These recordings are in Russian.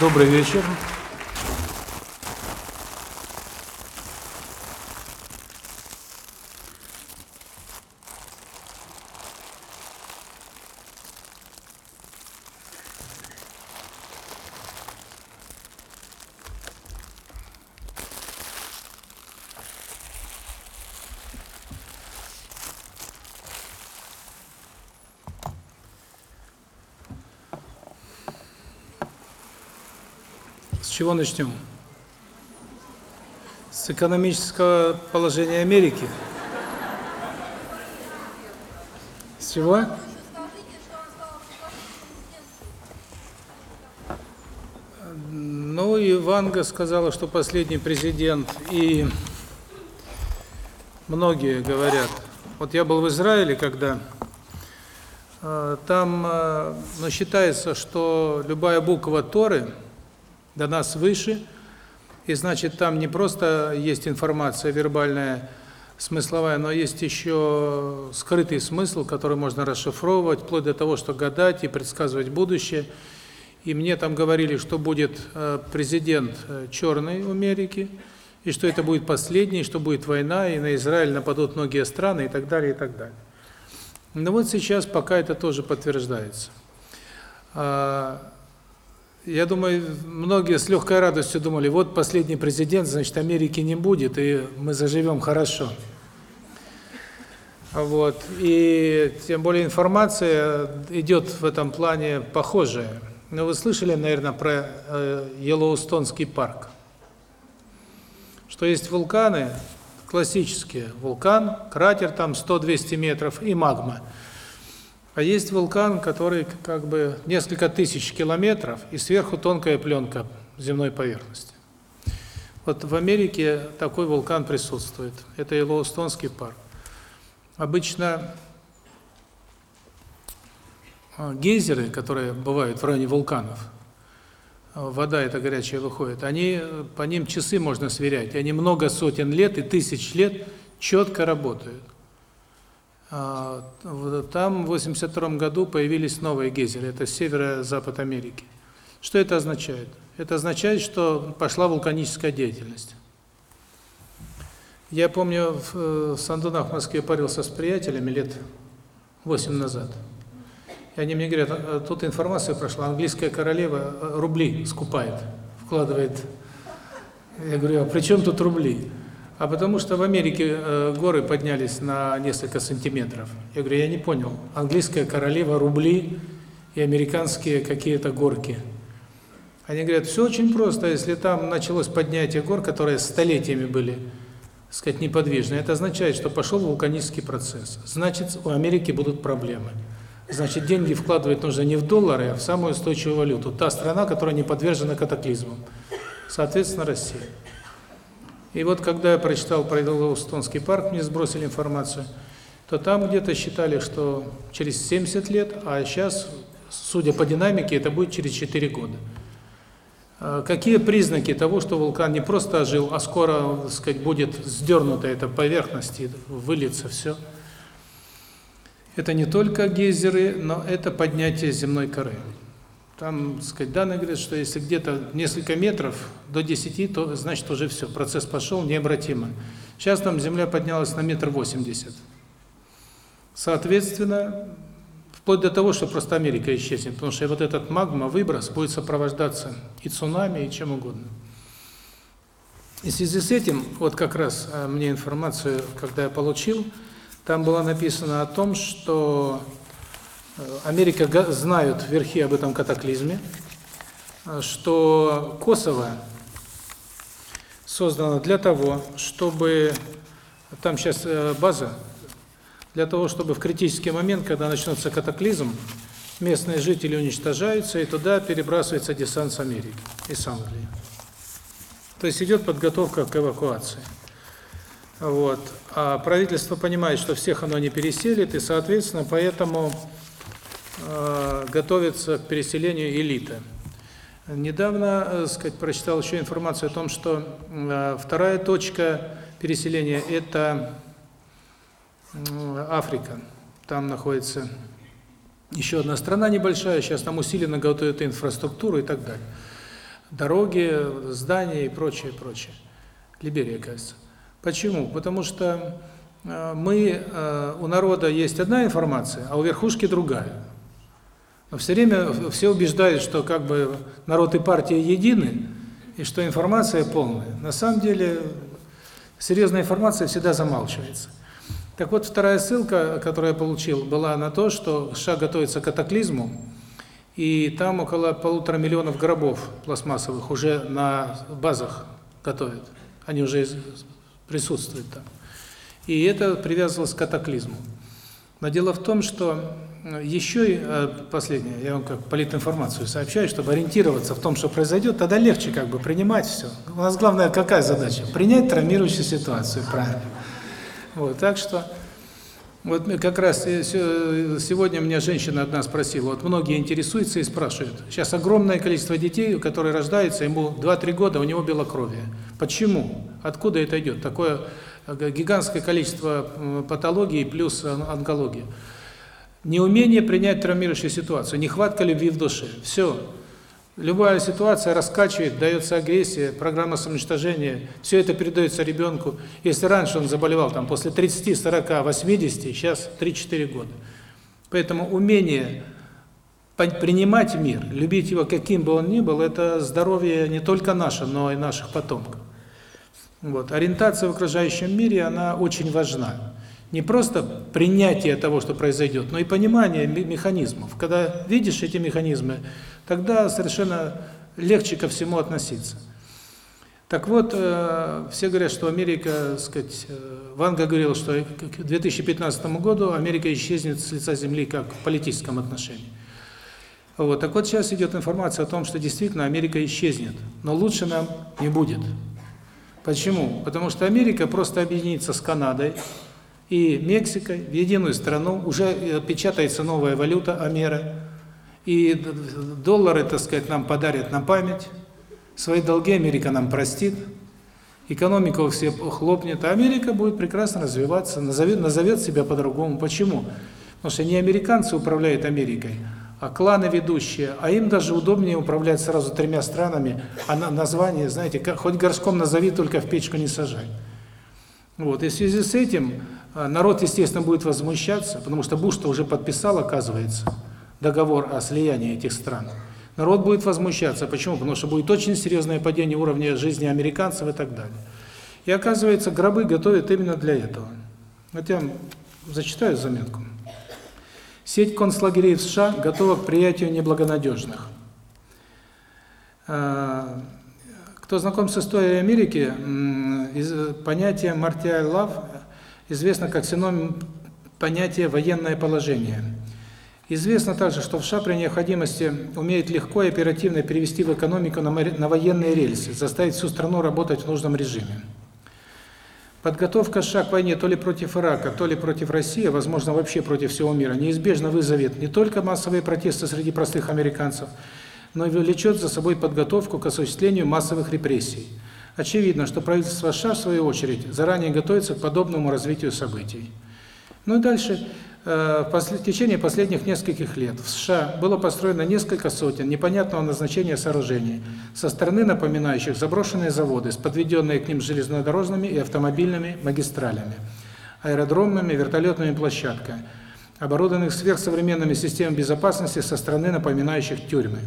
Добрый вечер. Чего начнем? С экономического положения Америки? С чего? Ну, и Ванга сказала, что последний президент, и многие говорят. Вот я был в Израиле, когда э, там э, ну, считается, что любая буква Торы дана свыше, и значит там не просто есть информация вербальная, смысловая, но есть еще скрытый смысл, который можно расшифровывать, вплоть до того, что гадать и предсказывать будущее. И мне там говорили, что будет э, президент э, черный в Америке, и что это будет последний, что будет война, и на Израиль нападут многие страны, и так далее, и так далее. Но вот сейчас пока это тоже подтверждается. Я думаю, многие с легкой радостью думали, вот последний президент, значит, Америки не будет, и мы заживем хорошо. Вот. И тем более информация идет в этом плане похожая. Но вы слышали, наверное, про э, Йеллоустонский парк? Что есть вулканы, классические, вулкан, кратер там 100-200 метров и магма. А есть вулкан, который как бы несколько тысяч километров и сверху тонкая пленка земной поверхности. Вот в Америке такой вулкан присутствует. Это Йеллоустонский парк. Обычно а, гейзеры, которые бывают в районе вулканов, вода эта горячая выходит, они по ним часы можно сверять. Они много сотен лет и тысяч лет четко работают. А, там в 82 году появились новые гейзеры, это северо-запад Америки. Что это означает? Это означает, что пошла вулканическая деятельность. Я помню, в э, Сандунах в Москве парился с приятелями лет 8 назад. И они мне говорят, «А, тут информация прошла, английская королева э, рубли скупает, вкладывает. Я говорю, а при чем тут рубли? А потому что в Америке э, горы поднялись на несколько сантиметров. Я говорю, я не понял, английская королева рубли и американские какие-то горки. Они говорят, все очень просто, если там началось поднятие гор, которые столетиями были, так сказать, неподвижны, это означает, что пошел вулканический процесс. Значит, у Америки будут проблемы. Значит, деньги вкладывать нужно не в доллары, а в самую устойчивую валюту. Та страна, которая не подвержена катаклизмам. Соответственно, Россия. И вот когда я прочитал про Йеллоустонский парк, мне сбросили информацию, то там где-то считали, что через 70 лет, а сейчас, судя по динамике, это будет через 4 года. А какие признаки того, что вулкан не просто ожил, а скоро, так сказать, будет сдернута эта поверхность и выльется все? Это не только гейзеры, но это поднятие земной коры. Там, так сказать, данные говорят, что если где-то несколько метров до 10, то значит уже все, процесс пошел необратимо. Сейчас там земля поднялась на метр восемьдесят. Соответственно, вплоть до того, что просто Америка исчезнет, потому что вот этот магма, выброс будет сопровождаться и цунами, и чем угодно. И в связи с этим, вот как раз э, мне информацию, когда я получил, там было написано о том, что Америка знают верхи об этом катаклизме, э, что Косово создано для того, чтобы там сейчас база для того, чтобы в критический момент, когда начнется катаклизм, местные жители уничтожаются, и туда перебрасывается десант с Америки и с Англии. То есть идет подготовка к эвакуации. Вот. А правительство понимает, что всех оно не переселит, и, соответственно, поэтому э, готовится к переселению элиты. Недавно, э, сказать, прочитал еще информацию о том, что э, вторая точка переселения – это Африка. Там находится еще одна страна небольшая, сейчас там усиленно готовят инфраструктуру и так далее. дороги, здания и прочее, прочее. Либерия, кажется. Почему? Потому что э, мы, э, у народа есть одна информация, а у верхушки другая. Все время все убеждают, что как бы народ и партия едины, и что информация полная. На самом деле серьезная информация всегда замалчивается. Так вот, вторая ссылка, которую я получил, была на то, что США готовится к катаклизму, и там около полутора миллионов гробов пластмассовых уже на базах готовят. Они уже присутствуют там. И это привязывалось к катаклизму. Но дело в том, что еще и э, последнее, я вам как политинформацию сообщаю, чтобы ориентироваться в том, что произойдет, тогда легче как бы принимать все. У нас главная какая задача? Принять травмирующую ситуацию, правильно. Вот, так что вот как раз сегодня меня женщина одна спросила, вот многие интересуются и спрашивают, сейчас огромное количество детей, которые рождаются, ему 2-3 года, у него белокровие. Почему? Откуда это идет? Такое э, гигантское количество патологий плюс онкология. Неумение принять травмирующую ситуацию, нехватка любви в душе. Все. Любая ситуация раскачивает, дается агрессия, программа самоуничтожения, все это передается ребенку. Если раньше он заболевал там после 30, 40, 80, сейчас 3-4 года. Поэтому умение принимать мир, любить его каким бы он ни был, это здоровье не только наше, но и наших потомков. Вот. Ориентация в окружающем мире, она очень важна. Не просто принятие того, что произойдет, но и понимание механизмов. Когда видишь эти механизмы, тогда совершенно легче ко всему относиться. Так вот, э, все говорят, что Америка, сказать, э, Ванга говорил, что к 2015 году Америка исчезнет с лица земли как в политическом отношении. Вот. Так вот, сейчас идет информация о том, что действительно Америка исчезнет, но лучше нам не будет. Почему? Потому что Америка просто объединится с Канадой, и Мексикой в единую страну, уже э, печатается новая валюта Амера, и доллары, так сказать, нам подарят на память, свои долги Америка нам простит, экономика у всех хлопнет, а Америка будет прекрасно развиваться, назовет, назовет себя по-другому. Почему? Потому что не американцы управляют Америкой, а кланы ведущие, а им даже удобнее управлять сразу тремя странами, а название, знаете, хоть горшком назови, только в печку не сажай. Вот, и в связи с этим народ, естественно, будет возмущаться, потому что Буш-то уже подписал, оказывается, договор о слиянии этих стран. Народ будет возмущаться. Почему? Потому что будет очень серьезное падение уровня жизни американцев и так далее. И оказывается, гробы готовят именно для этого. Вот я вам зачитаю заметку. Сеть концлагерей в США готова к приятию неблагонадежных. А, кто знаком с историей Америки, понятие «martial love» известно как синоним понятия «военное положение». Известно также, что в США при необходимости умеет легко и оперативно перевести в экономику на, на военные рельсы, заставить всю страну работать в нужном режиме. Подготовка США к войне то ли против Ирака, то ли против России, а возможно вообще против всего мира, неизбежно вызовет не только массовые протесты среди простых американцев, но и влечет за собой подготовку к осуществлению массовых репрессий. Очевидно, что правительство США, в свою очередь, заранее готовится к подобному развитию событий. Ну и дальше, э, в течение последних нескольких лет в США было построено несколько сотен непонятного назначения сооружений, со стороны напоминающих заброшенные заводы с подведенные к ним железнодорожными и автомобильными магистралями, аэродромными, вертолетными площадками, оборудованных сверхсовременными системами безопасности со стороны напоминающих тюрьмы.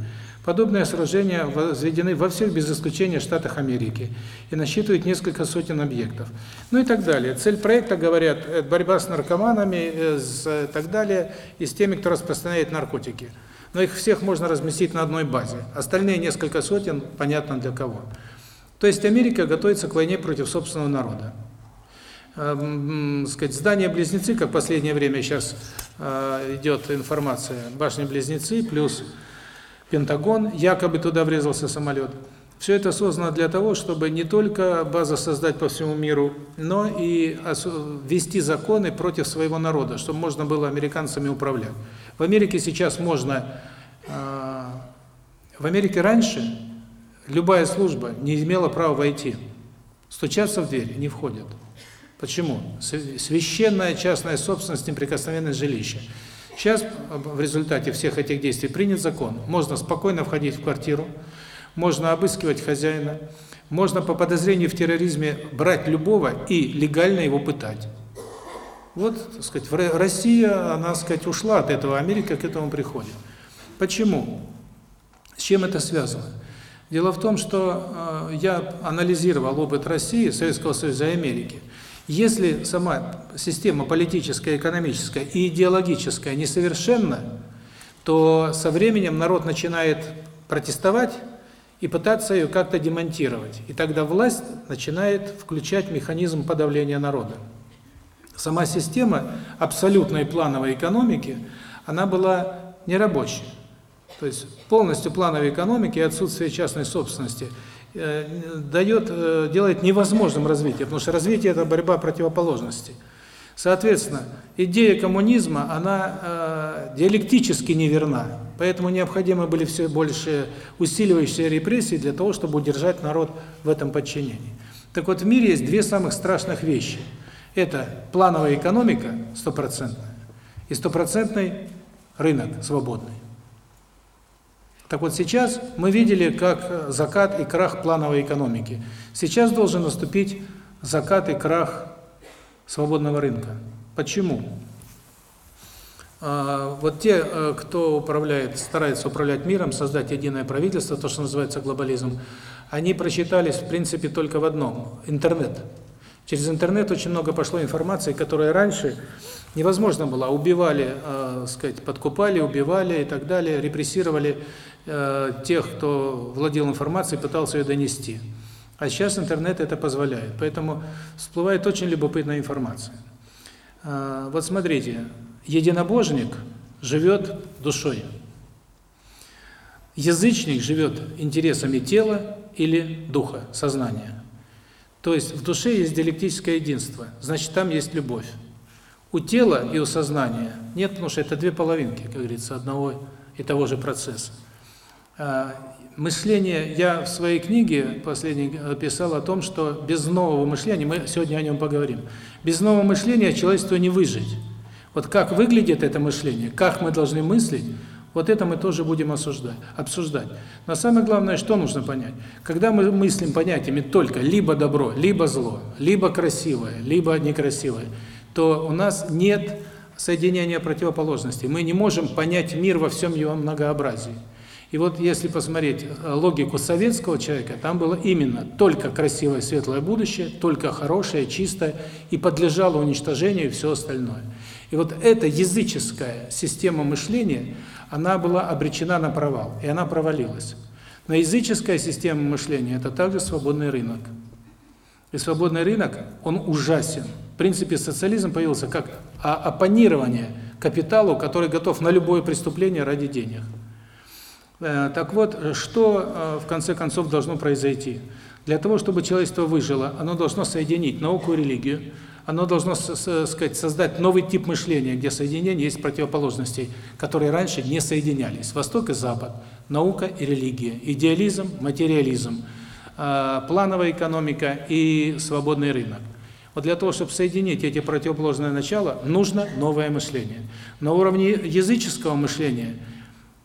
Подобные сооружения возведены во всех без исключения штатах Америки и насчитывают несколько сотен объектов. Ну и так далее. Цель проекта, говорят, борьба с наркоманами, э, с э, так далее, и с теми, кто распространяет наркотики. Но их всех можно разместить на одной базе. Остальные несколько сотен, понятно для кого. То есть Америка готовится к войне против собственного народа. Эм, сказать, здания-близнецы, как в последнее время сейчас э, идет информация, башни-близнецы плюс Пентагон, якобы туда врезался самолет. Все это создано для того, чтобы не только база создать по всему миру, но и ввести законы против своего народа, чтобы можно было американцами управлять. В Америке сейчас можно... Э, в Америке раньше любая служба не имела права войти. Стучаться в дверь не входят. Почему? Священная частная собственность, неприкосновенное жилище. Сейчас в результате всех этих действий принят закон. Можно спокойно входить в квартиру, можно обыскивать хозяина, можно по подозрению в терроризме брать любого и легально его пытать. Вот, так сказать, Россия, она, так сказать, ушла от этого, Америка к этому приходит. Почему? С чем это связано? Дело в том, что э, я анализировал опыт России, Советского Союза и Америки. Если сама система политическая, экономическая и идеологическая несовершенна, то со временем народ начинает протестовать и пытаться ее как-то демонтировать. И тогда власть начинает включать механизм подавления народа. Сама система абсолютной плановой экономики, она была нерабочей. То есть полностью плановой экономики и отсутствие частной собственности дает, э, делает невозможным развитие, потому что развитие – это борьба противоположностей. Соответственно, идея коммунизма, она э, диалектически неверна, поэтому необходимы были все больше усиливающие репрессии для того, чтобы удержать народ в этом подчинении. Так вот, в мире есть две самых страшных вещи. Это плановая экономика стопроцентная и стопроцентный рынок свободный. Так вот сейчас мы видели, как закат и крах плановой экономики. Сейчас должен наступить закат и крах свободного рынка. Почему? А, вот те, э, кто управляет, старается управлять миром, создать единое правительство, то, что называется глобализм, они прочитались, в принципе, только в одном – интернет. Через интернет очень много пошло информации, которая раньше невозможно было. Убивали, э, сказать, подкупали, убивали и так далее, репрессировали э, тех, кто владел информацией, пытался ее донести. А сейчас интернет это позволяет. Поэтому всплывает очень любопытная информация. Э, вот смотрите, единобожник живет душой. Язычник живет интересами тела или духа, сознания. То есть в душе есть диалектическое единство, значит, там есть любовь. У тела и у сознания нет, потому что это две половинки, как говорится, одного и того же процесса. А, мышление, я в своей книге последней писал о том, что без нового мышления, мы сегодня о нем поговорим, без нового мышления человечеству не выжить. Вот как выглядит это мышление, как мы должны мыслить, вот это мы тоже будем осуждать, обсуждать. Но самое главное, что нужно понять? Когда мы мыслим понятиями только либо добро, либо зло, либо красивое, либо некрасивое, то у нас нет соединения противоположностей. Мы не можем понять мир во всем его многообразии. И вот если посмотреть э, логику советского человека, там было именно только красивое светлое будущее, только хорошее, чистое, и подлежало уничтожению и все остальное. И вот эта языческая система мышления, она была обречена на провал, и она провалилась. Но языческая система мышления – это также свободный рынок. И свободный рынок, он ужасен. В принципе, социализм появился как оппонирование капиталу, который готов на любое преступление ради денег. Э, так вот, что э, в конце концов должно произойти? Для того, чтобы человечество выжило, оно должно соединить науку и религию, оно должно, сказать, создать новый тип мышления, где соединение есть противоположностей, которые раньше не соединялись. Восток и Запад, наука и религия, идеализм, материализм, а, плановая экономика и свободный рынок. Вот для того, чтобы соединить эти противоположные начала, нужно новое мышление. На уровне языческого мышления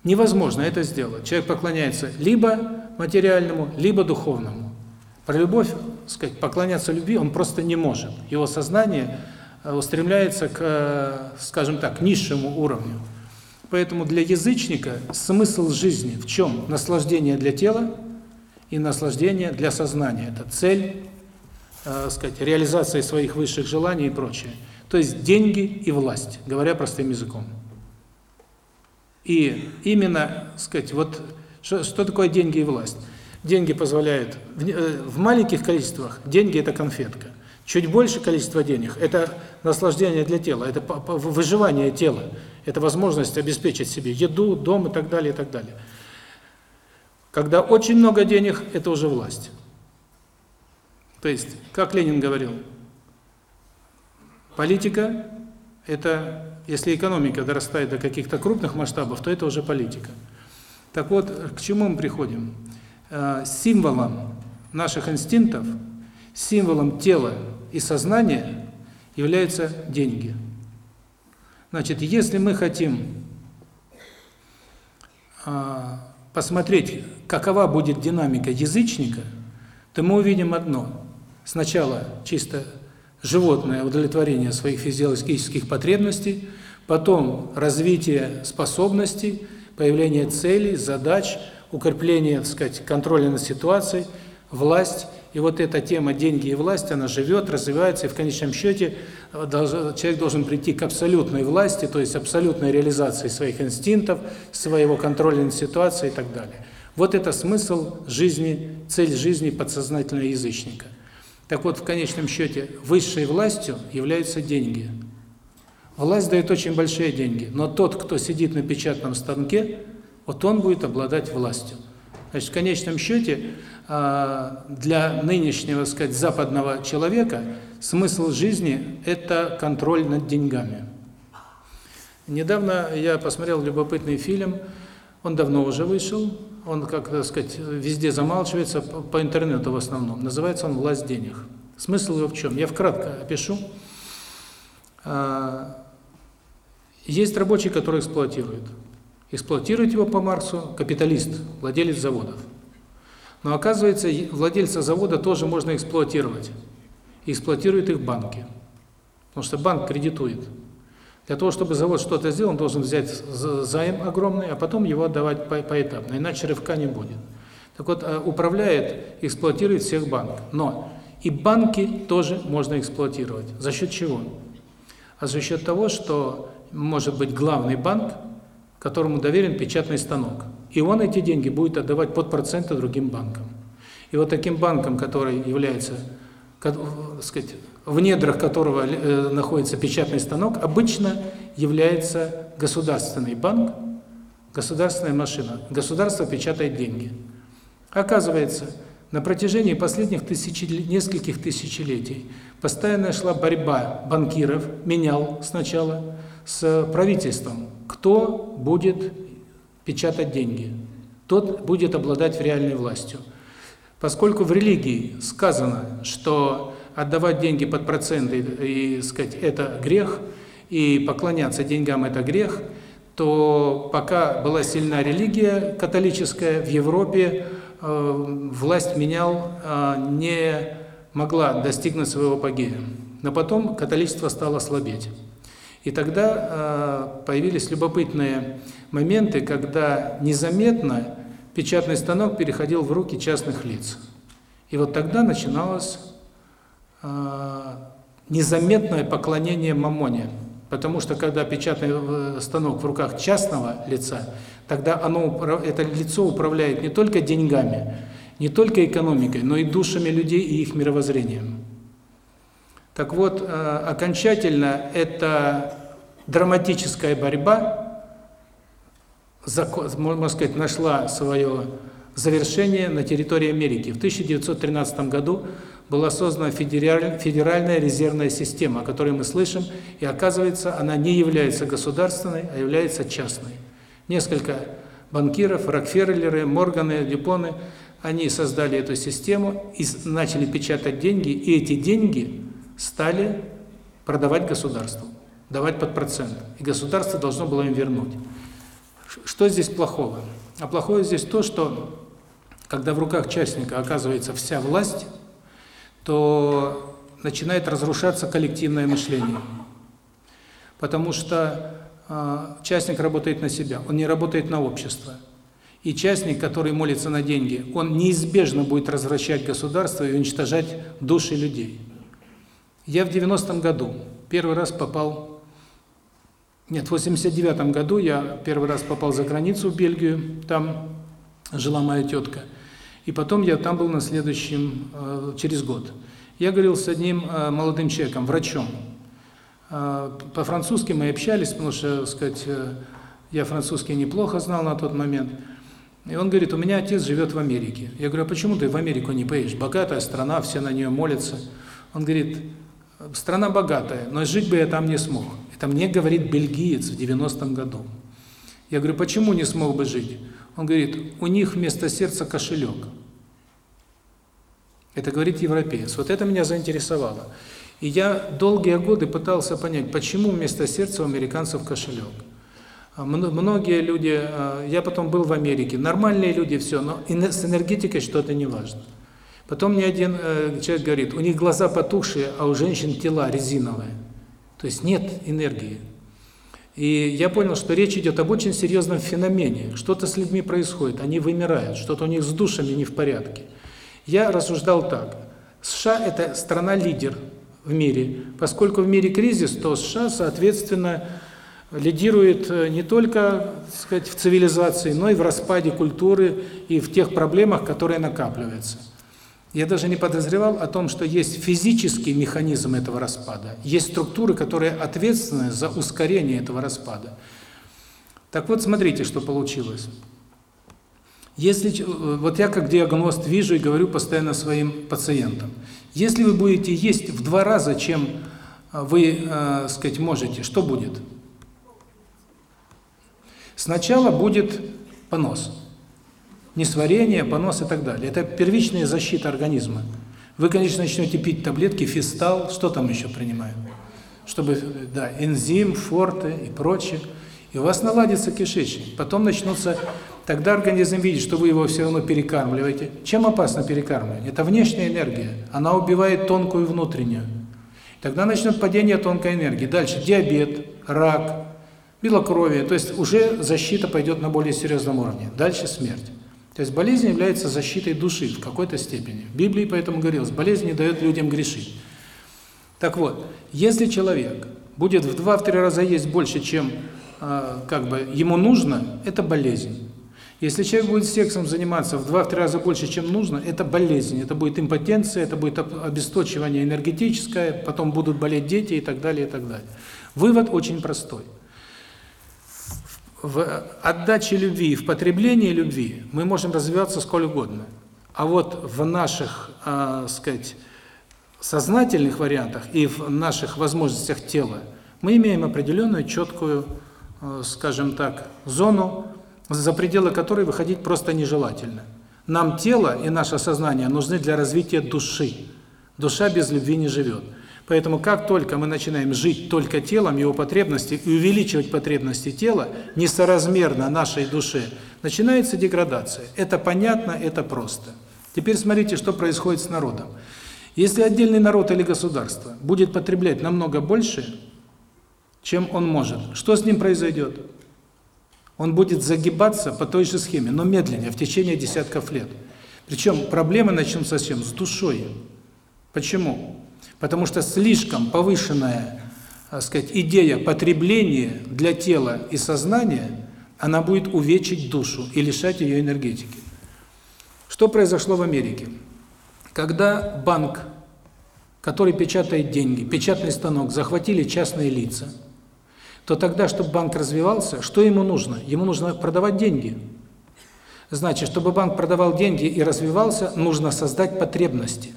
невозможно это сделать. Человек поклоняется либо материальному, либо духовному. Про любовь сказать, поклоняться любви он просто не может. Его сознание э, устремляется к, э, скажем так, низшему уровню. Поэтому для язычника смысл жизни в чем? Наслаждение для тела и наслаждение для сознания. Это цель, э, сказать, реализации своих высших желаний и прочее. То есть деньги и власть, говоря простым языком. И именно, сказать, вот что, что такое деньги и власть? Деньги позволяют в, э, в маленьких количествах деньги это конфетка. Чуть больше количество денег это наслаждение для тела, это выживание тела, это возможность обеспечить себе еду, дом и так далее, и так далее. Когда очень много денег это уже власть. То есть, как Ленин говорил, политика это если экономика дорастает до каких-то крупных масштабов, то это уже политика. Так вот, к чему мы приходим? Э, символом наших инстинктов, символом тела и сознания являются деньги. Значит, если мы хотим э, посмотреть, какова будет динамика язычника, то мы увидим одно. Сначала чисто животное удовлетворение своих физиологических потребностей, потом развитие способностей, появление целей, задач, укрепление, так сказать, контроля над ситуацией, власть. И вот эта тема деньги и власть, она живет, развивается, и в конечном счете э, человек должен прийти к абсолютной власти, то есть абсолютной реализации своих инстинктов, своего контроля над ситуацией и так далее. Вот это смысл жизни, цель жизни подсознательного язычника. Так вот, в конечном счете, высшей властью являются деньги. Власть дает очень большие деньги, но тот, кто сидит на печатном станке, вот он будет обладать властью. Значит, в конечном счете, а, для нынешнего, сказать, западного человека смысл жизни – это контроль над деньгами. Недавно я посмотрел любопытный фильм, он давно уже вышел, он, как так сказать, везде замалчивается, по интернету в основном. Называется он «Власть денег». Смысл его в чем? Я вкратко опишу. А, есть рабочий, который эксплуатирует. Эксплуатирует его по Марксу капиталист, владелец заводов. Но оказывается, владельца завода тоже можно эксплуатировать. И эксплуатируют их банки. Потому что банк кредитует. Для того, чтобы завод что-то сделал, он должен взять займ огромный, а потом его отдавать поэтапно, иначе рывка не будет. Так вот, э, управляет, эксплуатирует всех банк. Но и банки тоже можно эксплуатировать. За счет чего? А за счет того, что может быть главный банк, которому доверен печатный станок. И он эти деньги будет отдавать под проценты другим банкам. И вот таким банком, который является, так сказать, в недрах которого э, находится печатный станок, обычно является государственный банк, государственная машина. Государство печатает деньги. Оказывается, на протяжении последних тысячелетий, нескольких тысячелетий постоянно шла борьба банкиров, менял сначала, с правительством, кто будет печатать деньги. Тот будет обладать реальной властью. Поскольку в религии сказано, что отдавать деньги под проценты и, сказать, это грех, и поклоняться деньгам это грех, то пока была сильна религия католическая в Европе, э, власть менял э, не могла достигнуть своего апогея. Но потом католичество стало слабеть. И тогда э, появились любопытные моменты, когда незаметно печатный станок переходил в руки частных лиц. И вот тогда начиналось э, незаметное поклонение мамоне. Потому что когда печатный э, станок в руках частного лица, тогда оно, это лицо управляет не только деньгами, не только экономикой, но и душами людей и их мировоззрением. Так вот, э, окончательно эта драматическая борьба, можно сказать, нашла свое завершение на территории Америки. В 1913 году была создана федеральная резервная система, о которой мы слышим, и оказывается, она не является государственной, а является частной. Несколько банкиров, Рокфеллеры, Морганы, Дюпоны, они создали эту систему и начали печатать деньги, и эти деньги стали продавать государству, давать под процент. И государство должно было им вернуть. Что здесь плохого? А плохое здесь то, что когда в руках частника оказывается вся власть, то начинает разрушаться коллективное мышление. Потому что э, частник работает на себя, он не работает на общество. И частник, который молится на деньги, он неизбежно будет развращать государство и уничтожать души людей. Я в 90-м году первый раз попал, нет, в 89-м году я первый раз попал за границу в Бельгию, там жила моя тетка. И потом я там был на следующем, э, через год. Я говорил с одним э, молодым человеком, врачом. Э, по-французски мы общались, потому что, сказать, я французский неплохо знал на тот момент. И он говорит, у меня отец живет в Америке. Я говорю, а почему ты в Америку не поедешь? Богатая страна, все на нее молятся. Он говорит, Страна богатая, но жить бы я там не смог. Это мне говорит бельгиец в 90-м году. Я говорю, почему не смог бы жить? Он говорит, у них вместо сердца кошелек. Это говорит европеец. Вот это меня заинтересовало. И я долгие годы пытался понять, почему вместо сердца у американцев кошелек. Многие люди, я потом был в Америке, нормальные люди, все, но с энергетикой что-то не важно. Потом мне один человек говорит, у них глаза потухшие, а у женщин тела резиновые. То есть нет энергии. И я понял, что речь идет об очень серьезном феномене. Что-то с людьми происходит, они вымирают, что-то у них с душами не в порядке. Я рассуждал так. США – это страна-лидер в мире. Поскольку в мире кризис, то США, соответственно, лидирует э, не только, так сказать, в цивилизации, но и в распаде культуры и в тех проблемах, которые накапливаются. Я даже не подозревал о том, что есть физический механизм этого распада, есть структуры, которые ответственны за ускорение этого распада. Так вот, смотрите, что получилось. Если э, вот я как диагност вижу и говорю постоянно своим пациентам, если вы будете есть в два раза, чем э, вы, э, сказать, можете, что будет? Сначала будет понос несварение, понос и так далее. Это первичная защита организма. Вы, конечно, начнете пить таблетки, фистал, что там еще принимают? Чтобы, да, энзим, форте и прочее. И у вас наладится кишечник. Потом начнутся, тогда организм видит, что вы его все равно перекармливаете. Чем опасно перекармливание? Это внешняя энергия. Она убивает тонкую внутреннюю. Тогда начнет падение тонкой энергии. Дальше диабет, рак, белокровие. То есть уже защита пойдет на более серьезном уровне. Дальше смерть. То есть болезнь является защитой души в какой-то степени. В Библии поэтому говорилось, болезнь не дает людям грешить. Так вот, если человек будет в два-три раза есть больше, чем э, как бы ему нужно, это болезнь. Если человек будет сексом заниматься в два-три раза больше, чем нужно, это болезнь, это будет импотенция, это будет обесточивание энергетическое, потом будут болеть дети и так далее, и так далее. Вывод очень простой в отдаче любви, в потреблении любви мы можем развиваться сколь угодно. А вот в наших, э, сказать, сознательных вариантах и в наших возможностях тела мы имеем определенную четкую, э, скажем так, зону, за пределы которой выходить просто нежелательно. Нам тело и наше сознание нужны для развития души. Душа без любви не живет. Поэтому как только мы начинаем жить только телом, его потребности, и увеличивать потребности тела несоразмерно нашей душе, начинается деградация. Это понятно, это просто. Теперь смотрите, что происходит с народом. Если отдельный народ или государство будет потреблять намного больше, чем он может, что с ним произойдет? Он будет загибаться по той же схеме, но медленнее, в течение десятков лет. Причем проблемы начнутся с чем? С душой. Почему? Потому что слишком повышенная, так сказать, идея потребления для тела и сознания, она будет увечить душу и лишать ее энергетики. Что произошло в Америке? Когда банк, который печатает деньги, печатный станок захватили частные лица, то тогда, чтобы банк развивался, что ему нужно? Ему нужно продавать деньги. Значит, чтобы банк продавал деньги и развивался, нужно создать потребности.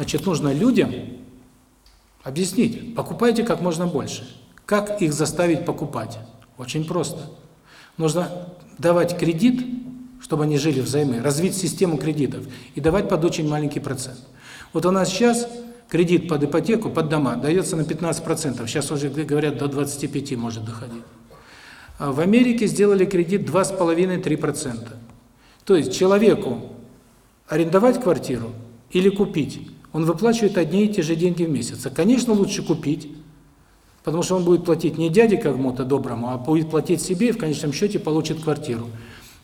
Значит, нужно людям объяснить, покупайте как можно больше. Как их заставить покупать? Очень просто. Нужно давать кредит, чтобы они жили взаймы, развить систему кредитов и давать под очень маленький процент. Вот у нас сейчас кредит под ипотеку, под дома дается на 15%, сейчас уже говорят до 25 может доходить. А в Америке сделали кредит 2,5-3%. То есть человеку арендовать квартиру или купить он выплачивает одни и те же деньги в месяц. А, конечно, лучше купить, потому что он будет платить не дяде кому-то доброму, а будет платить себе и в конечном счете получит квартиру.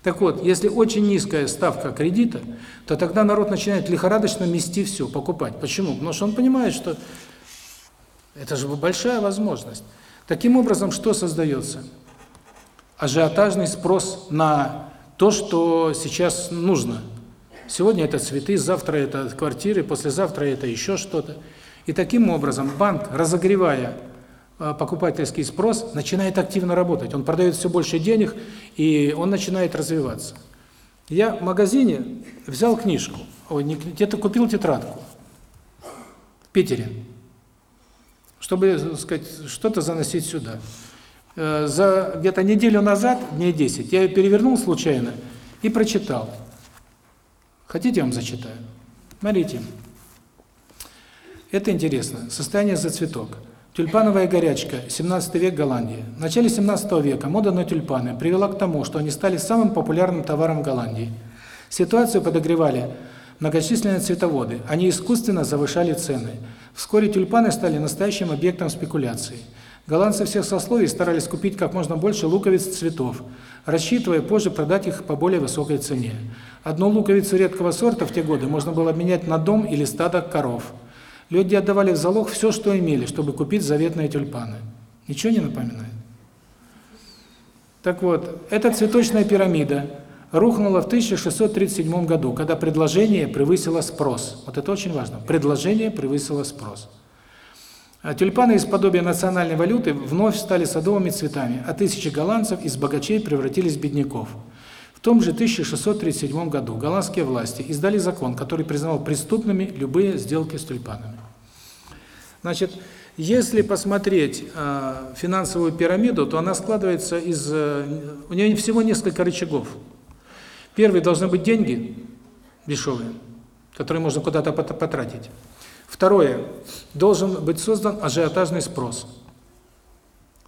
Так вот, если очень низкая ставка кредита, то тогда народ начинает лихорадочно мести все, покупать. Почему? Потому что он понимает, что это же большая возможность. Таким образом, что создается? Ажиотажный спрос на то, что сейчас нужно – Сегодня это цветы, завтра это квартиры, послезавтра это еще что-то. И таким образом банк, разогревая э, покупательский спрос, начинает активно работать. Он продает все больше денег, и он начинает развиваться. Я в магазине взял книжку, где-то купил тетрадку в Питере, чтобы, так сказать, что-то заносить сюда. Э, за где-то неделю назад, дней 10, я перевернул случайно и прочитал. Хотите, я вам зачитаю? Смотрите. Это интересно. Состояние зацветок. Тюльпановая горячка, 17 век Голландия. В начале 17 века мода на тюльпаны привела к тому, что они стали самым популярным товаром Голландии. Ситуацию подогревали многочисленные цветоводы, они искусственно завышали цены. Вскоре тюльпаны стали настоящим объектом спекуляции. Голландцы всех сословий старались купить как можно больше луковиц цветов, рассчитывая позже продать их по более высокой цене. Одну луковицу редкого сорта в те годы можно было обменять на дом или стадо коров. Люди отдавали в залог все, что имели, чтобы купить заветные тюльпаны. Ничего не напоминает? Так вот, эта цветочная пирамида рухнула в 1637 году, когда предложение превысило спрос. Вот это очень важно. Предложение превысило спрос. А тюльпаны из подобия национальной валюты вновь стали садовыми цветами, а тысячи голландцев из богачей превратились в бедняков. В том же 1637 году голландские власти издали закон, который признавал преступными любые сделки с тюльпанами. Значит, если посмотреть э, финансовую пирамиду, то она складывается из... Э, у нее всего несколько рычагов. Первый должны быть деньги дешевые, которые можно куда-то потратить. Второе. Должен быть создан ажиотажный спрос.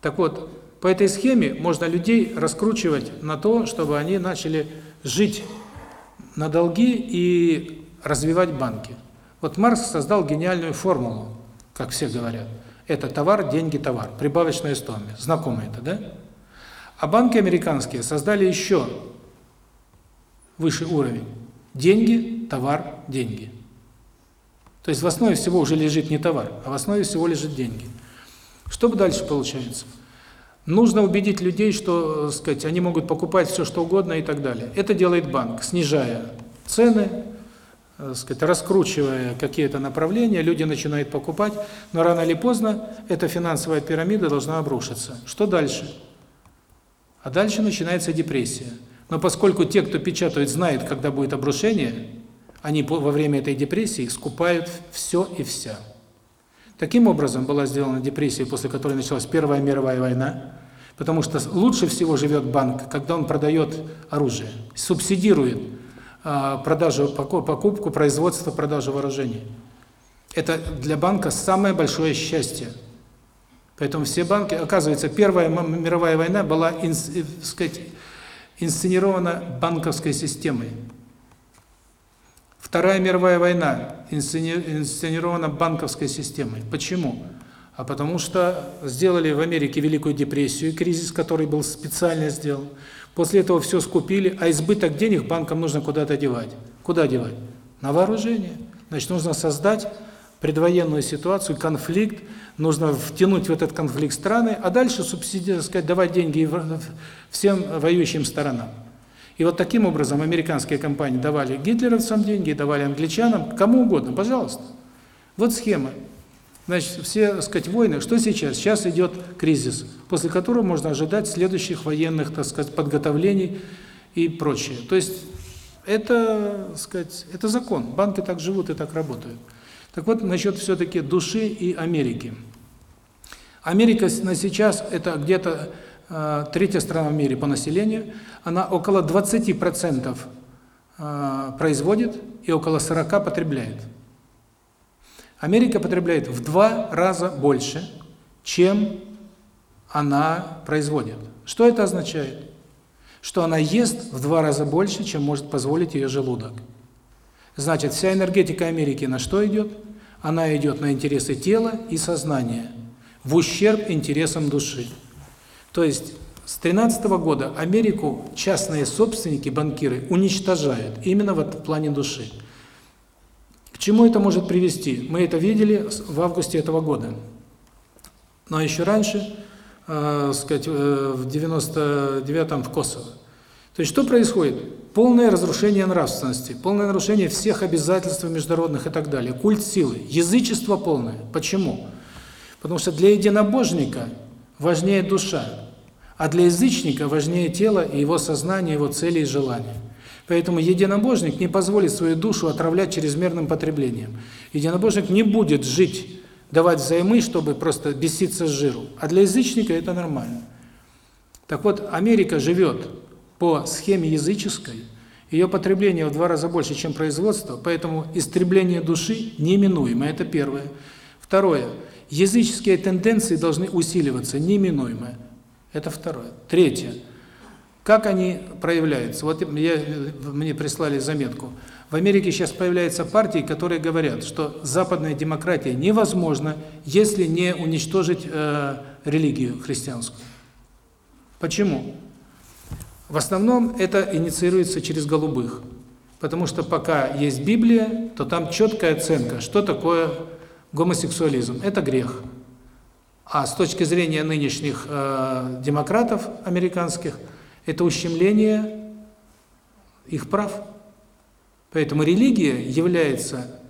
Так вот, по этой схеме можно людей раскручивать на то, чтобы они начали жить на долги и развивать банки. Вот Маркс создал гениальную формулу, как все говорят. Это товар, деньги, товар, прибавочная стоимость. Знакомо это, да? А банки американские создали еще высший уровень. Деньги, товар, деньги. То есть в основе всего уже лежит не товар, а в основе всего лежит деньги. Что дальше получается? Нужно убедить людей, что, сказать, они могут покупать все, что угодно и так далее. Это делает банк, снижая цены, сказать, раскручивая какие-то направления, люди начинают покупать, но рано или поздно эта финансовая пирамида должна обрушиться. Что дальше? А дальше начинается депрессия. Но поскольку те, кто печатают, знают, когда будет обрушение, они во время этой депрессии скупают все и вся. Таким образом была сделана депрессия, после которой началась Первая мировая война, потому что лучше всего живет банк, когда он продает оружие, субсидирует а, продажу, покупку, производство, продажу вооружений. Это для банка самое большое счастье. Поэтому все банки, оказывается, Первая мировая война была, э, сказать, инсценирована банковской системой. Вторая мировая война инсценирована банковской системой. Почему? А потому что сделали в Америке Великую депрессию, кризис, который был специально сделан. После этого все скупили, а избыток денег банкам нужно куда-то девать. Куда девать? На вооружение. Значит, нужно создать предвоенную ситуацию, конфликт, нужно втянуть в этот конфликт страны, а дальше субсидировать, сказать, давать деньги всем воюющим сторонам. И вот таким образом американские компании давали гитлеровцам деньги, давали англичанам, кому угодно, пожалуйста. Вот схема. Значит, все, так сказать, войны, что сейчас? Сейчас идет кризис, после которого можно ожидать следующих военных, так сказать, подготовлений и прочее. То есть это, так сказать, это закон. Банки так живут и так работают. Так вот, насчет все-таки души и Америки. Америка на сейчас это где-то третья страна в мире по населению – она около 20% а, производит и около 40 потребляет. Америка потребляет в два раза больше, чем она производит. Что это означает? Что она ест в два раза больше, чем может позволить ее желудок. Значит, вся энергетика Америки на что идет? Она идет на интересы тела и сознания, в ущерб интересам души. То есть с 13 года Америку частные собственники, банкиры уничтожают именно в плане души. К чему это может привести? Мы это видели в августе этого года. Но еще раньше, э, сказать, э, в 99-м в Косово. То есть что происходит? Полное разрушение нравственности, полное нарушение всех обязательств международных и так далее. Культ силы, язычество полное. Почему? Потому что для единобожника важнее душа. А для язычника важнее тело и его сознание, его цели и желания. Поэтому единобожник не позволит свою душу отравлять чрезмерным потреблением. Единобожник не будет жить, давать взаймы, чтобы просто беситься с жиру. А для язычника это нормально. Так вот, Америка живет по схеме языческой, ее потребление в два раза больше, чем производство, поэтому истребление души неминуемо, это первое. Второе. Языческие тенденции должны усиливаться, неминуемо. Это второе. Третье. Как они проявляются? Вот я, мне прислали заметку. В Америке сейчас появляются партии, которые говорят, что западная демократия невозможна, если не уничтожить э, религию христианскую. Почему? В основном это инициируется через голубых. Потому что пока есть Библия, то там четкая оценка, что такое гомосексуализм. Это грех. А с точки зрения нынешних э, демократов американских, это ущемление их прав. Поэтому религия является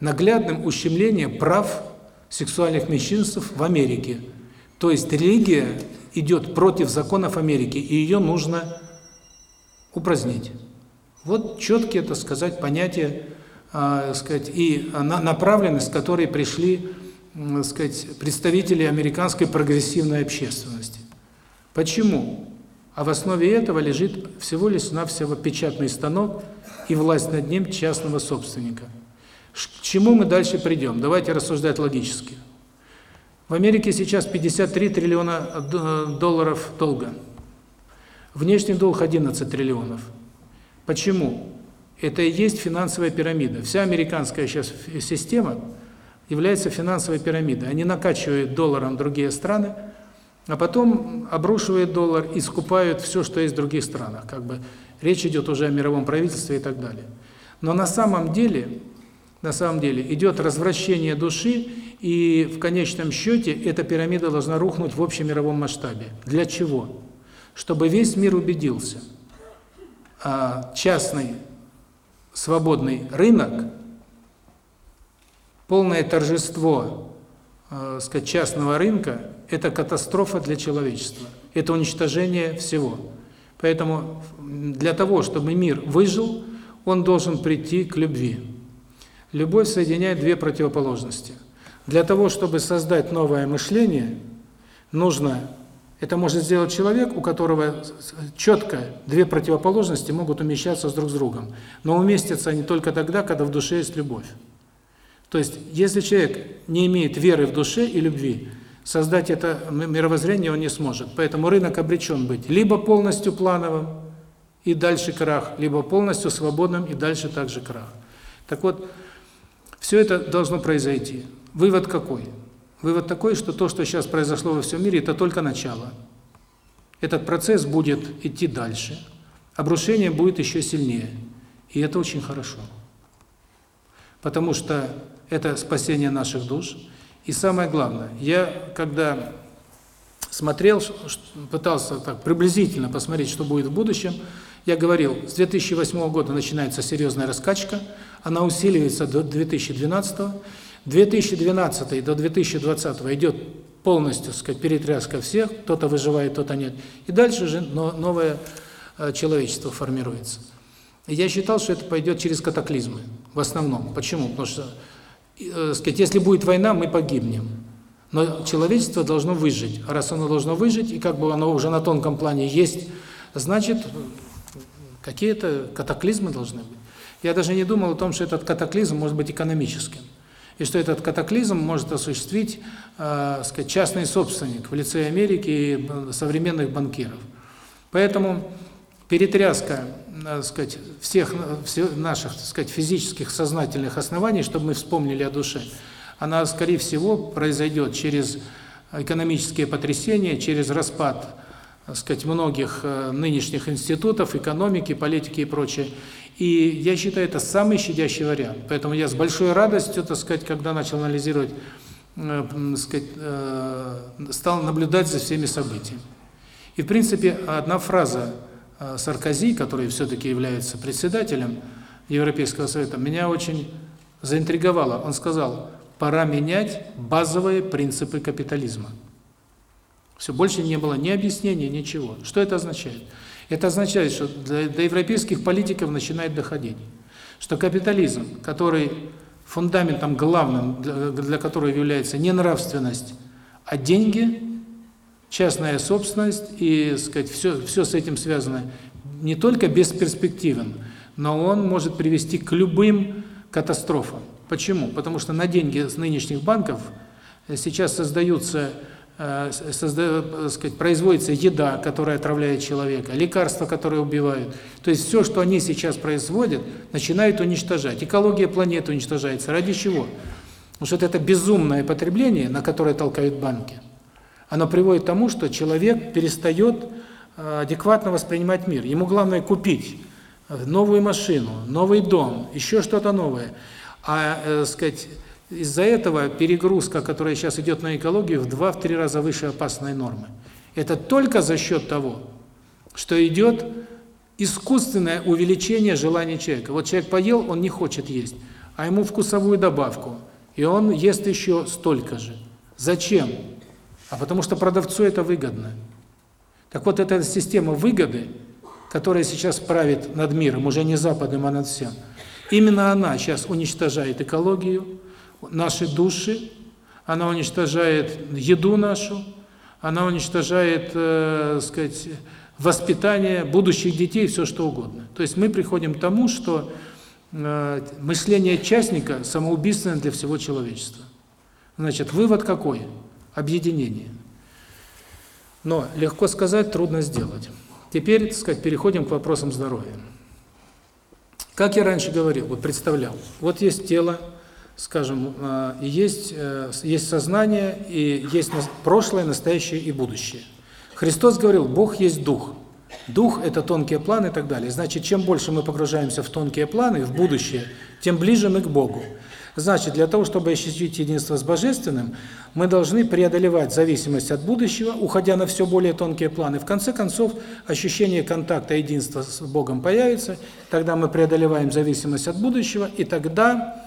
наглядным ущемлением прав сексуальных меньшинств в Америке. То есть религия идет против законов Америки, и ее нужно упразднить. Вот четкие, так сказать, понятия, э, сказать, и направленность, с которой пришли, э, сказать, представители американской прогрессивной общественности. Почему? А в основе этого лежит всего лишь навсего печатный станок и власть над ним частного собственника. К чему мы дальше придем? Давайте рассуждать логически. В Америке сейчас 53 триллиона долларов долга. Внешний долг 11 триллионов. Почему? Это и есть финансовая пирамида. Вся американская сейчас система является финансовой пирамидой. Они накачивают долларом другие страны, а потом обрушивают доллар и скупают все, что есть в других странах. Как бы речь идет уже о мировом правительстве и так далее. Но на самом деле, на самом деле идет развращение души, и в конечном счете эта пирамида должна рухнуть в общем мировом масштабе. Для чего? Чтобы весь мир убедился – а, частный свободный рынок, полное торжество э, сказать, частного рынка – это катастрофа для человечества, это уничтожение всего. Поэтому для того, чтобы мир выжил, он должен прийти к любви. Любовь соединяет две противоположности. Для того, чтобы создать новое мышление, нужно это может сделать человек, у которого четко две противоположности могут умещаться друг с другом. Но уместятся они только тогда, когда в душе есть любовь. То есть, если человек не имеет веры в душе и любви, создать это мировоззрение он не сможет. Поэтому рынок обречен быть либо полностью плановым и дальше крах, либо полностью свободным и дальше также крах. Так вот, все это должно произойти. Вывод какой? Вывод такой, что то, что сейчас произошло во всем мире, это только начало. Этот процесс будет идти дальше. Обрушение будет еще сильнее. И это очень хорошо. Потому что это спасение наших душ. И самое главное, я когда смотрел, пытался так приблизительно посмотреть, что будет в будущем, я говорил, с 2008 года начинается серьезная раскачка, она усиливается до 2012 года, 2012 до 2020 идет полностью, сказать, перетряска всех, кто-то выживает, кто-то нет. И дальше же новое э, человечество формируется. я считал, что это пойдет через катаклизмы, в основном. Почему? Потому что, э, сказать, если будет война, мы погибнем. Но человечество должно выжить. А раз оно должно выжить, и как бы оно уже на тонком плане есть, значит, какие-то катаклизмы должны быть. Я даже не думал о том, что этот катаклизм может быть экономическим и что этот катаклизм может осуществить, э, сказать, частный собственник в лице Америки и современных банкиров. Поэтому перетряска, э, сказать, всех, всех наших, сказать, физических сознательных оснований, чтобы мы вспомнили о душе, она, скорее всего, произойдет через экономические потрясения, через распад, так сказать, многих э, нынешних институтов, экономики, политики и прочее. И я считаю, это самый щадящий вариант. Поэтому я с большой радостью, так сказать, когда начал анализировать, э, сказать, э, стал наблюдать за всеми событиями. И, в принципе, одна фраза Саркози, который все-таки является председателем Европейского Совета, меня очень заинтриговала. Он сказал, пора менять базовые принципы капитализма. Все, больше не было ни объяснений, ничего. Что это означает? Это означает, что до, до европейских политиков начинает доходить, что капитализм, который фундаментом главным, для, для которого является не нравственность, а деньги, частная собственность и, сказать, все, все с этим связано, не только бесперспективен, но он может привести к любым катастрофам. Почему? Потому что на деньги с нынешних банков сейчас создаются, созда, э, сказать, производится еда, которая отравляет человека, лекарства, которые убивают. То есть все, что они сейчас производят, начинают уничтожать. Экология планеты уничтожается. Ради чего? Потому что это безумное потребление, на которое толкают банки, оно приводит к тому, что человек перестает э, адекватно воспринимать мир. Ему главное купить новую машину, новый дом, еще что-то новое. А, э, сказать, из-за этого перегрузка, которая сейчас идет на экологию, в два-три раза выше опасной нормы. Это только за счет того, что идет искусственное увеличение желаний человека. Вот человек поел, он не хочет есть, а ему вкусовую добавку, и он ест еще столько же. Зачем? А потому что продавцу это выгодно. Так вот, эта система выгоды, которая сейчас правит над миром, уже не западным, а над всем, именно она сейчас уничтожает экологию, наши души, она уничтожает еду нашу, она уничтожает, э, сказать, воспитание будущих детей, все что угодно. То есть мы приходим к тому, что э, мышление частника самоубийственное для всего человечества. Значит, вывод какой? Объединение. Но легко сказать, трудно сделать. Теперь, так сказать, переходим к вопросам здоровья. Как я раньше говорил, вот представлял, вот есть тело, скажем, э, есть, э, есть сознание, и есть прошлое, настоящее и будущее. Христос говорил, Бог есть Дух. Дух – это тонкие планы и так далее. Значит, чем больше мы погружаемся в тонкие планы, в будущее, тем ближе мы к Богу. Значит, для того, чтобы осуществить единство с Божественным, мы должны преодолевать зависимость от будущего, уходя на все более тонкие планы. В конце концов, ощущение контакта, единства с Богом появится, тогда мы преодолеваем зависимость от будущего, и тогда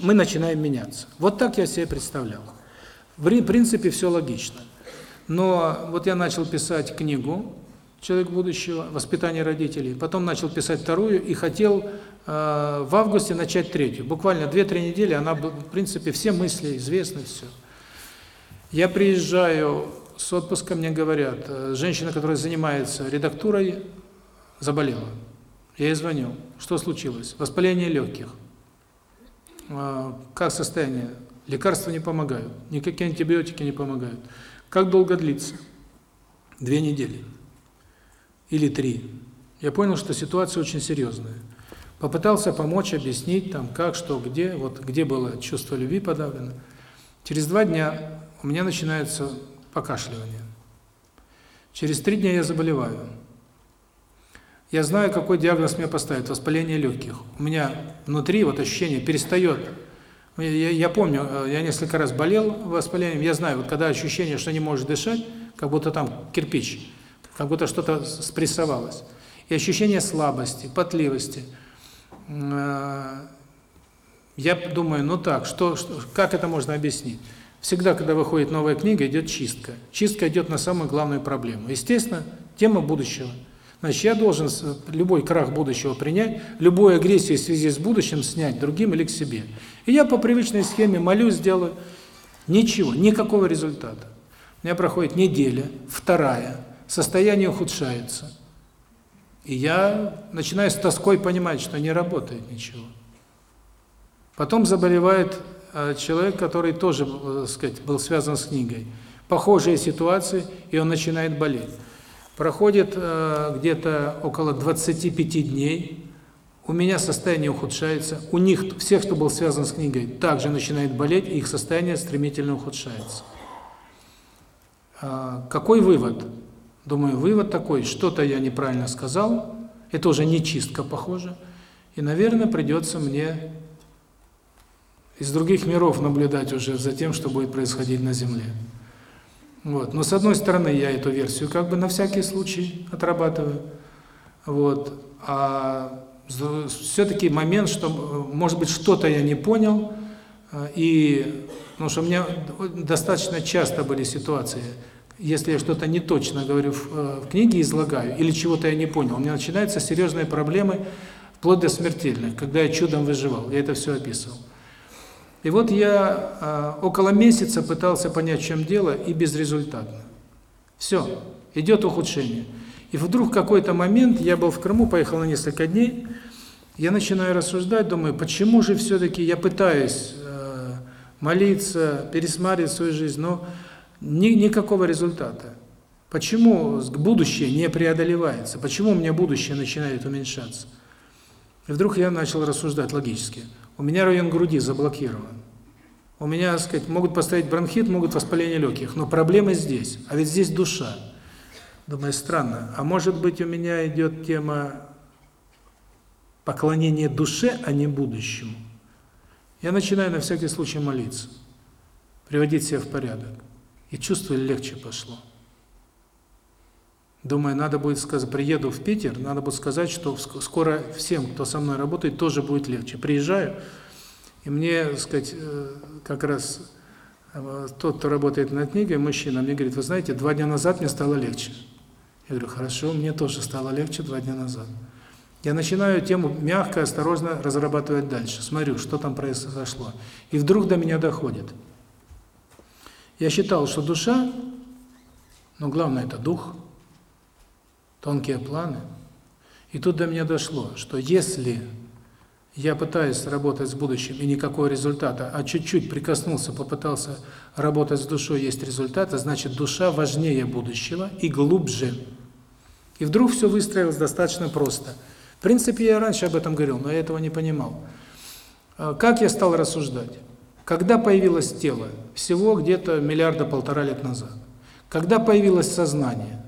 мы начинаем меняться. Вот так я себе представлял. В принципе, все логично. Но вот я начал писать книгу «Человек будущего. Воспитание родителей». Потом начал писать вторую и хотел э, в августе начать третью. Буквально 2-3 недели, она, в принципе, все мысли известны, все. Я приезжаю с отпуска, мне говорят, э, женщина, которая занимается редактурой, заболела. Я ей звоню. Что случилось? Воспаление легких. А, как состояние? Лекарства не помогают, никакие антибиотики не помогают. Как долго длится? Две недели. Или три. Я понял, что ситуация очень серьезная. Попытался помочь, объяснить, там, как, что, где, вот где было чувство любви подавлено. Через два дня у меня начинается покашливание. Через три дня я заболеваю. Я знаю, какой диагноз мне поставят – воспаление легких. У меня внутри вот ощущение перестает. Я, я помню, э, я несколько раз болел воспалением, я знаю, вот когда ощущение, что не можешь дышать, как будто там кирпич, как будто что-то спрессовалось. И ощущение слабости, потливости. Э, я думаю, ну так, что, что как это можно объяснить? Всегда, когда выходит новая книга, идет чистка. Чистка идет на самую главную проблему. Естественно, тема будущего – Значит, я должен любой крах будущего принять, любую агрессию в связи с будущим снять другим или к себе. И я по привычной схеме молюсь, делаю. Ничего, никакого результата. У меня проходит неделя, вторая, состояние ухудшается. И я начинаю с тоской понимать, что не работает ничего. Потом заболевает э, человек, который тоже, так э, сказать, был связан с книгой. Похожие ситуации, и он начинает болеть. Проходит э, где-то около 25 дней, у меня состояние ухудшается, у них, всех, кто был связан с книгой, также начинает болеть, и их состояние стремительно ухудшается. Э, какой вывод? Думаю, вывод такой, что-то я неправильно сказал, это уже не чистка, похоже, и, наверное, придется мне из других миров наблюдать уже за тем, что будет происходить на Земле. Вот. Но с одной стороны, я эту версию как бы на всякий случай отрабатываю. Вот. А все-таки момент, что, может быть, что-то я не понял, э, и потому что у меня достаточно часто были ситуации, если я что-то не точно говорю в, э, в книге, излагаю, или чего-то я не понял, у меня начинаются серьезные проблемы, вплоть до смертельных, когда я чудом выживал, я это все описывал. И вот я э, около месяца пытался понять, в чем дело, и безрезультатно. Все, идет ухудшение. И вдруг в какой-то момент, я был в Крыму, поехал на несколько дней, я начинаю рассуждать, думаю, почему же все-таки я пытаюсь э, молиться, пересматривать свою жизнь, но ни, никакого результата. Почему будущее не преодолевается? Почему у меня будущее начинает уменьшаться? И вдруг я начал рассуждать логически. У меня район груди заблокирован. У меня, так сказать, могут поставить бронхит, могут воспаление легких, но проблема здесь. А ведь здесь душа. Думаю, странно. А может быть, у меня идет тема поклонения душе, а не будущему. Я начинаю на всякий случай молиться, приводить себя в порядок. И чувствую, легче пошло. Думаю, надо будет сказать, приеду в Питер, надо будет сказать, что скоро всем, кто со мной работает, тоже будет легче. Приезжаю, и мне, сказать, э, как раз э, тот, кто работает над книгой, мужчина, мне говорит, вы знаете, два дня назад мне стало легче. Я говорю, хорошо, мне тоже стало легче два дня назад. Я начинаю тему мягко, осторожно разрабатывать дальше. Смотрю, что там произошло. И вдруг до меня доходит. Я считал, что душа, но главное это дух, тонкие планы. И тут до меня дошло, что если я пытаюсь работать с будущим и никакого результата, а чуть-чуть прикоснулся, попытался работать с душой, есть результат, значит душа важнее будущего и глубже. И вдруг все выстроилось достаточно просто. В принципе, я раньше об этом говорил, но я этого не понимал. А как я стал рассуждать? Когда появилось тело? Всего где-то миллиарда полтора лет назад. Когда появилось сознание?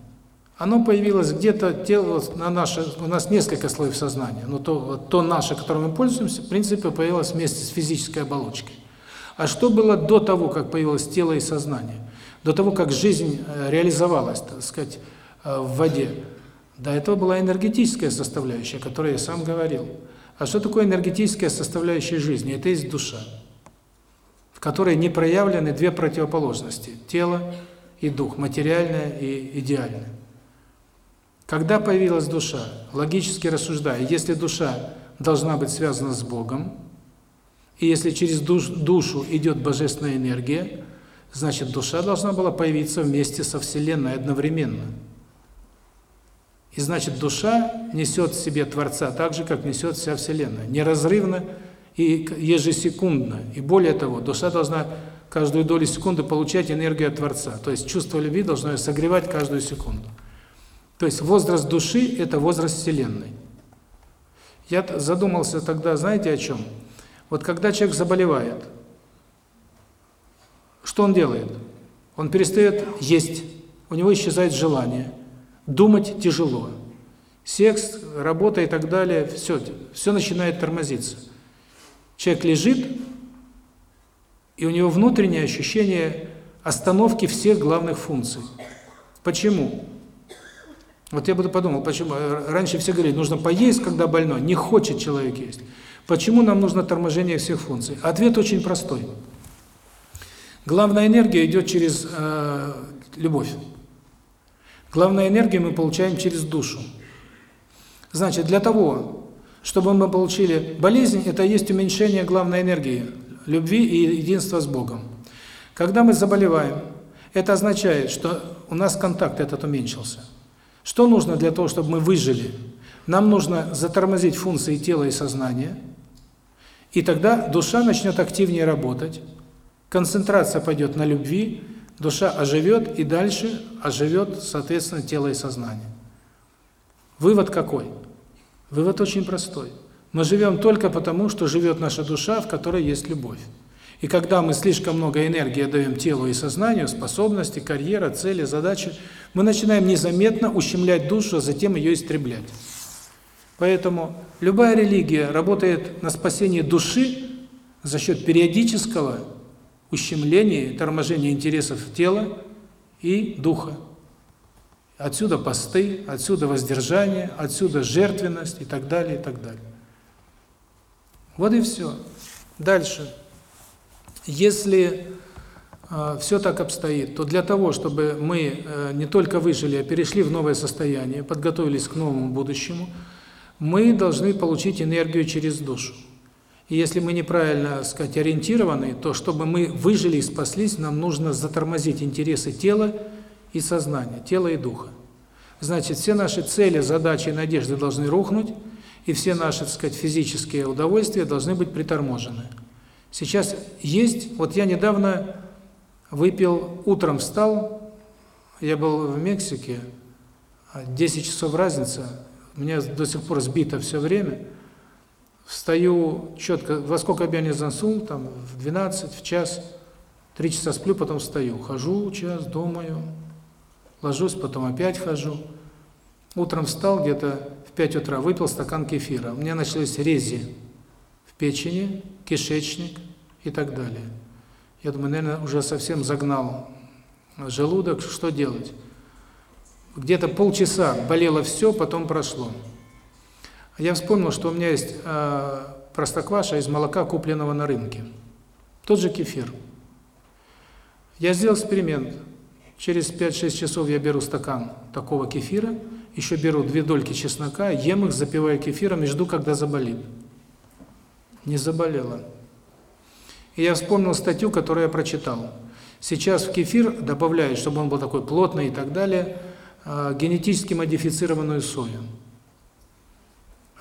Оно появилось где-то, тело на наше, у нас несколько слоев сознания, но то, то наше, которым мы пользуемся, в принципе, появилось вместе с физической оболочкой. А что было до того, как появилось тело и сознание? До того, как жизнь э, реализовалась, так сказать, э, в воде? До этого была энергетическая составляющая, о которой я сам говорил. А что такое энергетическая составляющая жизни? Это есть душа, в которой не проявлены две противоположности – тело и дух, материальное и идеальное. Когда появилась душа, логически рассуждая, если душа должна быть связана с Богом, и если через душ, душу идет божественная энергия, значит душа должна была появиться вместе со Вселенной одновременно. И значит душа несет в себе Творца так же, как несет вся Вселенная, неразрывно и ежесекундно. И более того, душа должна каждую долю секунды получать энергию от Творца. То есть чувство любви должно согревать каждую секунду. То есть возраст души – это возраст Вселенной. Я задумался тогда, знаете, о чем? Вот когда человек заболевает, что он делает? Он перестает есть, у него исчезает желание, думать тяжело. Секс, работа и так далее, все, все начинает тормозиться. Человек лежит, и у него внутреннее ощущение остановки всех главных функций. Почему? Вот я бы подумал, почему раньше все говорили, нужно поесть, когда больной, не хочет человек есть. Почему нам нужно торможение всех функций? Ответ очень простой. Главная энергия идет через э, любовь. Главная энергия мы получаем через душу. Значит, для того, чтобы мы получили болезнь, это есть уменьшение главной энергии, любви и единства с Богом. Когда мы заболеваем, это означает, что у нас контакт этот уменьшился. Что нужно для того, чтобы мы выжили? Нам нужно затормозить функции тела и сознания, и тогда душа начнет активнее работать, концентрация пойдет на любви, душа оживет, и дальше оживет, соответственно, тело и сознание. Вывод какой? Вывод очень простой. Мы живем только потому, что живет наша душа, в которой есть любовь. И когда мы слишком много энергии даем телу и сознанию, способности, карьера, цели, задачи, мы начинаем незаметно ущемлять душу, а затем ее истреблять. Поэтому любая религия работает на спасение души за счет периодического ущемления, торможения интересов тела и духа. Отсюда посты, отсюда воздержание, отсюда жертвенность и так далее, и так далее. Вот и все. Дальше. Если э, все так обстоит, то для того, чтобы мы э, не только выжили, а перешли в новое состояние, подготовились к новому будущему, мы должны получить энергию через душу. И если мы неправильно, сказать, ориентированы, то чтобы мы выжили и спаслись, нам нужно затормозить интересы тела и сознания, тела и духа. Значит, все наши цели, задачи и надежды должны рухнуть, и все наши, так сказать, физические удовольствия должны быть приторможены. Сейчас есть, вот я недавно выпил, утром встал, я был в Мексике, 10 часов разница, меня до сих пор сбито все время, встаю четко, во сколько я не заснул, там в 12, в час, три часа сплю, потом встаю, хожу час, думаю, ложусь, потом опять хожу. Утром встал где-то в 5 утра, выпил стакан кефира. У меня начались рези в печени, кишечник и так далее. Я думаю, наверное, уже совсем загнал желудок, что делать? Где-то полчаса болело все, потом прошло. Я вспомнил, что у меня есть э, простокваша из молока, купленного на рынке. Тот же кефир. Я сделал эксперимент. Через 5-6 часов я беру стакан такого кефира, еще беру две дольки чеснока, ем их, запиваю кефиром и жду, когда заболит. Не заболело. Я вспомнил статью, которую я прочитал. Сейчас в кефир добавляют, чтобы он был такой плотный и так далее, э, генетически модифицированную сою.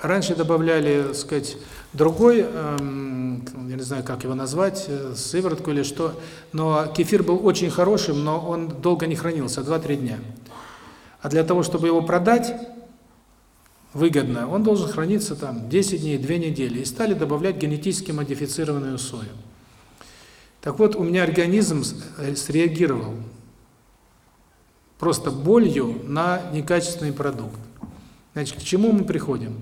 Раньше добавляли, так сказать, другой, эм, я не знаю, как его назвать, э, сыворотку или что, но кефир был очень хорошим, но он долго не хранился, 2-3 дня. А для того, чтобы его продать выгодно, он должен храниться там 10 дней, 2 недели. И стали добавлять генетически модифицированную сою. Так вот, у меня организм э, среагировал просто болью на некачественный продукт. Значит, к чему мы приходим?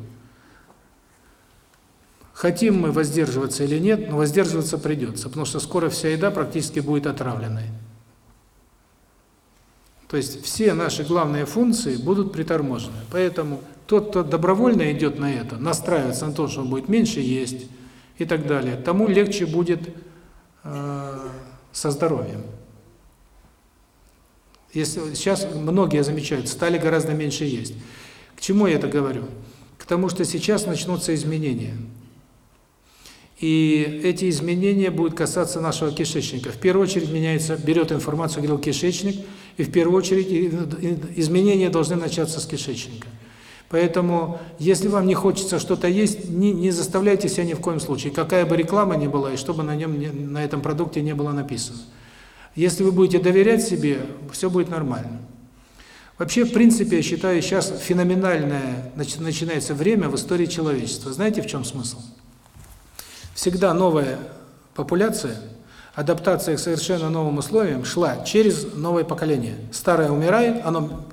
Хотим мы воздерживаться или нет, но воздерживаться придется, потому что скоро вся еда практически будет отравленной. То есть все наши главные функции будут приторможены. Поэтому тот, кто добровольно идет на это, настраивается на то, что он будет меньше есть и так далее, тому легче будет со здоровьем. Если сейчас многие замечают, стали гораздо меньше есть. К чему я это говорю? К тому, что сейчас начнутся изменения. И эти изменения будут касаться нашего кишечника. В первую очередь меняется, берет информацию, говорил, кишечник, и в первую очередь изменения должны начаться с кишечника. Поэтому, если вам не хочется что-то есть, не, не заставляйте себя ни в коем случае, какая бы реклама ни была, и чтобы на нем, не, на этом продукте не было написано. Если вы будете доверять себе, все будет нормально. Вообще, в принципе, я считаю, сейчас феноменальное начинается время в истории человечества. Знаете, в чем смысл? Всегда новая популяция, адаптация к совершенно новым условиям шла через новое поколение. Старое умирает, оно,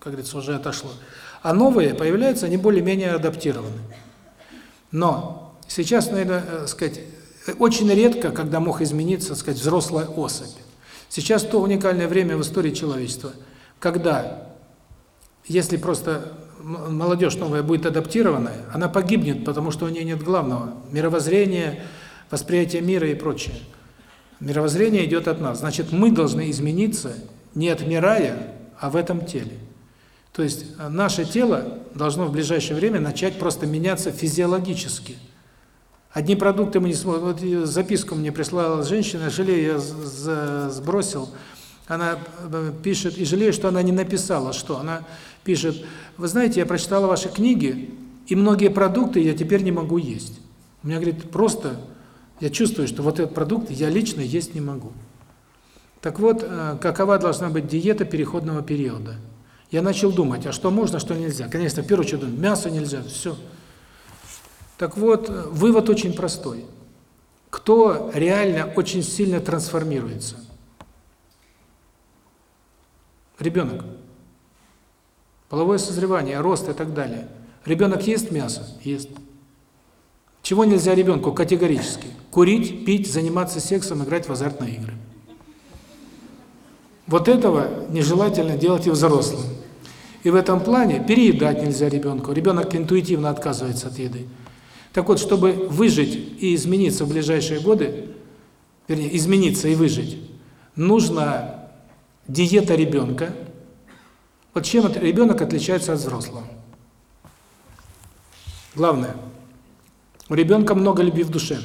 как говорится, уже отошло. А новые появляются, они более-менее адаптированы. Но сейчас, наверное, э, сказать, очень редко, когда мог измениться, сказать, взрослая особь. Сейчас то уникальное время в истории человечества, когда, если просто молодежь новая будет адаптированная, она погибнет, потому что у нее нет главного – мировоззрения, восприятия мира и прочее. Мировоззрение идет от нас. Значит, мы должны измениться, не отмирая, а в этом теле. То есть э, наше тело должно в ближайшее время начать просто меняться физиологически. Одни продукты мы не сможем. Вот записку мне прислала женщина, жалею, я сбросил. Она э, пишет, и жалею, что она не написала, что она пишет, вы знаете, я прочитала ваши книги, и многие продукты я теперь не могу есть. У меня, говорит, просто, я чувствую, что вот этот продукт я лично есть не могу. Так вот, э, какова должна быть диета переходного периода? Я начал думать, а что можно, что нельзя. Конечно, в первую очередь, мясо нельзя, все. Так вот, вывод очень простой. Кто реально очень сильно трансформируется? Ребенок. Половое созревание, рост и так далее. Ребенок ест мясо? Ест. Чего нельзя ребенку категорически? Курить, пить, заниматься сексом, играть в азартные игры. Вот этого нежелательно делать и взрослым. И в этом плане переедать нельзя ребенку. Ребенок интуитивно отказывается от еды. Так вот, чтобы выжить и измениться в ближайшие годы, вернее, измениться и выжить, нужна диета ребенка, вот чем ребенок отличается от взрослого? Главное, у ребенка много любви в душе.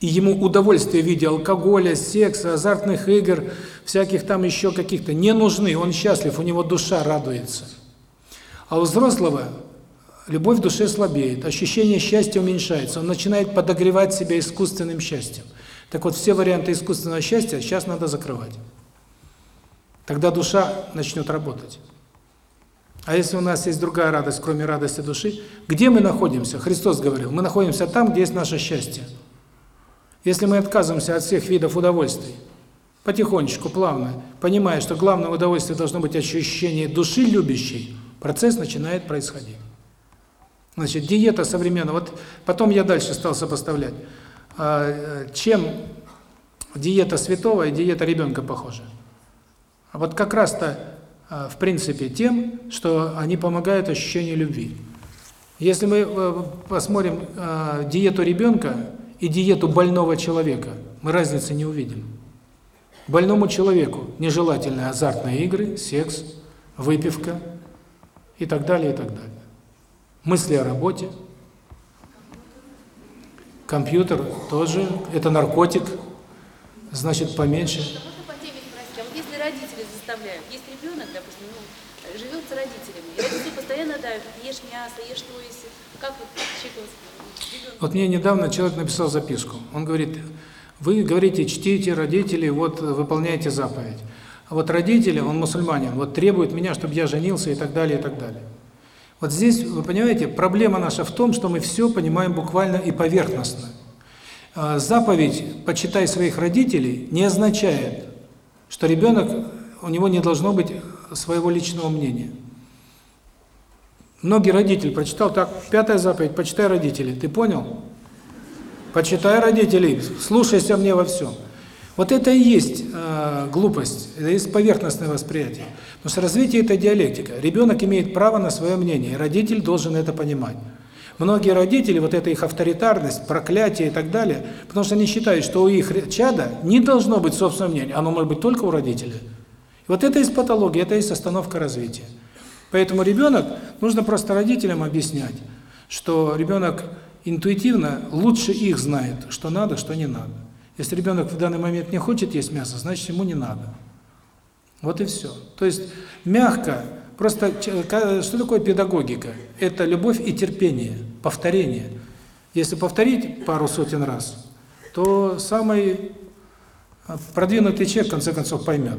И ему удовольствие в виде алкоголя, секса, азартных игр, всяких там еще каких-то не нужны. Он счастлив, у него душа радуется. А у взрослого любовь в душе слабеет, ощущение счастья уменьшается, он начинает подогревать себя искусственным счастьем. Так вот, все варианты искусственного счастья сейчас надо закрывать. Тогда душа начнет работать. А если у нас есть другая радость, кроме радости души, где мы находимся? Христос говорил, мы находимся там, где есть наше счастье. Если мы отказываемся от всех видов удовольствий, потихонечку, плавно, понимая, что главное удовольствие должно быть ощущение души любящей, процесс начинает происходить. Значит, диета современная. Вот потом я дальше стал сопоставлять. А, чем диета святого и диета ребенка похожа? А вот как раз-то, а, в принципе, тем, что они помогают ощущению любви. Если мы э, посмотрим а, диету ребенка и диету больного человека, мы разницы не увидим. Больному человеку нежелательны азартные игры, секс, выпивка и так далее, и так далее мысли о работе. Компьютер тоже, это наркотик, значит, поменьше. А если родители заставляют, есть ребенок, допустим, ну, живет с родителями, и родители постоянно дают, ешь мясо, ешь то, как вот человек... Вот мне недавно человек написал записку, он говорит, вы говорите, чтите родителей, вот выполняйте заповедь. А вот родители, он мусульманин, вот требует меня, чтобы я женился и так далее, и так далее. Вот здесь, вы понимаете, проблема наша в том, что мы все понимаем буквально и поверхностно. А, заповедь «почитай своих родителей» не означает, что ребенок, у него не должно быть своего личного мнения. Многие родители прочитал, так, пятая заповедь, почитай родителей. Ты понял? Почитай родителей, слушайся мне во всем. Вот это и есть э, глупость, это есть поверхностное восприятие. Потому что развитие – это диалектика. Ребенок имеет право на свое мнение, и родитель должен это понимать. Многие родители, вот эта их авторитарность, проклятие и так далее, потому что они считают, что у их чада не должно быть собственного мнения, оно может быть только у родителя. И вот это есть патология, это есть остановка развития. Поэтому ребенок, нужно просто родителям объяснять, что ребенок интуитивно лучше их знает, что надо, что не надо. Если ребенок в данный момент не хочет есть мясо, значит ему не надо. Вот и все. То есть мягко, просто что такое педагогика? Это любовь и терпение, повторение. Если повторить пару сотен раз, то самый а, продвинутый человек в конце концов поймет,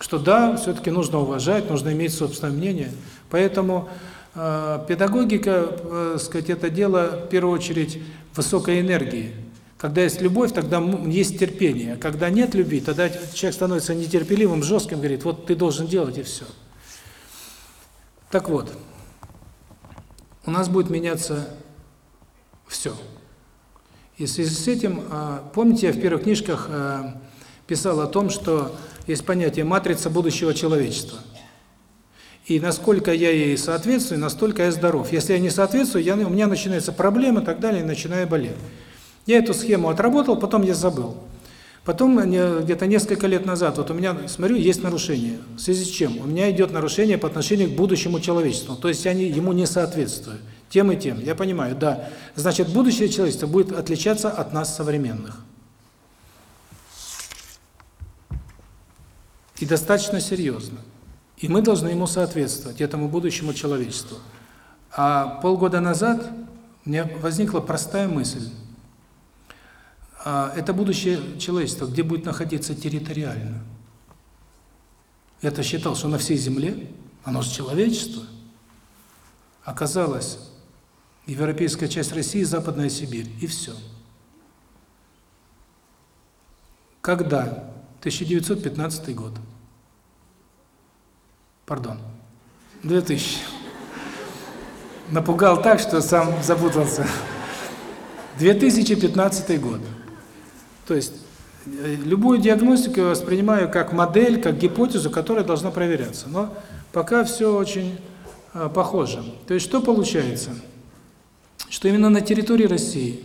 что да, все-таки нужно уважать, нужно иметь собственное мнение. Поэтому э, педагогика, э, сказать, это дело в первую очередь высокой энергии. Когда есть любовь, тогда есть терпение. Когда нет любви, тогда человек становится нетерпеливым, жестким, говорит, вот ты должен делать и все. Так вот, у нас будет меняться все. И в связи с этим, а, помните, я в первых книжках а, писал о том, что есть понятие матрица будущего человечества. И насколько я ей соответствую, настолько я здоров. Если я не соответствую, я, у меня начинаются проблемы и так далее, и начинаю болеть. Я эту схему отработал, потом я забыл. Потом где-то несколько лет назад, вот у меня, смотрю, есть нарушение. В связи с чем? У меня идет нарушение по отношению к будущему человечеству. То есть я не, ему не соответствую. Тем и тем. Я понимаю, да. Значит, будущее человечество будет отличаться от нас современных. И достаточно серьезно. И мы должны ему соответствовать, этому будущему человечеству. А полгода назад мне возникла простая мысль. А, это будущее человечества, где будет находиться территориально. Я-то считал, что на всей земле, оно же человечество. Оказалось, европейская часть России, Западная Сибирь, и все. Когда? 1915 год. Пардон. 2000. Напугал так, что сам запутался. 2015 год. То есть э, любую диагностику я воспринимаю как модель, как гипотезу, которая должна проверяться. Но пока все очень э, похоже. То есть что получается? Что именно на территории России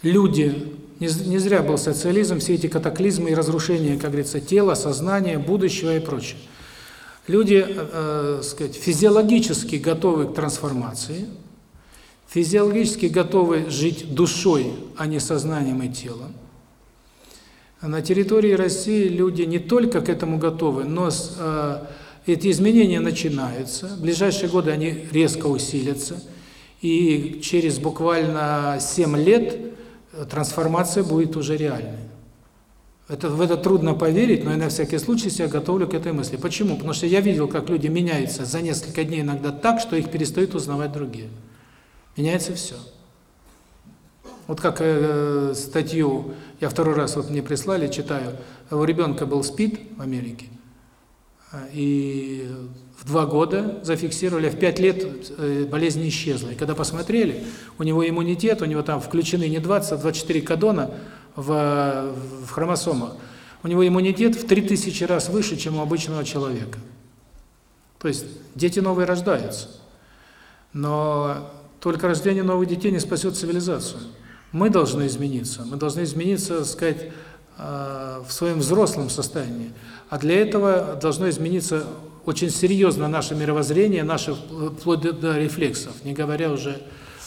люди, не, не зря был социализм, все эти катаклизмы и разрушения, как говорится, тела, сознания, будущего и прочее. Люди, э, э, сказать, физиологически готовы к трансформации, физиологически готовы жить душой, а не сознанием и телом. На территории России люди не только к этому готовы, но с э, эти изменения начинаются, в ближайшие годы они резко усилятся, и через буквально 7 лет трансформация будет уже реальной. Это, в это трудно поверить, но я на всякий случай себя готовлю к этой мысли. Почему? Потому что я видел, как люди меняются за несколько дней иногда так, что их перестают узнавать другие. Меняется все. Вот как э, статью, я второй раз вот мне прислали, читаю, у ребенка был СПИД в Америке, э, и в два года зафиксировали, а в пять лет э, болезнь исчезла. И когда посмотрели, у него иммунитет, у него там включены не 20, а 24 кадона, в, в хромосомах, у него иммунитет в 3000 раз выше, чем у обычного человека. То есть дети новые рождаются. Но только рождение новых детей не спасет цивилизацию. Мы должны измениться. Мы должны измениться, сказать, э, в своем взрослом состоянии. А для этого должно измениться очень серьезно наше мировоззрение, наше вплоть до рефлексов, не говоря уже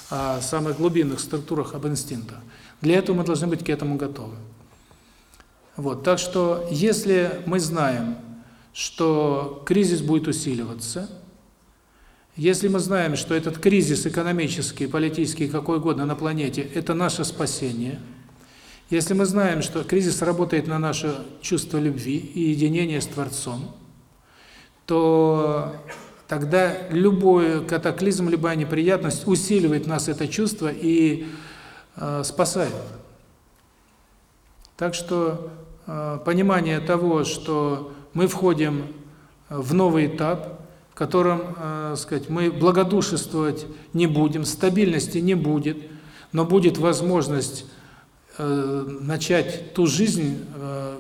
о самых глубинных структурах, об инстинктах. Для этого мы должны быть к этому готовы. Вот, так что, если мы знаем, что кризис будет усиливаться, если мы знаем, что этот кризис экономический, политический, какой угодно на планете – это наше спасение, если мы знаем, что кризис работает на наше чувство любви и единения с Творцом, то тогда любой катаклизм, любая неприятность усиливает нас это чувство и спасает. Так что э, понимание того, что мы входим в новый этап, в котором, э, сказать, мы благодушествовать не будем, стабильности не будет, но будет возможность начать ту жизнь,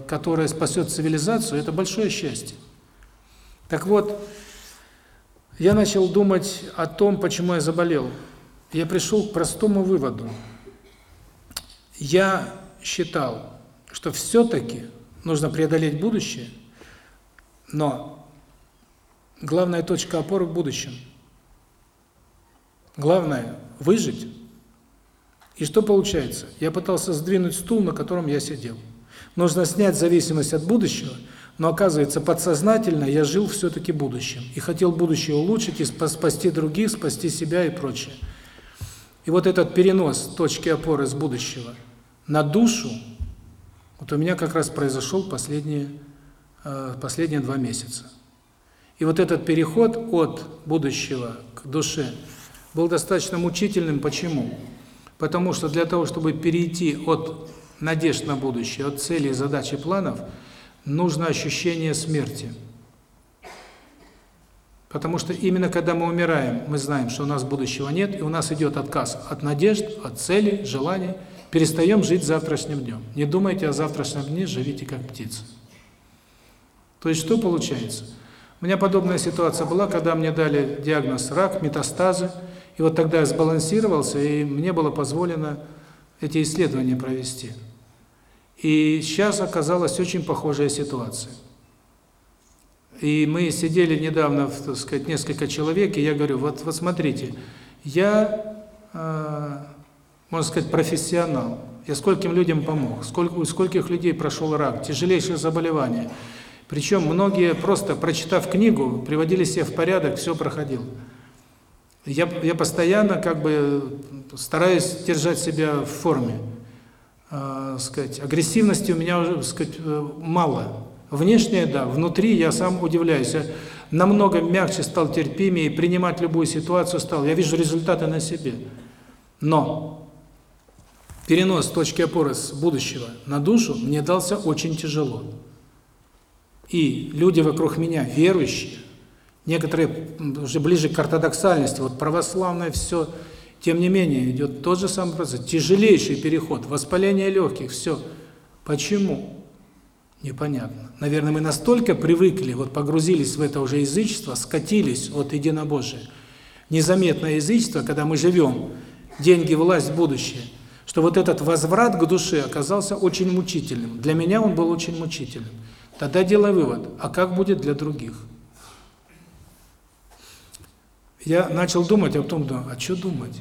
которая спасет цивилизацию, это большое счастье. Так вот, я начал думать о том, почему я заболел. Я пришел к простому выводу – я считал, что все-таки нужно преодолеть будущее, но главная точка опоры в будущем. Главное – выжить. И что получается? Я пытался сдвинуть стул, на котором я сидел. Нужно снять зависимость от будущего, но оказывается подсознательно я жил все-таки будущим. И хотел будущее улучшить, и спасти других, спасти себя и прочее. И вот этот перенос точки опоры с будущего – на душу, вот у меня как раз произошел последние, э, последние два месяца. И вот этот переход от будущего к душе был достаточно мучительным. Почему? Потому что для того, чтобы перейти от надежд на будущее, от целей, задач и планов, нужно ощущение смерти. Потому что именно когда мы умираем, мы знаем, что у нас будущего нет, и у нас идет отказ от надежд, от целей, желаний – Перестаем жить завтрашним днем. Не думайте о завтрашнем дне, живите как птица. То есть что получается? У меня подобная ситуация была, когда мне дали диагноз рак, метастазы, и вот тогда я сбалансировался, и мне было позволено эти исследования провести. И сейчас оказалась очень похожая ситуация. И мы сидели недавно, так сказать, несколько человек, и я говорю, вот, вот смотрите, я э, можно сказать, профессионал. Я скольким людям помог, сколько, у скольких людей прошел рак, тяжелейшее заболевание. Причем многие, просто прочитав книгу, приводили себя в порядок, все проходил. Я, я постоянно как бы стараюсь держать себя в форме. Э, сказать, агрессивности у меня уже сказать, э, мало. Внешне, да, внутри я сам удивляюсь. Я намного мягче стал, терпимее, принимать любую ситуацию стал. Я вижу результаты на себе. Но перенос точки опоры с будущего на душу мне дался очень тяжело. И люди вокруг меня верующие, некоторые уже ближе к ортодоксальности, вот православное все, тем не менее идет тот же самый процесс, тяжелейший переход, воспаление легких, все. Почему? Непонятно. Наверное, мы настолько привыкли, вот погрузились в это уже язычество, скатились от единобожия. Незаметное язычество, когда мы живем, деньги, власть, будущее – что вот этот возврат к душе оказался очень мучительным. Для меня он был очень мучительным. Тогда делай вывод, а как будет для других? Я начал думать о том, да, а что думать?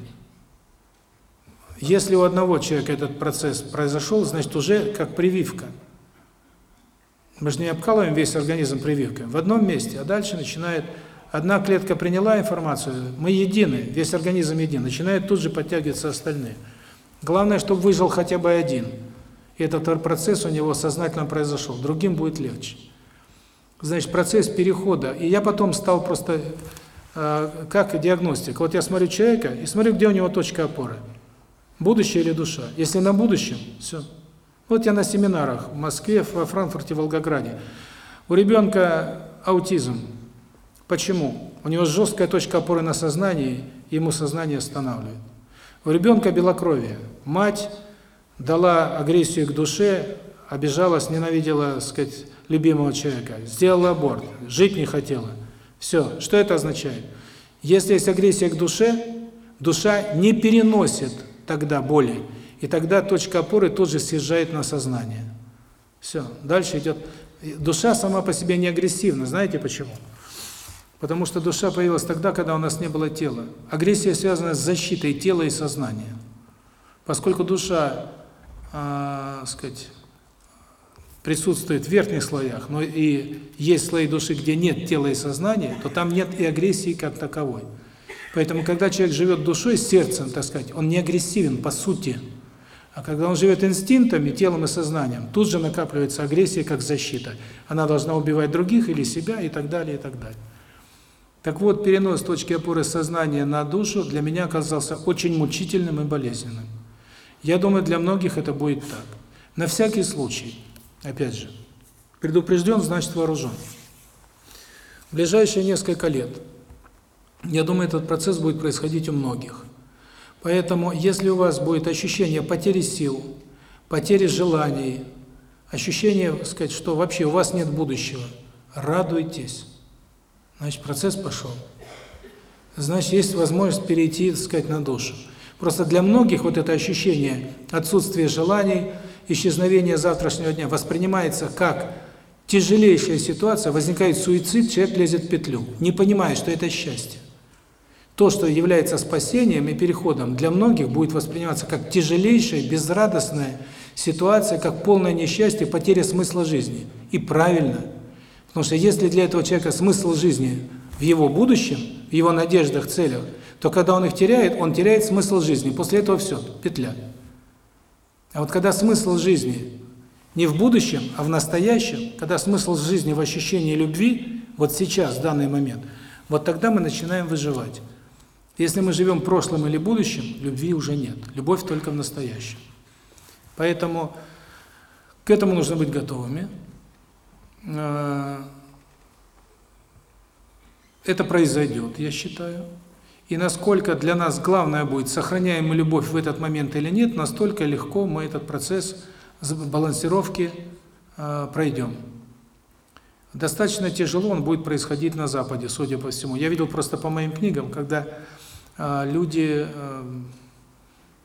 Если у одного человека этот процесс произошел, значит уже как прививка. Мы же не обкалываем весь организм прививкой. В одном месте, а дальше начинает... Одна клетка приняла информацию, мы едины, весь организм един, начинает тут же подтягиваться остальные. Главное, чтобы выжил хотя бы один. И этот процесс у него сознательно произошел. Другим будет легче. Значит, процесс перехода. И я потом стал просто, э, как диагностик. Вот я смотрю человека и смотрю, где у него точка опоры. Будущее или душа. Если на будущем, все. Вот я на семинарах в Москве, во Франкфурте, в Волгограде. У ребенка аутизм. Почему? У него жесткая точка опоры на сознании, ему сознание останавливает. У ребенка белокровие. Мать дала агрессию к душе, обижалась, ненавидела, сказать, любимого человека, сделала аборт, жить не хотела. Все. Что это означает? Если есть агрессия к душе, душа не переносит тогда боли, и тогда точка опоры тут же съезжает на сознание. Все. Дальше идет... Душа сама по себе не агрессивна. Знаете почему? Потому что душа появилась тогда, когда у нас не было тела. Агрессия связана с защитой тела и сознания. Поскольку душа, э, сказать, присутствует в верхних слоях, но и есть слои души, где нет тела и сознания, то там нет и агрессии как таковой. Поэтому, когда человек живет душой, сердцем, так сказать, он не агрессивен по сути. А когда он живет инстинктами, телом и сознанием, тут же накапливается агрессия как защита. Она должна убивать других или себя и так далее, и так далее. Так вот, перенос точки опоры сознания на душу для меня оказался очень мучительным и болезненным. Я думаю, для многих это будет так. На всякий случай, опять же, предупрежден, значит вооружен. В ближайшие несколько лет, я думаю, этот процесс будет происходить у многих. Поэтому, если у вас будет ощущение потери сил, потери желаний, ощущение, сказать, что вообще у вас нет будущего, радуйтесь. Значит, процесс пошел. Значит, есть возможность перейти, так сказать, на душу. Просто для многих вот это ощущение отсутствия желаний, исчезновения завтрашнего дня воспринимается как тяжелейшая ситуация, возникает суицид, человек лезет в петлю, не понимая, что это счастье. То, что является спасением и переходом, для многих будет восприниматься как тяжелейшая, безрадостная ситуация, как полное несчастье, потеря смысла жизни. И правильно. Потому что если для этого человека смысл жизни в его будущем, в его надеждах, целях, то когда он их теряет, он теряет смысл жизни. После этого все, петля. А вот когда смысл жизни не в будущем, а в настоящем, когда смысл жизни в ощущении любви, вот сейчас, в данный момент, вот тогда мы начинаем выживать. Если мы живем прошлым или будущим, любви уже нет. Любовь только в настоящем. Поэтому к этому нужно быть готовыми. Э, это произойдет, я считаю. И насколько для нас главное будет, сохраняем мы любовь в этот момент или нет, настолько легко мы этот процесс балансировки э, пройдем. Достаточно тяжело он будет происходить на Западе, судя по всему. Я видел просто по моим книгам, когда а, люди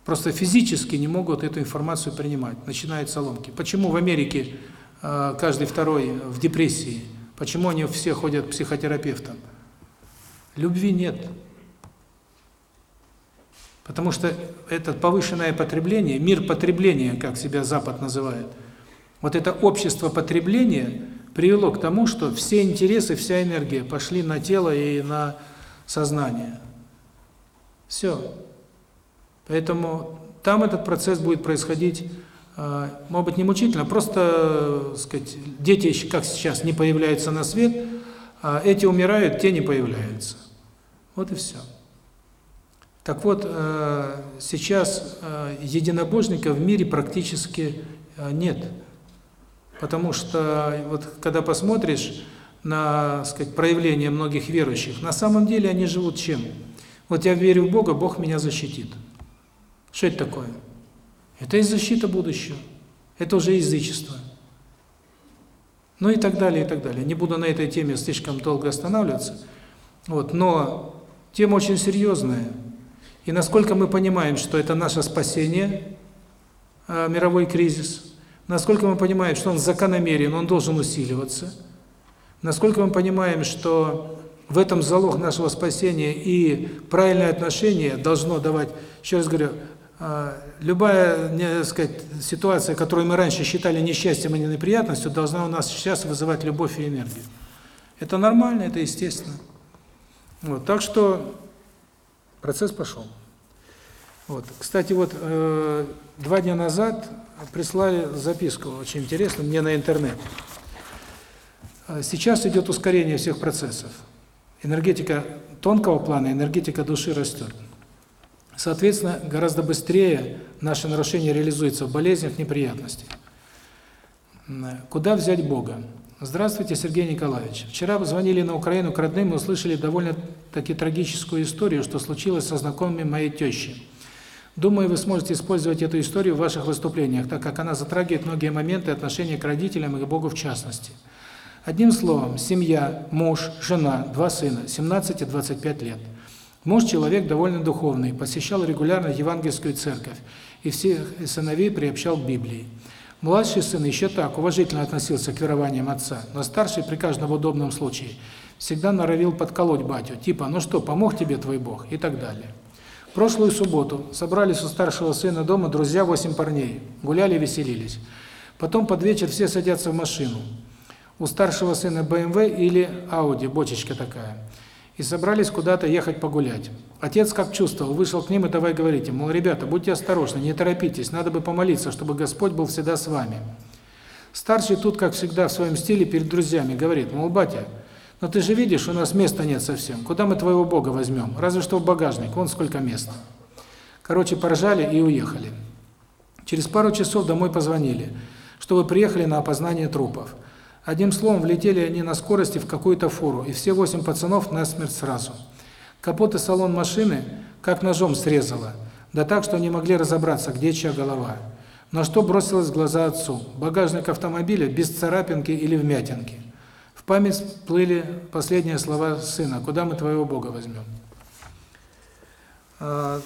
просто физически не могут эту информацию принимать, начинают соломки. Почему в Америке каждый второй в депрессии? Почему они все ходят к психотерапевтам? Любви нет. Потому что это повышенное потребление, мир потребления, как себя Запад называет, вот это общество потребления привело к тому, что все интересы, вся энергия пошли на тело и на сознание. Все. Поэтому там этот процесс будет происходить, э, может быть, не мучительно, просто, сказать, дети, как сейчас, не появляются на свет, а эти умирают, те не появляются. Вот и все. Так вот, э, сейчас э, единобожников в мире практически нет. Потому что вот когда посмотришь на, сказать, проявление многих верующих, на самом деле они живут чем? Вот я верю в Бога, Бог меня защитит. Что это такое? Это и защита будущего. Это уже язычество. Ну и так далее, и так далее. Не буду на этой теме слишком долго останавливаться. Вот, но тема очень серьезная. И насколько мы понимаем, что это наше спасение, а, мировой кризис, насколько мы понимаем, что он закономерен, он должен усиливаться, насколько мы понимаем, что в этом залог нашего спасения, и правильное отношение должно давать, еще раз говорю, любая, не, сказать, ситуация, которую мы раньше считали несчастьем и неприятностью, должна у нас сейчас вызывать любовь и энергию. Это нормально, это естественно. Вот, так что процесс пошел. Вот. Кстати, вот э, два дня назад прислали записку, очень интересную, мне на интернет. Э, сейчас идет ускорение всех процессов. Энергетика тонкого плана, энергетика души растет. Соответственно, гораздо быстрее наше нарушение реализуется в болезнях, неприятностях. Куда взять Бога? Здравствуйте, Сергей Николаевич. Вчера звонили на Украину к родным и услышали довольно-таки трагическую историю, что случилось со знакомыми моей тещи. Думаю, вы сможете использовать эту историю в ваших выступлениях, так как она затрагивает многие моменты отношения к родителям и к Богу в частности. Одним словом, семья, муж, жена, два сына, 17 и 25 лет. Муж человек довольно духовный, посещал регулярно евангельскую церковь и всех сыновей приобщал к Библии. Младший сын еще так уважительно относился к верованиям отца, но старший при каждом удобном случае всегда норовил подколоть батю, типа «ну что, помог тебе твой Бог?» и так далее. Прошлую субботу собрались у старшего сына дома друзья восемь парней, гуляли, веселились. Потом под вечер все садятся в машину. У старшего сына BMW или Audi, бочечка такая. И собрались куда-то ехать погулять. Отец, как чувствовал, вышел к ним и давай говорить им, мол, ребята, будьте осторожны, не торопитесь, надо бы помолиться, чтобы Господь был всегда с вами. Старший тут, как всегда, в своем стиле перед друзьями говорит, мол, батя, но ты же видишь, у нас места нет совсем. Куда мы твоего Бога возьмем? Разве что в багажник, вон сколько места. Короче, поржали и уехали. Через пару часов домой позвонили, чтобы приехали на опознание трупов. Одним словом, влетели они на скорости в какую-то фуру, и все восемь пацанов насмерть сразу. Капот и салон машины как ножом срезало, да так, что не могли разобраться, где чья голова. Но что бросилось в глаза отцу? Багажник автомобиля без царапинки или вмятинки. В память всплыли последние слова сына: "Куда мы твоего Бога возьмем?" А,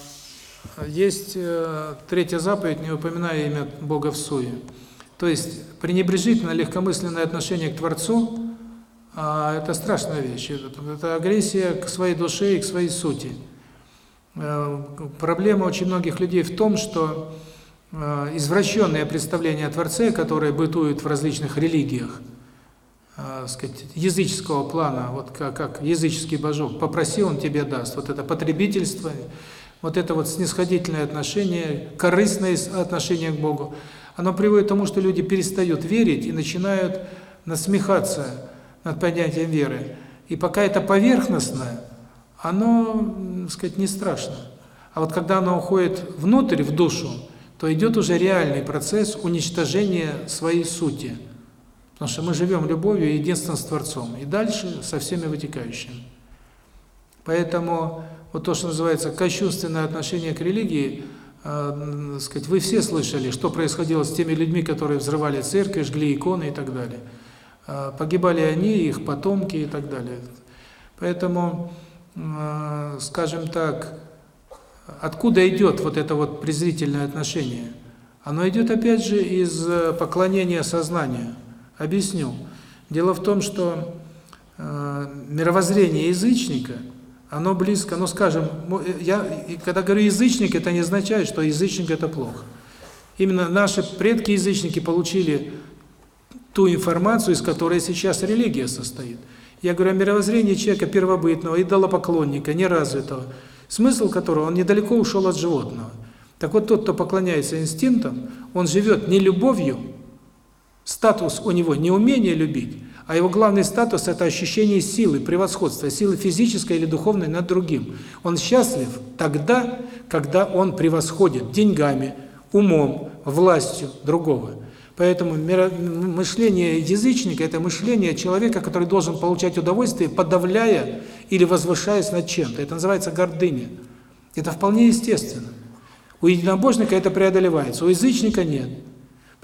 есть э, третья заповедь: "Не упоминай имя Бога в суе". То есть пренебрежительное, легкомысленное отношение к Творцу а, это страшная вещь. Это агрессия к своей душе и к своей сути. Э, проблема очень многих людей в том, что э, извращенное представление о Творце, которое бытует в различных религиях, э, сказать, языческого плана, вот как, как языческий божок, попроси, он тебе даст. Вот это потребительство, вот это вот снисходительное отношение, корыстное отношение к Богу, оно приводит к тому, что люди перестают верить и начинают насмехаться над понятием веры. И пока это поверхностное, оно, так сказать, не страшно. А вот когда оно уходит внутрь, в душу, то идет уже реальный процесс уничтожения своей сути. Потому что мы живем любовью и единством с Творцом. И дальше со всеми вытекающими. Поэтому вот то, что называется кощунственное отношение к религии, э, сказать, вы все слышали, что происходило с теми людьми, которые взрывали церковь, жгли иконы и так далее. Э, погибали они, их потомки и так далее. Поэтому, э, скажем так, откуда идет вот это вот презрительное отношение? Оно идет опять же из э, поклонения сознанию. Объясню. Дело в том, что э, мировоззрение язычника, оно близко, ну скажем, я когда говорю язычник, это не означает, что язычник это плохо. Именно наши предки-язычники получили ту информацию, из которой сейчас религия состоит. Я говорю о мировоззрении человека первобытного, идолопоклонника, неразвитого, смысл которого он недалеко ушел от животного. Так вот тот, кто поклоняется инстинктам, он живет не любовью, статус у него не умение любить, а его главный статус – это ощущение силы, превосходства, силы физической или духовной над другим. Он счастлив тогда, когда он превосходит деньгами, умом, властью другого. Поэтому мышление язычника – это мышление человека, который должен получать удовольствие, подавляя или возвышаясь над чем-то. Это называется гордыня. Это вполне естественно. У единобожника это преодолевается, у язычника нет.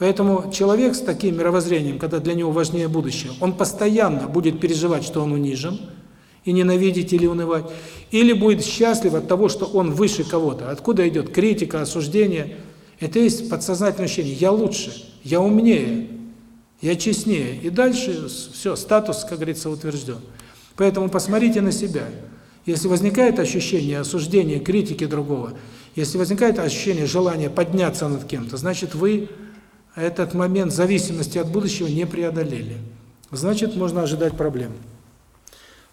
Поэтому человек с таким мировоззрением, когда для него важнее будущее, он постоянно будет переживать, что он унижен, и ненавидеть или унывать, или будет счастлив от того, что он выше кого-то. Откуда идет критика, осуждение? Это есть подсознательное ощущение «я лучше», «я умнее», «я честнее». И дальше все, статус, как говорится, утвержден. Поэтому посмотрите на себя. Если возникает ощущение осуждения, критики другого, Если возникает ощущение, желание подняться над кем-то, значит вы этот момент зависимости от будущего не преодолели. Значит, можно ожидать проблем.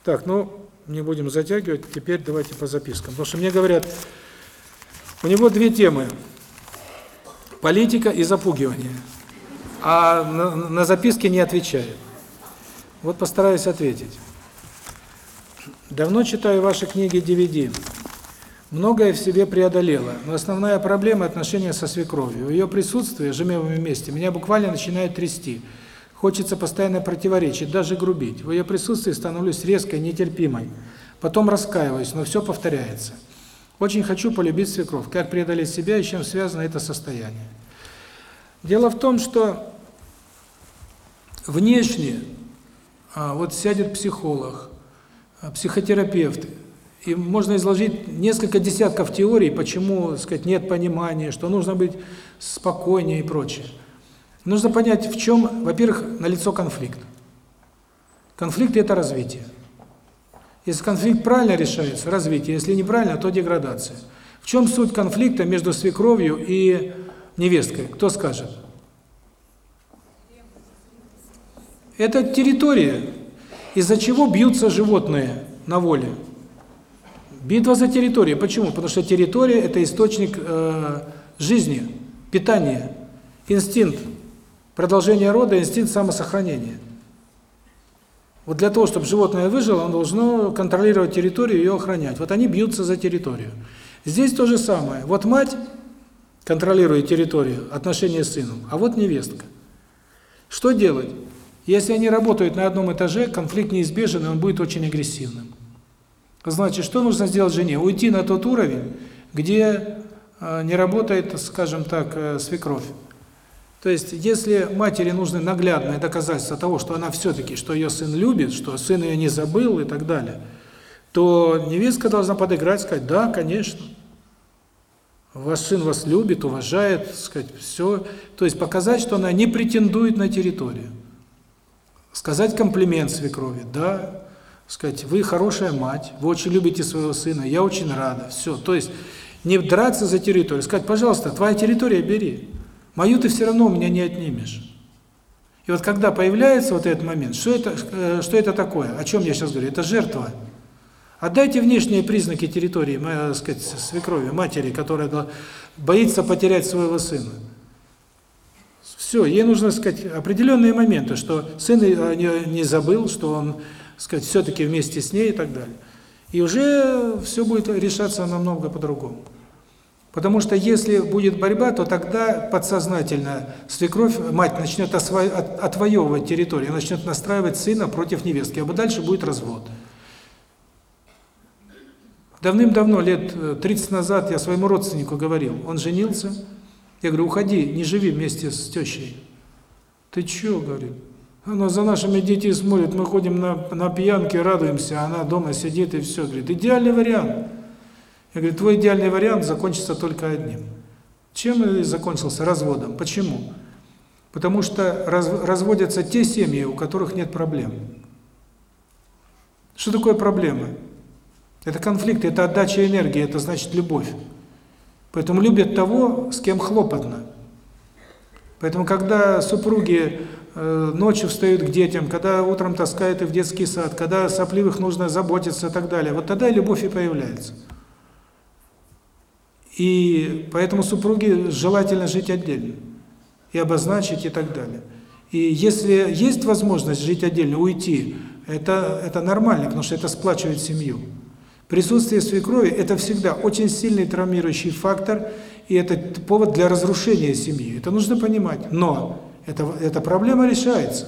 Так, ну, не будем затягивать, теперь давайте по запискам. Потому что мне говорят, у него две темы. Политика и запугивание. А на, на записки не отвечает. Вот постараюсь ответить. Давно читаю ваши книги DVD. Многое в себе преодолела, но основная проблема – отношения со свекровью. Ее присутствие, живем вместе, меня буквально начинает трясти. Хочется постоянно противоречить, даже грубить. В ее присутствии становлюсь резкой, нетерпимой. Потом раскаиваюсь, но все повторяется. Очень хочу полюбить свекровь. Как преодолеть себя и чем связано это состояние? Дело в том, что внешне а, вот сядет психолог, а, психотерапевт, и можно изложить несколько десятков теорий, почему, так сказать, нет понимания, что нужно быть спокойнее и прочее. Нужно понять, в чем, во-первых, налицо конфликт. Конфликт – это развитие. Если конфликт правильно решается – развитие, если неправильно, то деградация. В чем суть конфликта между свекровью и невесткой? Кто скажет? Это территория, из-за чего бьются животные на воле. Битва за территорию. Почему? Потому что территория – это источник э, жизни, питания, инстинкт продолжения рода, инстинкт самосохранения. Вот для того, чтобы животное выжило, оно должно контролировать территорию и ее охранять. Вот они бьются за территорию. Здесь то же самое. Вот мать контролирует территорию, отношения с сыном, а вот невестка. Что делать? Если они работают на одном этаже, конфликт неизбежен, и он будет очень агрессивным. Значит, что нужно сделать жене? Уйти на тот уровень, где э, не работает, скажем так, э, свекровь. То есть, если матери нужны наглядные доказательства того, что она все-таки, что ее сын любит, что сын ее не забыл и так далее, то невестка должна подыграть, сказать, да, конечно, ваш сын вас любит, уважает, сказать, все. То есть, показать, что она не претендует на территорию. Сказать комплимент свекрови, да, сказать, вы хорошая мать, вы очень любите своего сына, я очень рада. Все. То есть не драться за территорию, сказать, пожалуйста, твоя территория бери. Мою ты все равно у меня не отнимешь. И вот когда появляется вот этот момент, что это э, что это такое? О чем я сейчас говорю? Это жертва. Отдайте внешние признаки территории, так сказать, свекрови, матери, которая боится потерять своего сына. Все, ей нужно сказать определенные моменты, что сын э, не забыл, что он сказать, все-таки вместе с ней и так далее. И уже все будет решаться намного по-другому. Потому что если будет борьба, то тогда подсознательно свекровь, мать начнет отвоевывать территорию, начнет настраивать сына против невестки, а дальше будет развод. Давным-давно, лет 30 назад, я своему родственнику говорил, он женился, я говорю, уходи, не живи вместе с тещей. Ты что, говорит, она за нашими детьми смотрит, мы ходим на, на пьянки, радуемся, а она дома сидит и все. Говорит, идеальный вариант. Я говорю, твой идеальный вариант закончится только одним. Чем и закончился? Разводом. Почему? Потому что раз, разводятся те семьи, у которых нет проблем. Что такое проблема? Это конфликт, это отдача энергии, это значит любовь. Поэтому любят того, с кем хлопотно. Поэтому когда супруги ночью встают к детям, когда утром таскают их в детский сад, когда сопливых нужно заботиться и так далее. Вот тогда любовь и появляется. И поэтому супруги желательно жить отдельно. И обозначить и так далее. И если есть возможность жить отдельно, уйти, это, это нормально, потому что это сплачивает семью. Присутствие свекрови – это всегда очень сильный травмирующий фактор, и это повод для разрушения семьи. Это нужно понимать. Но эта, эта проблема решается.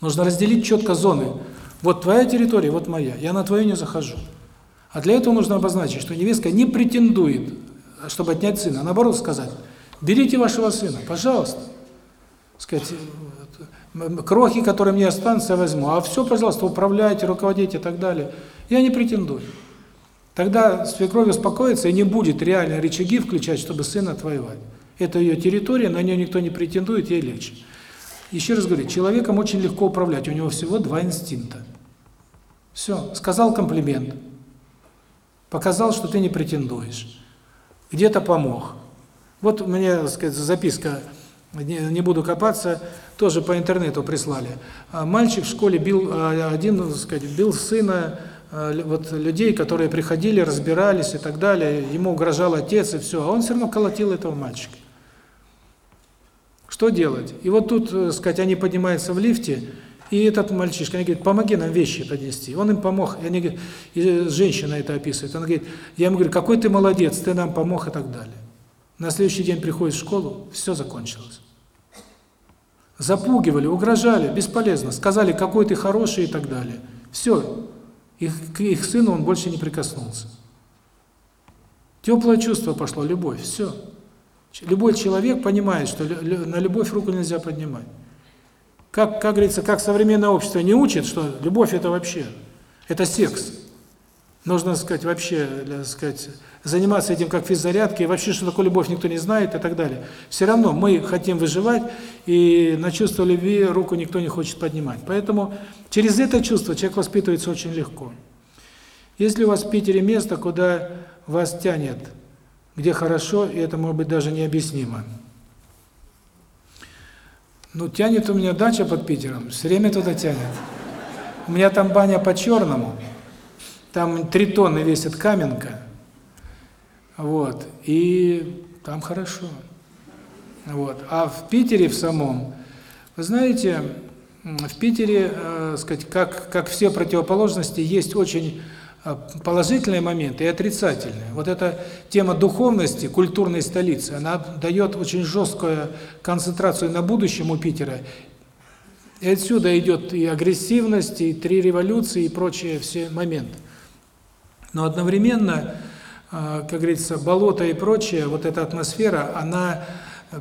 Нужно разделить четко зоны. Вот твоя территория, вот моя. Я на твою не захожу. А для этого нужно обозначить, что невестка не претендует, чтобы отнять сына. А наоборот сказать, берите вашего сына, пожалуйста. Сказать, крохи, которые мне останутся, я возьму. А все, пожалуйста, управляйте, руководите и так далее. Я не претендую. Тогда свекровь успокоится и не будет реально рычаги включать, чтобы сына отвоевать. Это ее территория, на нее никто не претендует, ей легче. Еще раз говорю, человеком очень легко управлять, у него всего два инстинкта. Все, сказал комплимент, показал, что ты не претендуешь. где-то помог. Вот мне, так сказать, записка, не, буду копаться, тоже по интернету прислали. А Мальчик в школе бил, а, один, так сказать, бил сына, а, вот людей, которые приходили, разбирались и так далее. Ему угрожал отец и все, а он все равно колотил этого мальчика. Что делать? И вот тут, так сказать, они поднимаются в лифте, и этот мальчишка, они говорят, помоги нам вещи поднести. Он им помог, и они говорят, и женщина это описывает, она говорит, я ему говорю, какой ты молодец, ты нам помог и так далее. На следующий день приходит в школу, все закончилось. Запугивали, угрожали, бесполезно, сказали, какой ты хороший и так далее. Все, их, к их сыну он больше не прикоснулся. Теплое чувство пошло, любовь, все. Любой человек понимает, что на любовь руку нельзя поднимать. Как, как говорится, как современное общество не учит, что любовь это вообще, это секс. Нужно, сказать, вообще, так сказать, заниматься этим как физзарядкой, и вообще, что такое любовь, никто не знает и так далее. Все равно мы хотим выживать, и на чувство любви руку никто не хочет поднимать. Поэтому через это чувство человек воспитывается очень легко. Если у вас в Питере место, куда вас тянет, где хорошо, и это может быть даже необъяснимо. Ну, тянет у меня дача под Питером, все время туда тянет. У меня там баня по-черному, там три тонны весит каменка, вот, и там хорошо. Вот. А в Питере в самом, вы знаете, в Питере, э, сказать, как, как все противоположности, есть очень положительные моменты и отрицательные. Вот эта тема духовности, культурной столицы, она дает очень жесткую концентрацию на будущем у Питера. И отсюда идет и агрессивность, и три революции, и прочие все моменты. Но одновременно, э, как говорится, болото и прочее, вот эта атмосфера, она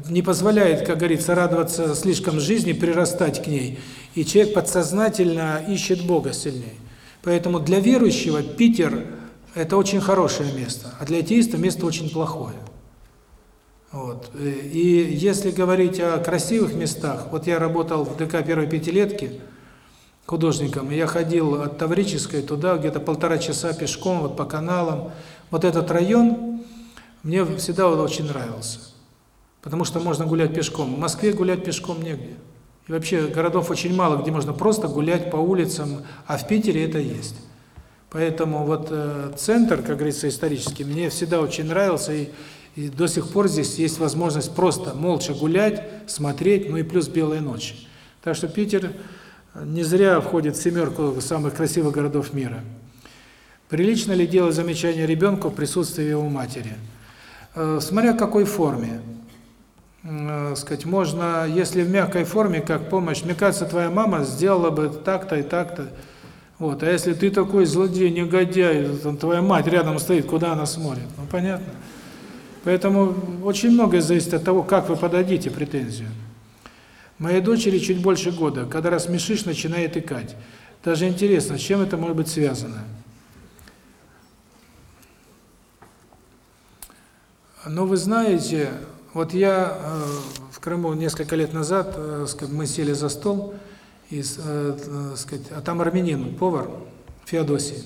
не позволяет, как говорится, радоваться слишком жизни, прирастать к ней. И человек подсознательно ищет Бога сильнее. Поэтому для верующего Питер – это очень хорошее место, а для атеиста место очень плохое. Вот. И если говорить о красивых местах, вот я работал в ДК первой пятилетки художником, и я ходил от Таврической туда, где-то полтора часа пешком, вот по каналам. Вот этот район мне всегда очень нравился, потому что можно гулять пешком. В Москве гулять пешком негде. И вообще городов очень мало, где можно просто гулять по улицам, а в Питере это есть. Поэтому вот э, центр, как говорится, исторический, мне всегда очень нравился, и, и до сих пор здесь есть возможность просто молча гулять, смотреть, ну и плюс белые ночи. Так что Питер не зря входит в семерку самых красивых городов мира. Прилично ли делать замечание ребенку в присутствии его матери? Э, смотря в какой форме. Э, сказать, можно, если в мягкой форме, как помощь, мне кажется, твоя мама сделала бы так-то и так-то. Вот, а если ты такой злодей, негодяй, там твоя мать рядом стоит, куда она смотрит? Ну, понятно. Поэтому очень многое зависит от того, как вы подадите претензию. Моей дочери чуть больше года, когда рассмешишь, начинает икать. Даже интересно, с чем это может быть связано? Ну, вы знаете, вот я э, в Крыму несколько лет назад, э, мы сели за стол, и, э, сказать, а там армянин, повар Феодосий.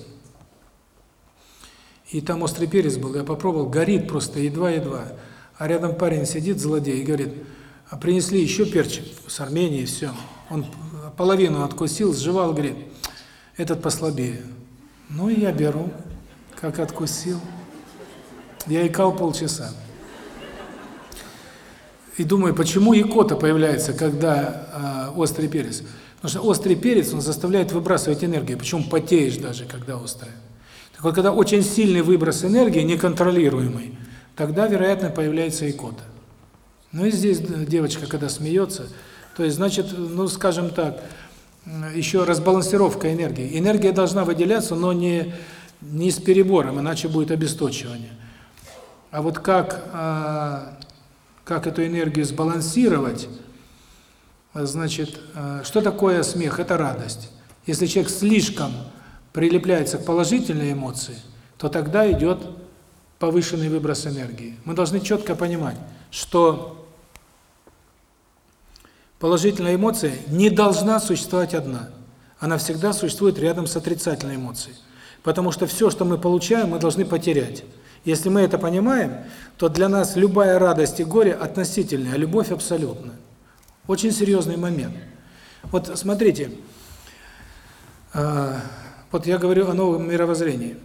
И там острый перец был, я попробовал, горит просто едва-едва. А рядом парень сидит, злодей, и говорит, а принесли еще перчик с Армении, все. Он половину откусил, сживал, говорит, этот послабее. Ну и я беру, как откусил. Я икал полчаса. И думаю, почему икота появляется, когда э, острый перец? Потому что острый перец, он заставляет выбрасывать энергию, причем потеешь даже, когда острый. Так вот, когда очень сильный выброс энергии, неконтролируемый, тогда, вероятно, появляется икота. Ну и здесь девочка, когда смеется, то есть, значит, ну, скажем так, еще разбалансировка энергии. Энергия должна выделяться, но не, не с перебором, иначе будет обесточивание. А вот как, а, как эту энергию сбалансировать, а, значит, а, что такое смех? Это радость. Если человек слишком прилепляется к положительной эмоции, то тогда идет повышенный выброс энергии. Мы должны четко понимать, что положительная эмоция не должна существовать одна. Она всегда существует рядом с отрицательной эмоцией. Потому что все, что мы получаем, мы должны потерять. Если мы это понимаем, то для нас любая радость и горе относительная, а любовь абсолютная. Очень серьезный момент. Вот смотрите, э, вот я говорю о новом мировоззрении.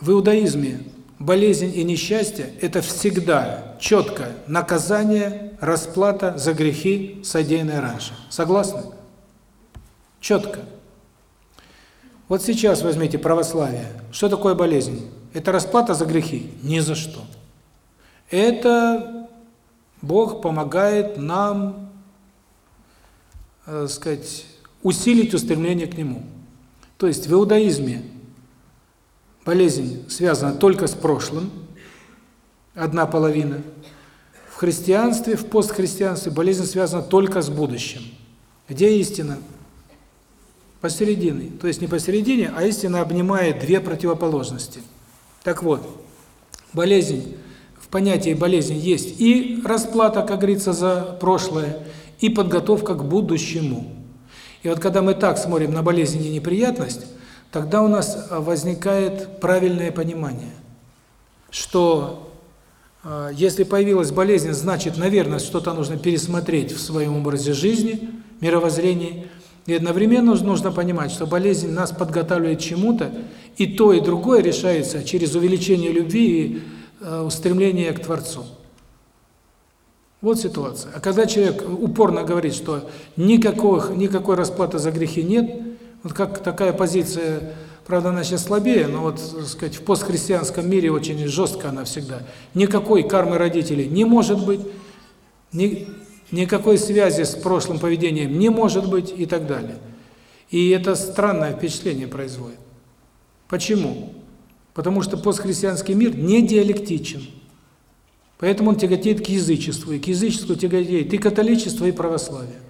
В иудаизме болезнь и несчастье – это всегда четко наказание, расплата за грехи, содеянные раньше. Согласны? Четко. Вот сейчас возьмите православие. Что такое болезнь? Это расплата за грехи? Ни за что. Это Бог помогает нам, э, сказать, усилить устремление к Нему. То есть в иудаизме болезнь связана только с прошлым, одна половина. В христианстве, в постхристианстве болезнь связана только с будущим. Где истина? Посередине. То есть не посередине, а истина обнимает две противоположности. Так вот, болезнь, в понятии болезни есть и расплата, как говорится, за прошлое, и подготовка к будущему. И вот когда мы так смотрим на болезнь и неприятность, тогда у нас а, возникает правильное понимание, что э, если появилась болезнь, значит, наверное, что-то нужно пересмотреть в своем образе жизни, мировоззрении, и одновременно нужно понимать, что болезнь нас подготавливает чему-то, и то, и другое решается через увеличение любви и э, устремление к Творцу. Вот ситуация. А когда человек упорно говорит, что никакого, никакой расплаты за грехи нет, вот как такая позиция, правда, она сейчас слабее, но вот, так сказать, в постхристианском мире очень жестко она всегда. Никакой кармы родителей не может быть, никакой связи с прошлым поведением не может быть и так далее. И это странное впечатление производит. Почему? Потому что постхристианский мир не диалектичен. Поэтому он тяготеет к язычеству, и к язычеству тяготеет и католичество, и православие.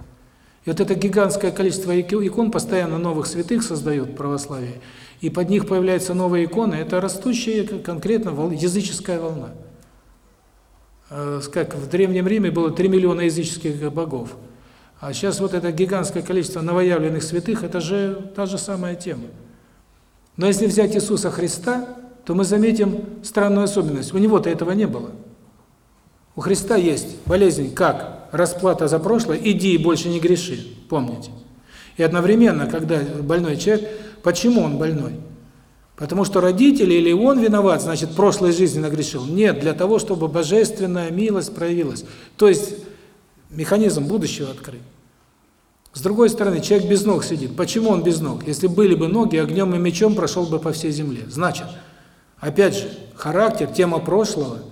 И вот это гигантское количество икон постоянно новых святых создает православие, и под них появляются новые иконы, это растущая конкретно языческая волна. Э, как в Древнем Риме было 3 миллиона языческих богов, а сейчас вот это гигантское количество новоявленных святых, это же та же самая тема. Но если взять Иисуса Христа, то мы заметим странную особенность. У него-то этого не было. У Христа есть болезнь как расплата за прошлое, иди и больше не греши, помните. И одновременно, когда больной человек, почему он больной? Потому что родители или он виноват, значит, в прошлой жизни нагрешил. Нет, для того, чтобы божественная милость проявилась. То есть механизм будущего открыт. С другой стороны, человек без ног сидит. Почему он без ног? Если были бы ноги, огнем и мечом прошел бы по всей земле. Значит, опять же, характер, тема прошлого –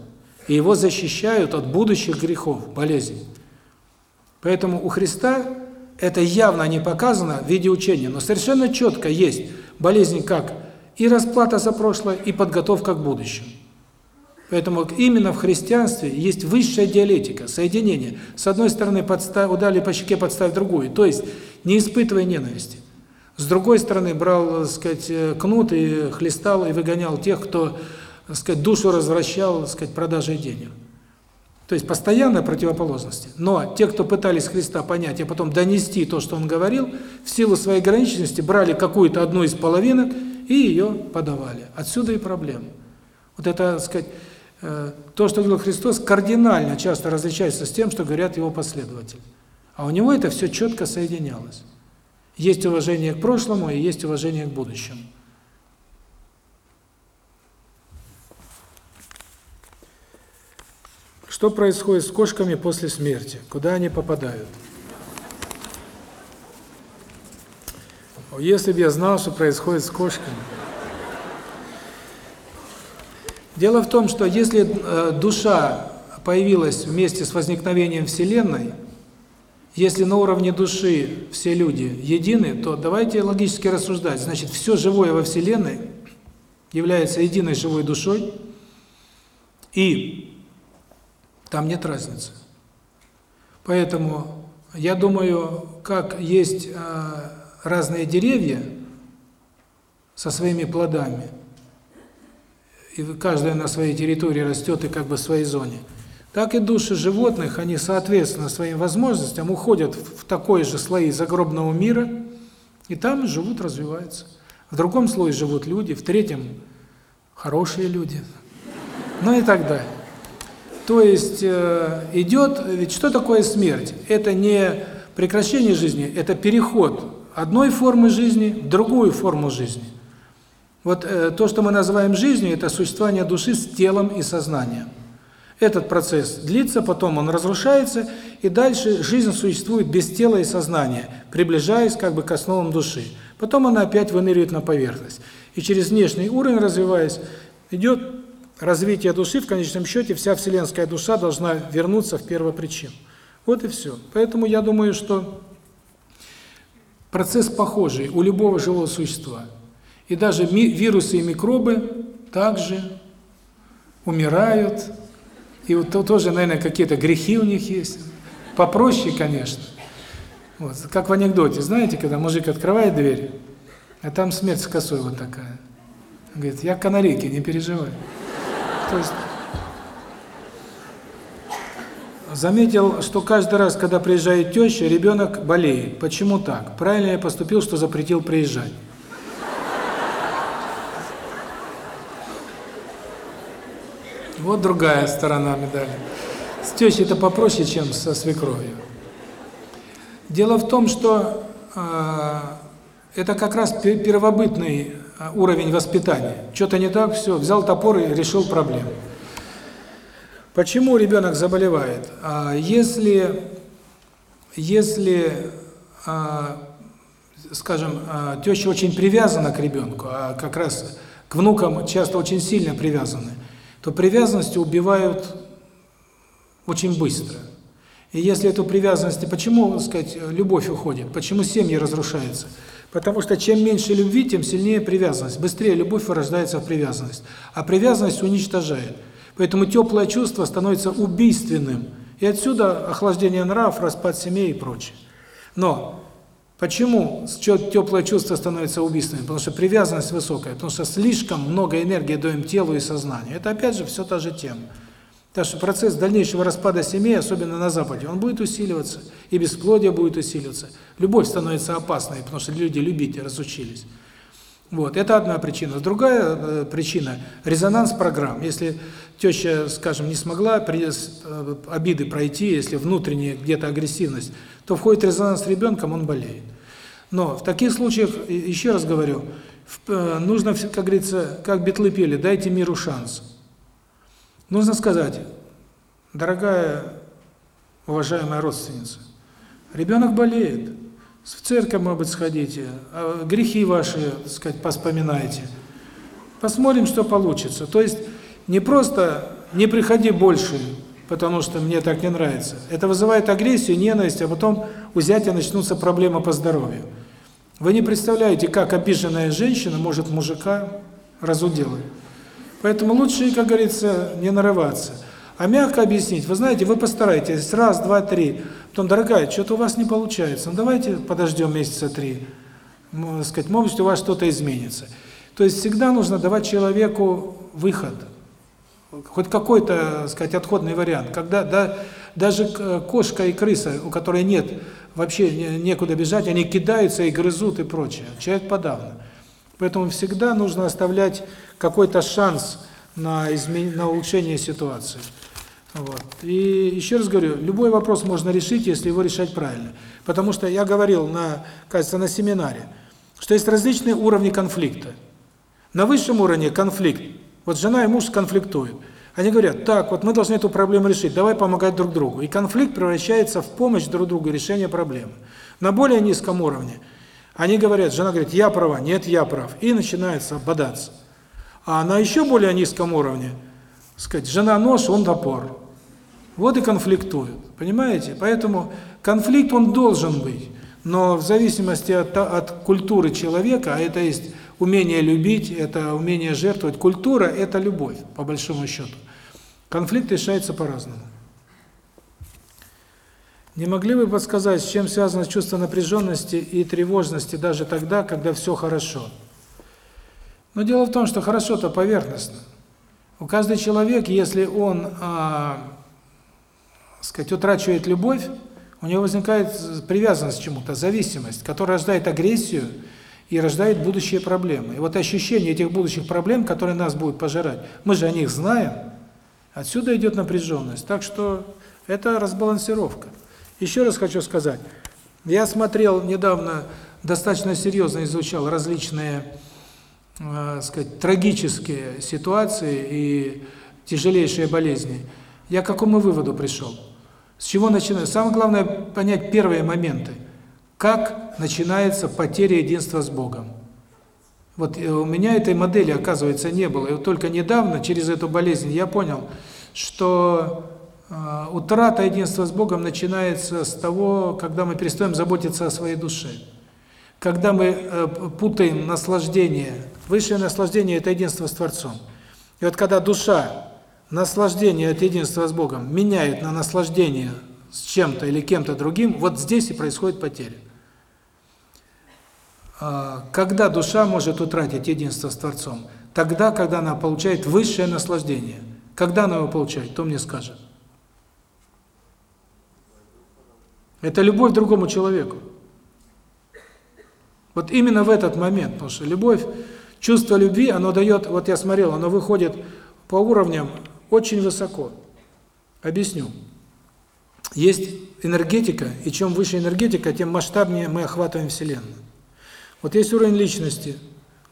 и его защищают от будущих грехов, болезней. Поэтому у Христа это явно не показано в виде учения, но совершенно четко есть болезнь как и расплата за прошлое, и подготовка к будущему. Поэтому именно в христианстве есть высшая диалектика, соединение. С одной стороны, подстав, удали по щеке, подставь другую, то есть не испытывая ненависти. С другой стороны, брал, так сказать, э, кнут и хлестал и выгонял тех, кто так сказать, душу развращал, так сказать, продажей денег. То есть постоянная противоположность. Но те, кто пытались Христа понять, а потом донести то, что Он говорил, в силу своей ограниченности брали какую-то одну из половинок и ее подавали. Отсюда и проблема. Вот это, так сказать, э, то, что говорил Христос, кардинально часто различается с тем, что говорят Его последователи. А у Него это все четко соединялось. Есть уважение к прошлому и есть уважение к будущему. Что происходит с кошками после смерти? Куда они попадают? Если бы я знал, что происходит с кошками. Дело в том, что если э, душа появилась вместе с возникновением Вселенной, если на уровне души все люди едины, то давайте логически рассуждать. Значит, все живое во Вселенной является единой живой душой, и там нет разницы. Поэтому я думаю, как есть э, разные деревья со своими плодами, и каждая на своей территории растет и как бы в своей зоне, так и души животных, они соответственно своим возможностям уходят в такой же слои загробного мира, и там живут, развиваются. В другом слое живут люди, в третьем хорошие люди, ну и так далее. То есть э, идет, ведь что такое смерть? Это не прекращение жизни, это переход одной формы жизни в другую форму жизни. Вот э, то, что мы называем жизнью, это существование души с телом и сознанием. Этот процесс длится, потом он разрушается, и дальше жизнь существует без тела и сознания, приближаясь как бы к основам души. Потом она опять выныривает на поверхность. И через внешний уровень, развиваясь, идет развитие души, в конечном счете вся вселенская душа должна вернуться в первопричину. Вот и все. Поэтому я думаю, что процесс похожий у любого живого существа. И даже вирусы и микробы также умирают, и вот то тоже, наверное, какие-то грехи у них есть. Попроще, конечно. Вот, как в анекдоте, знаете, когда мужик открывает дверь, а там смерть с косой вот такая. Он говорит, я канарейки, не переживай. То есть заметил, что каждый раз, когда приезжает теща, ребенок болеет. Почему так? Правильно я поступил, что запретил приезжать. Вот другая сторона медали. С тещей это попроще, чем со свекровью. Дело в том, что э, это как раз первобытный а, уровень воспитания. Что-то не так, все, взял топор и решил проблему. Почему ребенок заболевает? А, если, если, скажем, теща очень привязана к ребенку, а как раз к внукам часто очень сильно привязаны, то привязанности убивают очень быстро. И если эту привязанность, почему, так сказать, любовь уходит, почему семьи разрушаются? Потому что чем меньше любви, тем сильнее привязанность. Быстрее любовь вырождается в привязанность. А привязанность уничтожает. Поэтому теплое чувство становится убийственным. И отсюда охлаждение нрав, распад семей и прочее. Но Почему теплое чувство становится убийственным? Потому что привязанность высокая, потому что слишком много энергии даем телу и сознанию. Это опять же все та же тема. Так что процесс дальнейшего распада семьи, особенно на Западе, он будет усиливаться, и бесплодие будет усиливаться. Любовь становится опасной, потому что люди любить разучились. Вот, это одна причина. Другая э, причина – резонанс программ. Если теща, скажем, не смогла э, обиды пройти, если внутренняя где-то агрессивность, то входит резонанс с ребенком, он болеет. Но в таких случаях, еще раз говорю, э, нужно, как говорится, как битлы пели, дайте миру шанс. Нужно сказать, дорогая, уважаемая родственница, ребенок болеет, в церковь, может быть, сходите, а грехи ваши, так сказать, поспоминайте. Посмотрим, что получится. То есть не просто не приходи больше, потому что мне так не нравится. Это вызывает агрессию, ненависть, а потом у зятя начнутся проблемы по здоровью. Вы не представляете, как обиженная женщина может мужика разуделать. Поэтому лучше, как говорится, не нарываться. А мягко объяснить. Вы знаете, вы постарайтесь раз, два, три. Потом, дорогая, что-то у вас не получается. Ну давайте подождем месяца три. Сказать, может у вас что-то изменится. То есть всегда нужно давать человеку выход. Хоть какой-то, сказать, отходный вариант. Когда да, даже кошка и крыса, у которой нет вообще некуда бежать, они кидаются и грызут и прочее. Человек подавно. Поэтому всегда нужно оставлять какой-то шанс на измен... на улучшение ситуации. Вот. И еще раз говорю, любой вопрос можно решить, если его решать правильно. Потому что я говорил на, кажется, на семинаре, что есть различные уровни конфликта. На высшем уровне конфликт. Вот жена и муж конфликтуют. Они говорят, так, вот мы должны эту проблему решить, давай помогать друг другу. И конфликт превращается в помощь друг другу, решение проблемы. На более низком уровне они говорят, жена говорит, я права, нет, я прав. И начинается бодаться. А на еще более низком уровне, сказать, жена нож, он топор. Вот и конфликтуют. Понимаете? Поэтому конфликт он должен быть. Но в зависимости от, от культуры человека, а это есть умение любить, это умение жертвовать, культура – это любовь, по большому счету. Конфликт решается по-разному. Не могли бы подсказать, с чем связано чувство напряженности и тревожности даже тогда, когда все хорошо? Но дело в том, что хорошо-то поверхностно. У каждый человек, если он а, сказать, утрачивает любовь, у него возникает привязанность к чему-то, зависимость, которая рождает агрессию и рождает будущие проблемы. И вот ощущение этих будущих проблем, которые нас будут пожирать, мы же о них знаем, отсюда идет напряженность. Так что это разбалансировка. Еще раз хочу сказать, я смотрел недавно, достаточно серьезно изучал различные, э, сказать, трагические ситуации и тяжелейшие болезни. Я к какому выводу пришел? С чего начинать? Самое главное понять первые моменты. Как начинается потеря единства с Богом? Вот э, у меня этой модели, оказывается, не было. И вот только недавно, через эту болезнь, я понял, что э, утрата единства с Богом начинается с того, когда мы перестаем заботиться о своей душе. Когда мы э, путаем наслаждение. Высшее наслаждение – это единство с Творцом. И вот когда душа наслаждение от единства с Богом меняет на наслаждение с чем-то или кем-то другим, вот здесь и происходит потеря. А, когда душа может утратить единство с Творцом? Тогда, когда она получает высшее наслаждение. Когда она его получает, кто мне скажет? Это любовь к другому человеку. Вот именно в этот момент, потому что любовь, чувство любви, оно дает, вот я смотрел, оно выходит по уровням очень высоко. Объясню. Есть энергетика, и чем выше энергетика, тем масштабнее мы охватываем Вселенную. Вот есть уровень личности,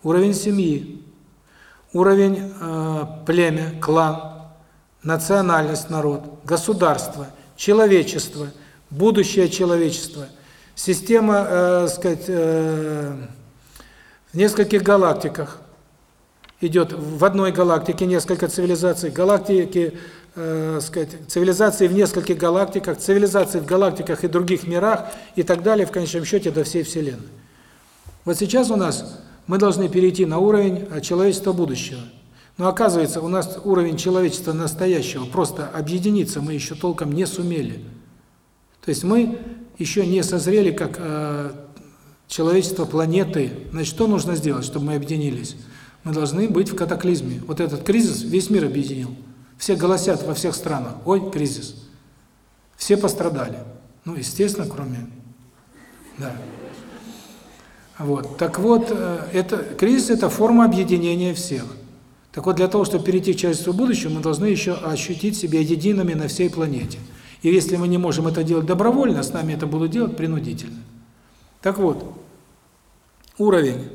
уровень семьи, уровень э, племя, клан, национальность, народ, государство, человечество, будущее человечество, система, э, сказать, э, в нескольких галактиках, идет в одной галактике несколько цивилизаций, галактики, э, сказать, цивилизации в нескольких галактиках, цивилизации в галактиках и других мирах и так далее, в конечном счете до всей Вселенной. Вот сейчас у нас мы должны перейти на уровень э, человечества будущего. Но оказывается, у нас уровень человечества настоящего, просто объединиться мы еще толком не сумели. То есть мы еще не созрели как э, человечество планеты. Значит, что нужно сделать, чтобы мы объединились? Мы должны быть в катаклизме. Вот этот кризис весь мир объединил. Все голосят во всех странах, ой, кризис. Все пострадали. Ну, естественно, кроме... Да. Вот. Так вот, э, это кризис – это форма объединения всех. Так вот, для того, чтобы перейти к человечеству будущего, мы должны еще ощутить себя едиными на всей планете. И если мы не можем это делать добровольно, с нами это будут делать принудительно. Так вот, уровень,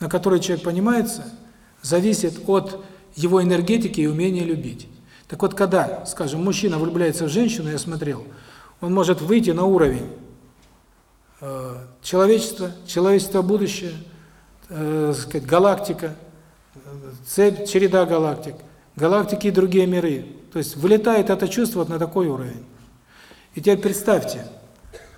на который человек понимается – зависит от его энергетики и умения любить. Так вот, когда, скажем, мужчина влюбляется в женщину, я смотрел, он может выйти на уровень э, человечества, человечество будущее, э, сказать, галактика, цепь, череда галактик, галактики и другие миры. То есть вылетает это чувство вот на такой уровень. И теперь представьте,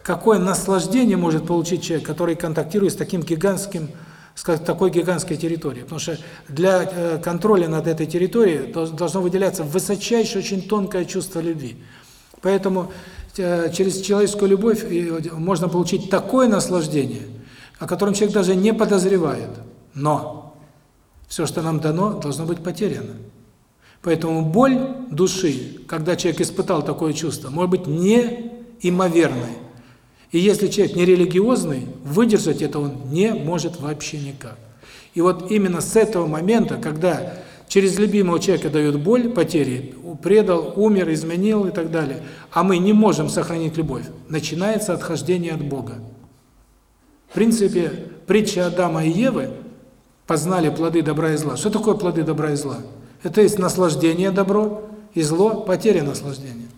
какое наслаждение может получить человек, который контактирует с таким гигантским с такой гигантской территории. Потому что для э, контроля над этой территорией должно выделяться высочайшее, очень тонкое чувство любви. Поэтому через человеческую любовь можно получить такое наслаждение, о котором человек даже не подозревает. Но все, что нам дано, должно быть потеряно. Поэтому боль души, когда человек испытал такое чувство, может быть неимоверной. И если человек нерелигиозный, выдержать это он не может вообще никак. И вот именно с этого момента, когда через любимого человека дают боль, потери, предал, умер, изменил и так далее, а мы не можем сохранить любовь, начинается отхождение от Бога. В принципе, притча Адама и Евы познали плоды добра и зла. Что такое плоды добра и зла? Это есть наслаждение добро и зло, потеря наслаждения.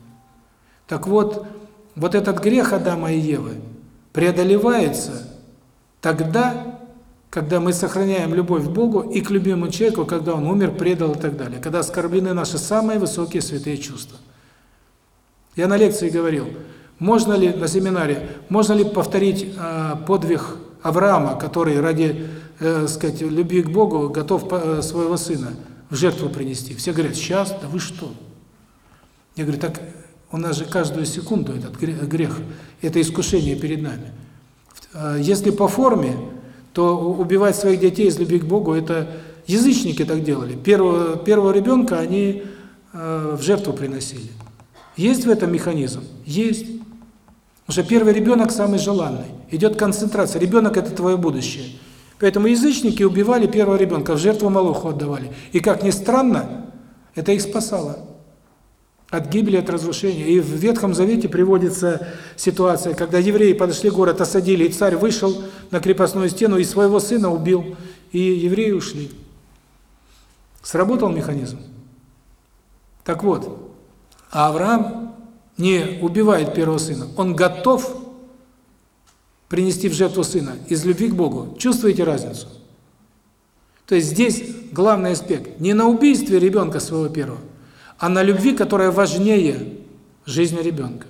Так вот, вот этот грех Адама и Евы преодолевается тогда, когда мы сохраняем любовь к Богу и к любимому человеку, когда он умер, предал и так далее, когда оскорблены наши самые высокие святые чувства. Я на лекции говорил, можно ли на семинаре, можно ли повторить э, подвиг Авраама, который ради, э, сказать, любви к Богу готов э, своего сына в жертву принести. Все говорят: "Сейчас, да вы что?" Я говорю: "Так у нас же каждую секунду этот грех, это искушение перед нами. А, если по форме, то убивать своих детей из любви к Богу, это язычники так делали. Первого, первого ребенка они э, в жертву приносили. Есть в этом механизм? Есть. Что первый ребенок самый желанный. Идет концентрация. Ребенок – это твое будущее. Поэтому язычники убивали первого ребенка, в жертву Малуху отдавали. И как ни странно, это их спасало от гибели, от разрушения. И в Ветхом Завете приводится ситуация, когда евреи подошли в город, осадили, и царь вышел на крепостную стену и своего сына убил, и евреи ушли. Сработал механизм. Так вот, Авраам не убивает первого сына, он готов принести в жертву сына из любви к Богу. Чувствуете разницу? То есть здесь главный аспект не на убийстве ребенка своего первого, а на любви, которая важнее жизни ребенка.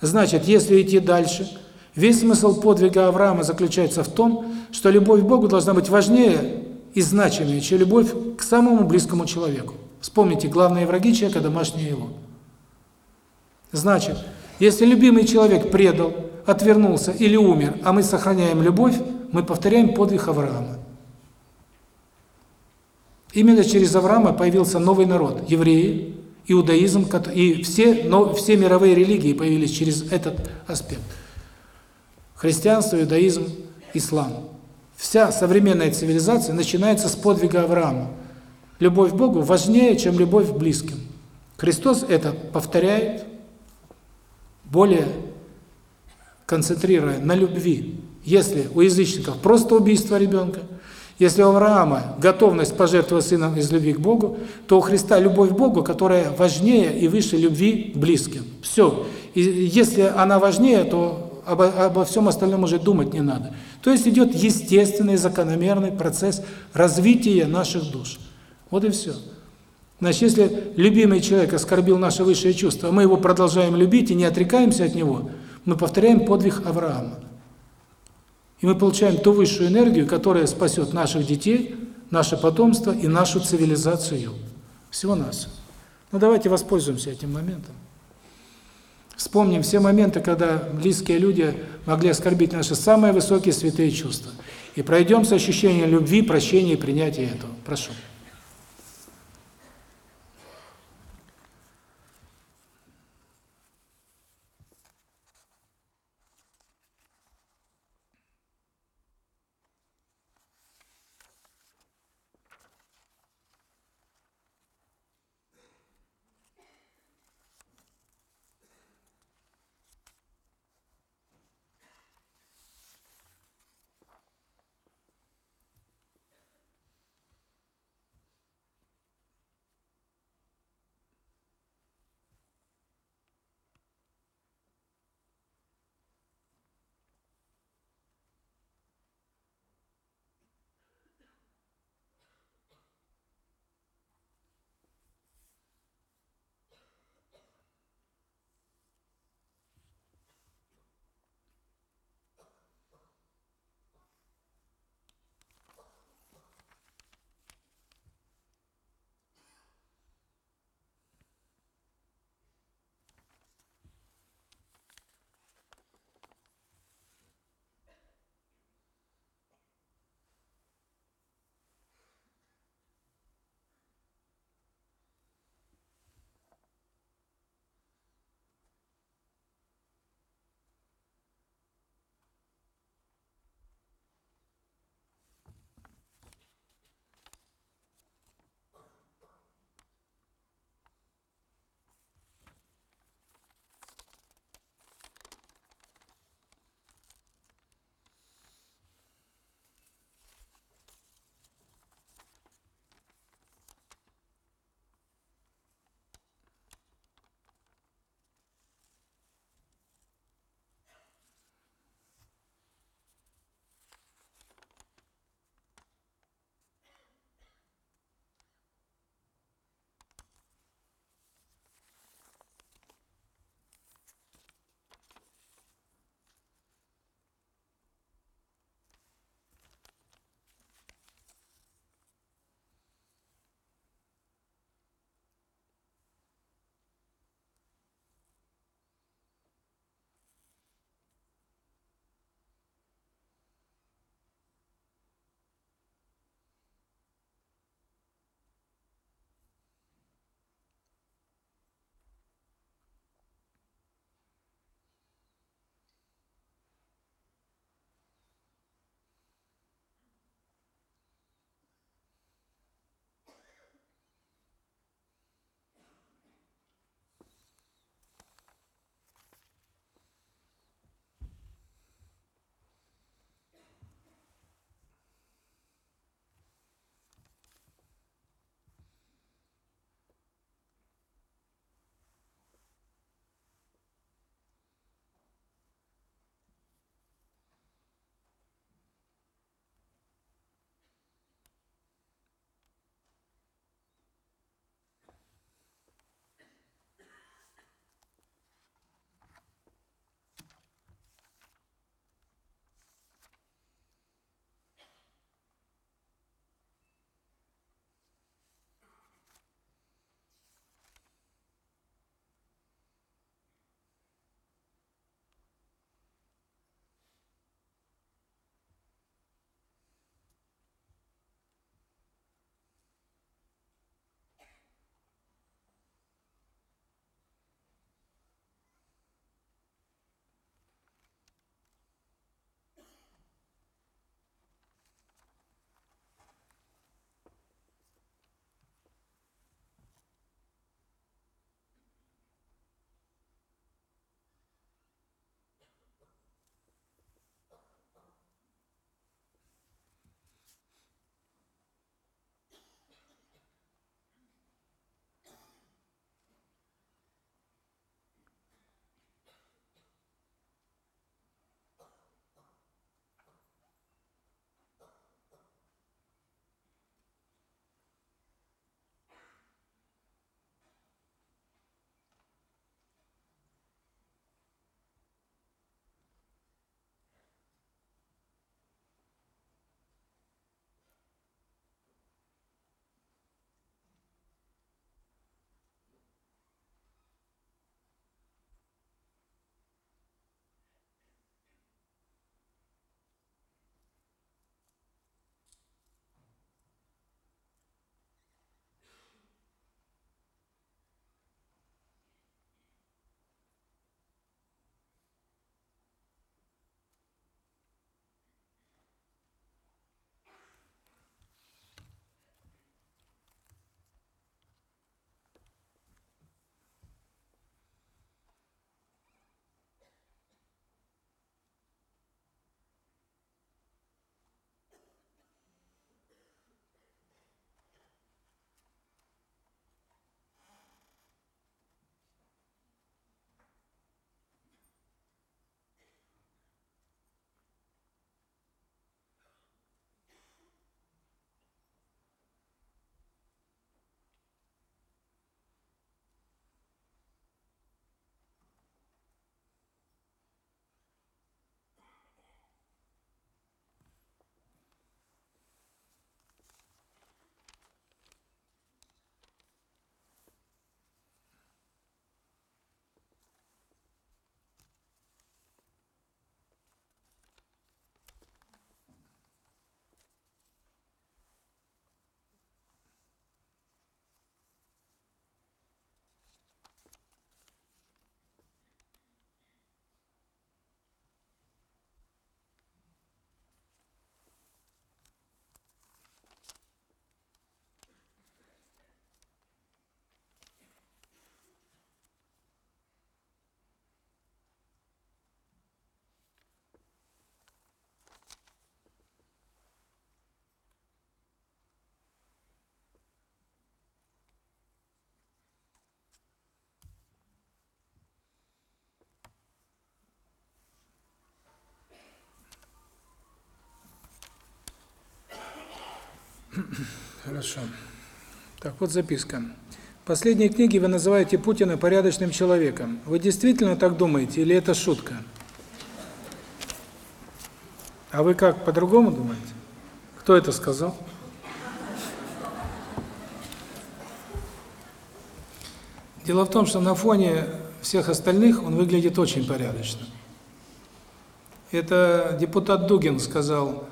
Значит, если идти дальше, весь смысл подвига Авраама заключается в том, что любовь к Богу должна быть важнее и значимее, чем любовь к самому близкому человеку. Вспомните, главные враги человека – домашние его. Значит, если любимый человек предал, отвернулся или умер, а мы сохраняем любовь, мы повторяем подвиг Авраама. Именно через Авраама появился новый народ – евреи, иудаизм, и все, но все мировые религии появились через этот аспект. Христианство, иудаизм, ислам. Вся современная цивилизация начинается с подвига Авраама. Любовь к Богу важнее, чем любовь к близким. Христос это повторяет, более концентрируя на любви. Если у язычников просто убийство ребенка, если у Авраама готовность пожертвовать сыном из любви к Богу, то у Христа любовь к Богу, которая важнее и выше любви близким. Все. И если она важнее, то обо, обо всем остальном уже думать не надо. То есть идет естественный, закономерный процесс развития наших душ. Вот и все. Значит, если любимый человек оскорбил наше высшее чувство, мы его продолжаем любить и не отрекаемся от него, мы повторяем подвиг Авраама. И мы получаем ту высшую энергию, которая спасет наших детей, наше потомство и нашу цивилизацию. Всего нас. Ну давайте воспользуемся этим моментом. Вспомним все моменты, когда близкие люди могли оскорбить наши самые высокие святые чувства. И пройдем с любви, прощения и принятия этого. Прошу. Хорошо. Так, вот записка. В последней книге вы называете Путина порядочным человеком. Вы действительно так думаете или это шутка? А вы как, по-другому думаете? Кто это сказал? Дело в том, что на фоне всех остальных он выглядит очень порядочно. Это депутат Дугин сказал,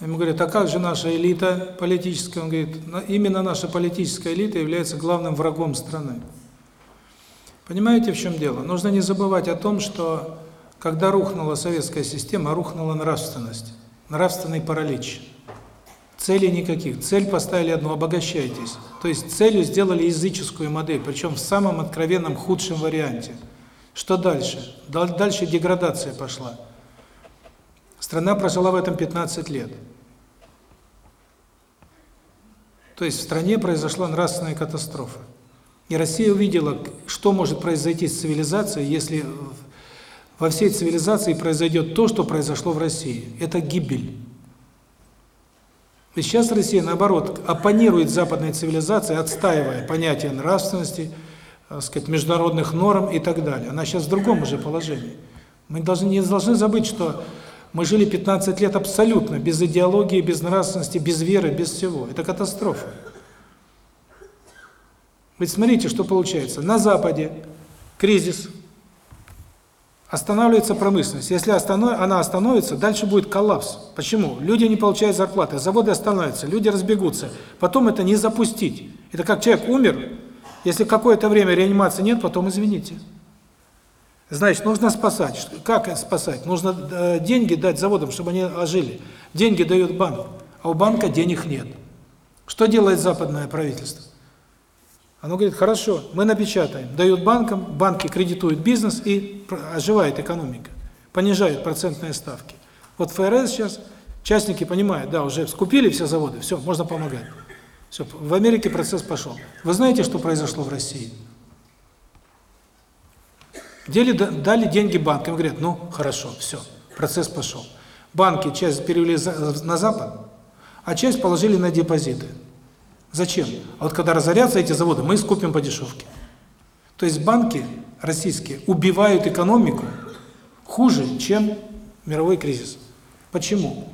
ему говорят, а как же наша элита политическая? Он говорит, именно наша политическая элита является главным врагом страны. Понимаете, в чем дело? Нужно не забывать о том, что когда рухнула советская система, рухнула нравственность, нравственный паралич. Целей никаких. Цель поставили одну – обогащайтесь. То есть целью сделали языческую модель, причем в самом откровенном худшем варианте. Что дальше? Дальше деградация пошла. Страна прожила в этом 15 лет. То есть в стране произошла нравственная катастрофа. И Россия увидела, что может произойти с цивилизацией, если во всей цивилизации произойдет то, что произошло в России. Это гибель. И сейчас Россия, наоборот, оппонирует западной цивилизации, отстаивая понятие нравственности, так сказать, международных норм и так далее. Она сейчас в другом уже положении. Мы должны не должны забыть, что мы жили 15 лет абсолютно без идеологии, без нравственности, без веры, без всего. Это катастрофа. Ведь смотрите, что получается. На Западе кризис, Останавливается промышленность. Если останов... она остановится, дальше будет коллапс. Почему? Люди не получают зарплаты, заводы остановятся, люди разбегутся. Потом это не запустить. Это как человек умер, если какое-то время реанимации нет, потом извините. Значит, нужно спасать. Как спасать? Нужно э, деньги дать заводам, чтобы они ожили. Деньги дает банк, а у банка денег нет. Что делает западное правительство? Оно говорит, хорошо, мы напечатаем, дают банкам, банки кредитуют бизнес и оживает экономика, понижают процентные ставки. Вот ФРС сейчас, частники понимают, да, уже скупили все заводы, все, можно помогать. Все, в Америке процесс пошел. Вы знаете, что произошло в России? Дели, дали деньги банкам, говорят, ну, хорошо, все, процесс пошел. Банки часть перевели на Запад, а часть положили на депозиты. Зачем? А вот когда разорятся эти заводы, мы скупим по дешевке. То есть банки российские убивают экономику хуже, чем мировой кризис. Почему?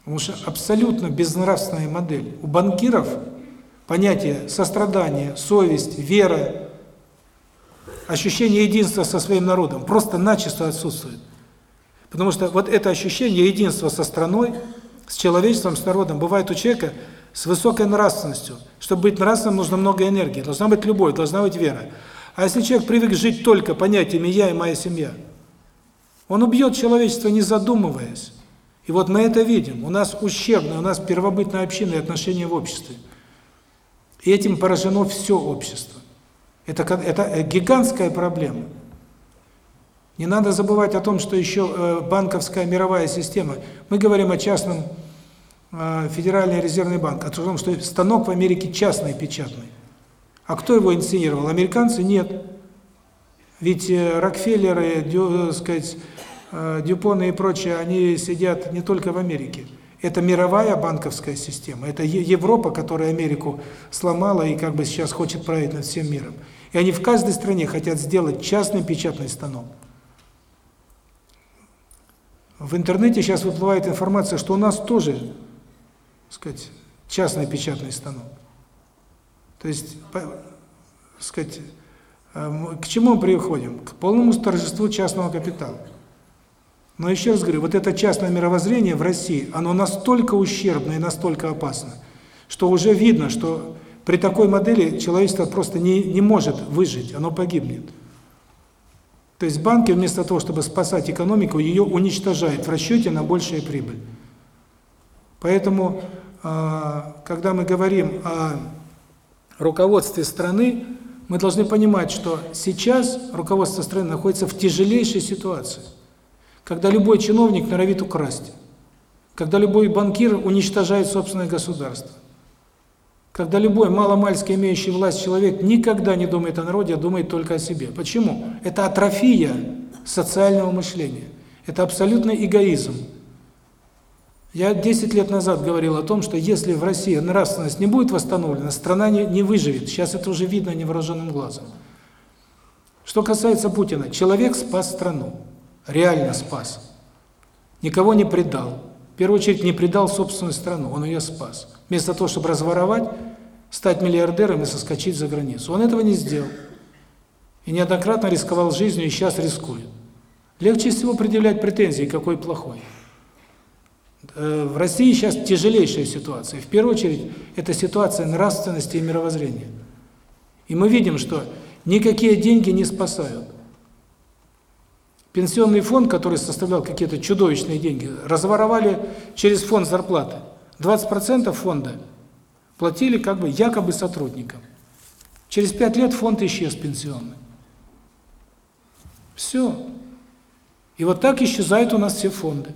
Потому что абсолютно безнравственная модель. У банкиров понятие сострадания, совесть, вера, ощущение единства со своим народом просто начисто отсутствует. Потому что вот это ощущение единства со страной, с человечеством, с народом бывает у человека – с высокой нравственностью. Чтобы быть нравственным, нужно много энергии. Должна быть любовь, должна быть вера. А если человек привык жить только понятиями «я» и «моя семья», он убьет человечество, не задумываясь. И вот мы это видим. У нас ущербное, у нас первобытное общинное отношение в обществе. И этим поражено все общество. Это, это гигантская проблема. Не надо забывать о том, что еще э, банковская мировая система. Мы говорим о частном а, Федеральный резервный банк о том, что станок в Америке частный печатный. А кто его инициировал? Американцы? Нет. Ведь э, Рокфеллеры, дю, э, сказать, э, Дюпоны и прочие, они сидят не только в Америке. Это мировая банковская система. Это Европа, которая Америку сломала и как бы сейчас хочет править над всем миром. И они в каждой стране хотят сделать частный печатный станок. В интернете сейчас выплывает информация, что у нас тоже сказать, частный печатный станок. То есть, сказать, эм, к чему мы приходим? К полному торжеству частного капитала. Но еще раз говорю, вот это частное мировоззрение в России, оно настолько ущербно и настолько опасно, что уже видно, что при такой модели человечество просто не, не может выжить, оно погибнет. То есть банки вместо того, чтобы спасать экономику, ее уничтожают в расчете на большую прибыль. Поэтому а, когда мы говорим о руководстве страны, мы должны понимать, что сейчас руководство страны находится в тяжелейшей ситуации, когда любой чиновник норовит украсть, когда любой банкир уничтожает собственное государство, когда любой маломальски имеющий власть человек никогда не думает о народе, а думает только о себе. Почему? Это атрофия социального мышления. Это абсолютный эгоизм. Я 10 лет назад говорил о том, что если в России нравственность не будет восстановлена, страна не, не выживет. Сейчас это уже видно невооруженным глазом. Что касается Путина, человек спас страну. Реально спас. Никого не предал. В первую очередь не предал собственную страну, он ее спас. Вместо того, чтобы разворовать, стать миллиардером и соскочить за границу. Он этого не сделал. И неоднократно рисковал жизнью, и сейчас рискует. Легче всего предъявлять претензии, какой плохой. Э, в России сейчас тяжелейшая ситуация. В первую очередь, это ситуация нравственности и мировоззрения. И мы видим, что никакие деньги не спасают. Пенсионный фонд, который составлял какие-то чудовищные деньги, разворовали через фонд зарплаты. 20% фонда платили как бы якобы сотрудникам. Через пять лет фонд исчез пенсионный. Все. И вот так исчезают у нас все фонды.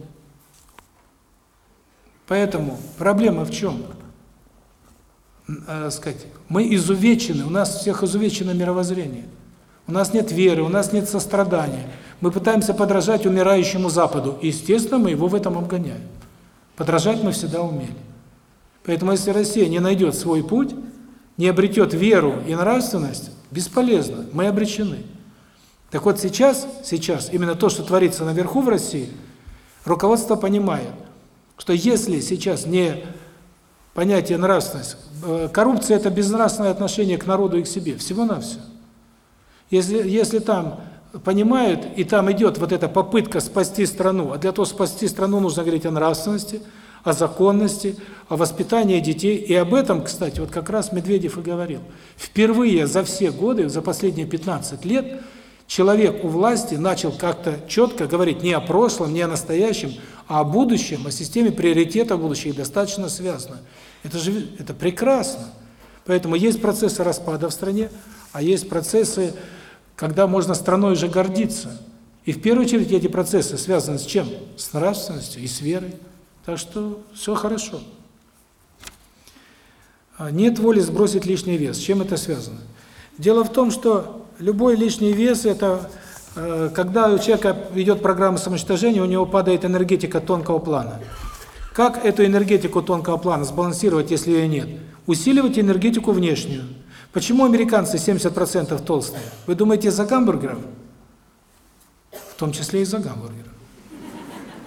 Поэтому проблема в чем? Э, сказать, мы изувечены, у нас всех изувечено мировоззрение. У нас нет веры, у нас нет сострадания. Мы пытаемся подражать умирающему Западу, и, естественно, мы его в этом обгоняем. Подражать мы всегда умели. Поэтому если Россия не найдет свой путь, не обретет веру и нравственность, бесполезно, мы обречены. Так вот сейчас, сейчас, именно то, что творится наверху в России, руководство понимает – что если сейчас не понятие нравственность, э, коррупция – это безнравственное отношение к народу и к себе, всего-навсего. Если, если там понимают, и там идет вот эта попытка спасти страну, а для того, спасти страну, нужно говорить о нравственности, о законности, о воспитании детей. И об этом, кстати, вот как раз Медведев и говорил. Впервые за все годы, за последние 15 лет, человек у власти начал как-то четко говорить не о прошлом, не о настоящем, а о будущем, о системе приоритетов будущих достаточно связано. Это же это прекрасно. Поэтому есть процессы распада в стране, а есть процессы, когда можно страной уже гордиться. И в первую очередь эти процессы связаны с чем? С нравственностью и с верой. Так что все хорошо. А нет воли сбросить лишний вес. С чем это связано? Дело в том, что любой лишний вес – это Э, когда у человека идет программа самоуничтожения, у него падает энергетика тонкого плана. Как эту энергетику тонкого плана сбалансировать, если ее нет? Усиливать энергетику внешнюю. Почему американцы 70% толстые? Вы думаете, из-за гамбургеров? В том числе из-за гамбургеров.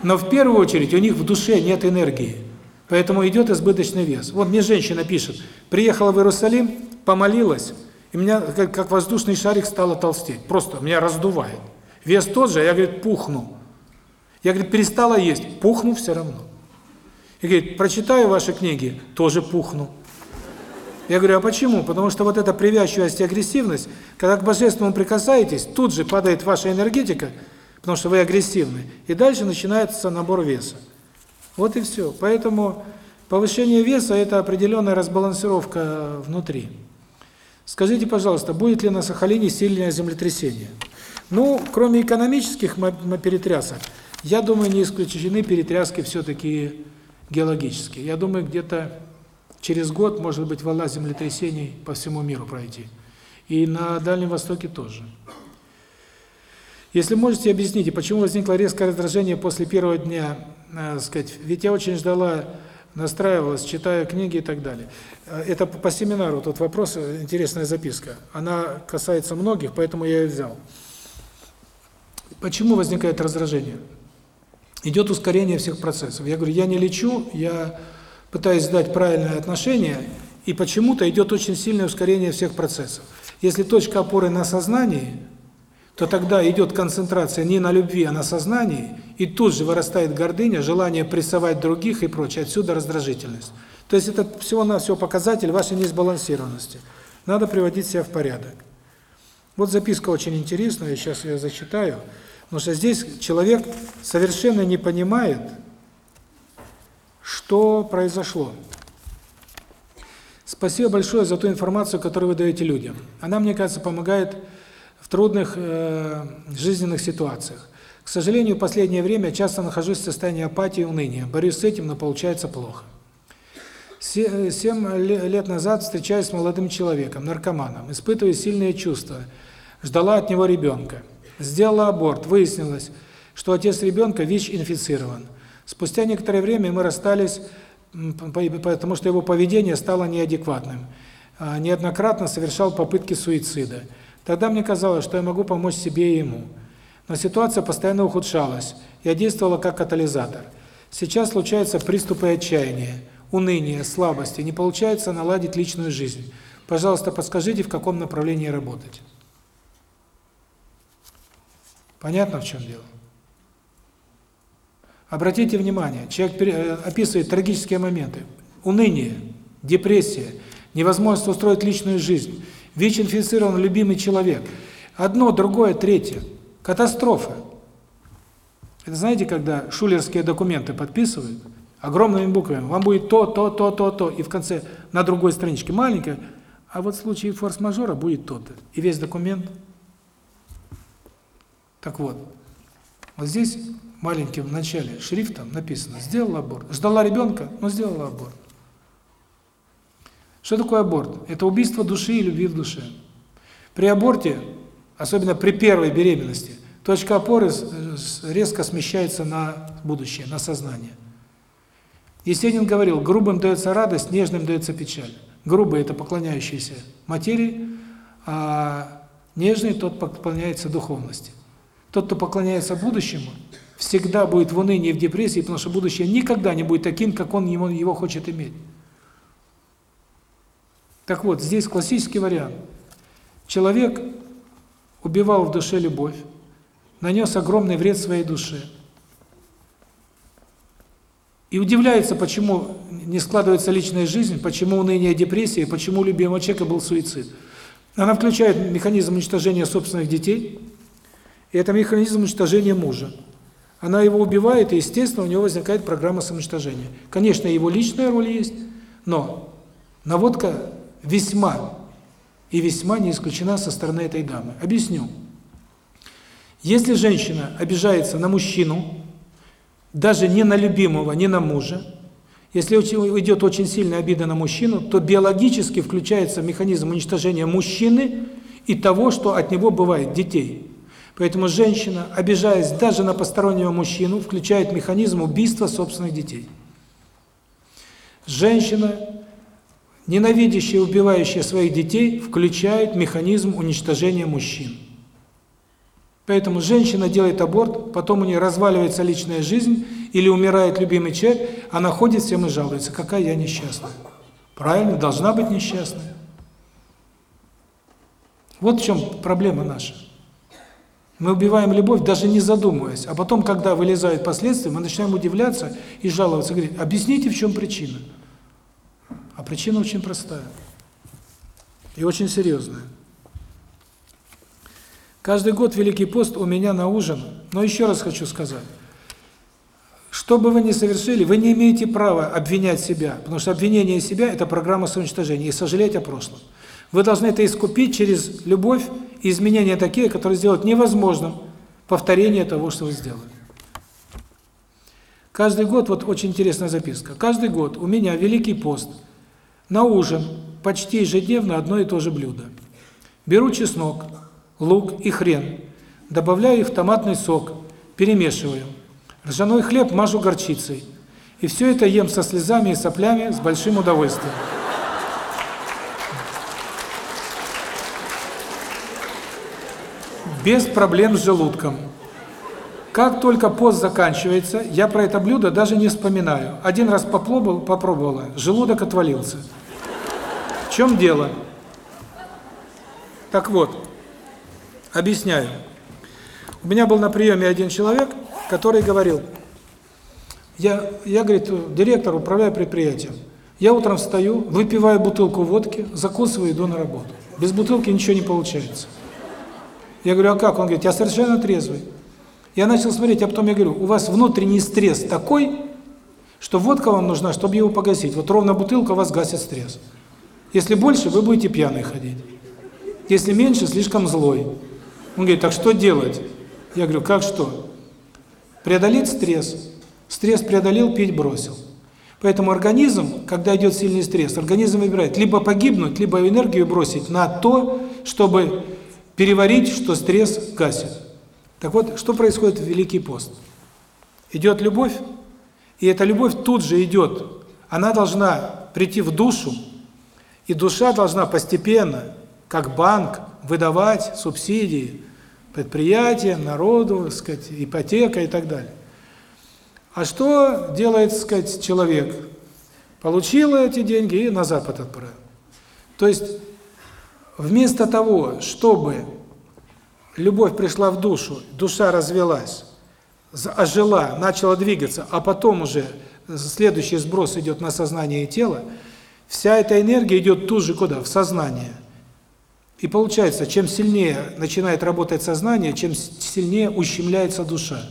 Но в первую очередь у них в душе нет энергии. Поэтому идет избыточный вес. Вот мне женщина пишет, приехала в Иерусалим, помолилась, и меня как, как воздушный шарик стало толстеть. Просто меня раздувает. Вес тот же, а я, говорит, пухну. Я, говорит, перестала есть, пухну все равно. И говорит, прочитаю ваши книги, тоже пухну. Я говорю, а почему? Потому что вот эта привязчивость и агрессивность, когда к Божественному прикасаетесь, тут же падает ваша энергетика, потому что вы агрессивны, и дальше начинается набор веса. Вот и все. Поэтому повышение веса – это определенная разбалансировка внутри. Скажите, пожалуйста, будет ли на Сахалине сильное землетрясение? Ну, кроме экономических перетрясок, я думаю, не исключены перетряски все-таки геологические. Я думаю, где-то через год может быть волна землетрясений по всему миру пройти. И на Дальнем Востоке тоже. Если можете, объясните, почему возникло резкое раздражение после первого дня, э, сказать, ведь я очень ждала настраивалась, читая книги и так далее. Э, это по семинару, тут вопрос, э, интересная записка. Она касается многих, поэтому я ее взял. Почему возникает раздражение? Идет ускорение всех процессов. Я говорю, я не лечу, я пытаюсь дать правильное отношение, и почему-то идет очень сильное ускорение всех процессов. Если точка опоры на сознании, то тогда идет концентрация не на любви, а на сознании, и тут же вырастает гордыня, желание прессовать других и прочее, отсюда раздражительность. То есть это всего-навсего показатель вашей несбалансированности. Надо приводить себя в порядок. Вот записка очень интересная, сейчас я зачитаю, потому что здесь человек совершенно не понимает, что произошло. Спасибо большое за ту информацию, которую вы даете людям. Она, мне кажется, помогает в трудных э, жизненных ситуациях. К сожалению, в последнее время часто нахожусь в состоянии апатии и уныния. Борюсь с этим, но получается плохо. Семь лет назад встречаюсь с молодым человеком, наркоманом, испытываю сильные чувства, ждала от него ребенка. Сделала аборт, выяснилось, что отец ребенка ВИЧ-инфицирован. Спустя некоторое время мы расстались, потому что его поведение стало неадекватным. А, неоднократно совершал попытки суицида. Тогда мне казалось, что я могу помочь себе и ему. Но ситуация постоянно ухудшалась. Я действовала как катализатор. Сейчас случаются приступы отчаяния, уныния, слабости. Не получается наладить личную жизнь. Пожалуйста, подскажите, в каком направлении работать. Понятно, в чем дело? Обратите внимание, человек э, описывает трагические моменты. Уныние, депрессия, невозможность устроить личную жизнь, ВИЧ-инфицирован любимый человек. Одно, другое, третье. Катастрофа. Это знаете, когда шулерские документы подписывают, огромными буквами, вам будет то, то, то, то, то, и в конце на другой страничке маленькое, а вот в случае форс-мажора будет то-то. И весь документ. Так вот, вот здесь маленьким в начале шрифтом написано «сделала аборт». Ждала ребенка, но сделала аборт. Что такое аборт? Это убийство души и любви в душе. При аборте, особенно при первой беременности, точка опоры резко смещается на будущее, на сознание. Есенин говорил, грубым дается радость, нежным дается печаль. Грубый – это поклоняющийся материи, а нежный – тот поклоняется духовности. Тот, кто поклоняется будущему, всегда будет в унынии, в депрессии, потому что будущее никогда не будет таким, как он его, его хочет иметь. Так вот, здесь классический вариант. Человек убивал в душе любовь, нанес огромный вред своей душе. И удивляется, почему не складывается личная жизнь, почему уныние, депрессия, почему у любимого человека был суицид. Она включает механизм уничтожения собственных детей, и это механизм уничтожения мужа. Она его убивает, и, естественно, у него возникает программа самоуничтожения. Конечно, его личная роль есть, но наводка весьма и весьма не исключена со стороны этой дамы. Объясню. Если женщина обижается на мужчину, даже не на любимого, не на мужа, если идет очень сильная обида на мужчину, то биологически включается механизм уничтожения мужчины и того, что от него бывает, детей. Поэтому женщина, обижаясь даже на постороннего мужчину, включает механизм убийства собственных детей. Женщина, ненавидящая и убивающая своих детей, включает механизм уничтожения мужчин. Поэтому женщина делает аборт, потом у нее разваливается личная жизнь, или умирает любимый человек, она ходит всем и жалуется, какая я несчастная. Правильно, должна быть несчастная. Вот в чем проблема наша. Мы убиваем любовь, даже не задумываясь. А потом, когда вылезают последствия, мы начинаем удивляться и жаловаться. Говорить, объясните, в чем причина. А причина очень простая. И очень серьезная. Каждый год Великий пост у меня на ужин. Но еще раз хочу сказать. Что бы вы ни совершили, вы не имеете права обвинять себя, потому что обвинение себя – это программа самоуничтожения, и сожалеть о прошлом. Вы должны это искупить через любовь изменения такие, которые сделают невозможным повторение того, что вы сделали. Каждый год, вот очень интересная записка, каждый год у меня Великий пост, на ужин почти ежедневно одно и то же блюдо. Беру чеснок, лук и хрен, добавляю их в томатный сок, перемешиваю. Ржаной хлеб мажу горчицей. И все это ем со слезами и соплями с большим удовольствием. Без проблем с желудком. Как только пост заканчивается, я про это блюдо даже не вспоминаю. Один раз попробовал, попробовала, желудок отвалился. В чем дело? Так вот, объясняю. У меня был на приеме один человек, который говорил, я, я говорит, директор, управляю предприятием. Я утром встаю, выпиваю бутылку водки, закусываю, иду на работу. Без бутылки ничего не получается. Я говорю, а как? Он говорит, я совершенно трезвый. Я начал смотреть, а потом я говорю, у вас внутренний стресс такой, что водка вам нужна, чтобы его погасить. Вот ровно бутылка вас гасит стресс. Если больше, вы будете пьяный ходить. Если меньше, слишком злой. Он говорит, так что делать? Я говорю, как что? Преодолеть стресс. Стресс преодолел, пить бросил. Поэтому организм, когда идет сильный стресс, организм выбирает либо погибнуть, либо энергию бросить на то, чтобы переварить, что стресс гасит. Так вот, что происходит в Великий пост? Идет любовь, И эта любовь тут же идет. Она должна прийти в душу, и душа должна постепенно, как банк, выдавать субсидии предприятиям, народу, так сказать, ипотека и так далее. А что делает, так сказать, человек? Получил эти деньги и на Запад отправил. То есть вместо того, чтобы любовь пришла в душу, душа развелась, ожила, начала двигаться, а потом уже следующий сброс идет на сознание и тело, вся эта энергия идет тут же куда? В сознание. И получается, чем сильнее начинает работать сознание, чем сильнее ущемляется душа.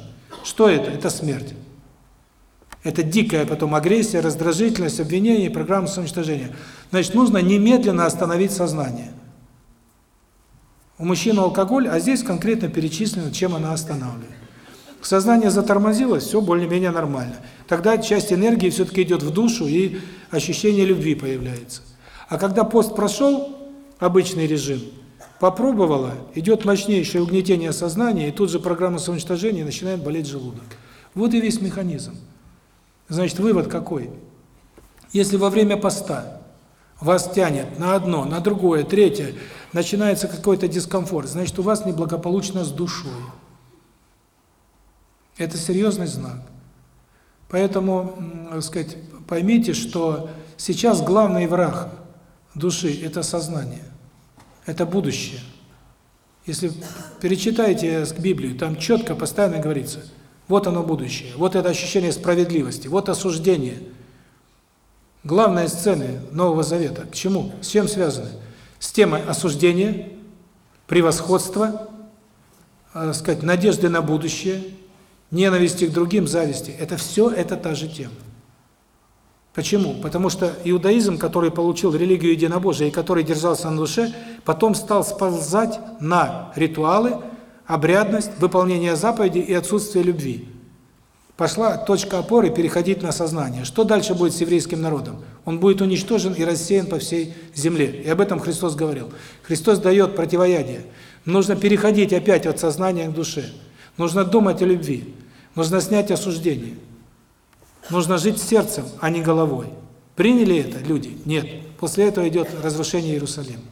Что это? Это смерть. Это дикая потом агрессия, раздражительность, обвинение, программа самоуничтожения. Значит, нужно немедленно остановить сознание. У мужчины алкоголь, а здесь конкретно перечислено, чем она останавливает. Сознание затормозилось, все более-менее нормально. Тогда часть энергии все-таки идет в душу, и ощущение любви появляется. А когда пост прошел, обычный режим, попробовала, идет мощнейшее угнетение сознания, и тут же программа самоуничтожения, начинает болеть желудок. Вот и весь механизм. Значит, вывод какой? Если во время поста вас тянет на одно, на другое, третье, начинается какой-то дискомфорт, значит, у вас неблагополучно с душой. Это серьезный знак. Поэтому, так сказать, поймите, что сейчас главный враг души – это сознание, это будущее. Если перечитаете Библию, там четко, постоянно говорится – вот оно будущее, вот это ощущение справедливости, вот осуждение. Главные сцены Нового Завета к чему? С чем связаны? С темой осуждения, превосходства, э, сказать, надежды на будущее, ненависти к другим, зависти. Это все это та же тема. Почему? Потому что иудаизм, который получил религию единобожия и который держался на душе, потом стал сползать на ритуалы, обрядность, выполнение заповедей и отсутствие любви. Пошла точка опоры переходить на сознание. Что дальше будет с еврейским народом? Он будет уничтожен и рассеян по всей земле. И об этом Христос говорил. Христос дает противоядие. Нужно переходить опять от сознания к душе. Нужно думать о любви. Нужно снять осуждение. Нужно жить сердцем, а не головой. Приняли это люди? Нет. После этого идет разрушение Иерусалима.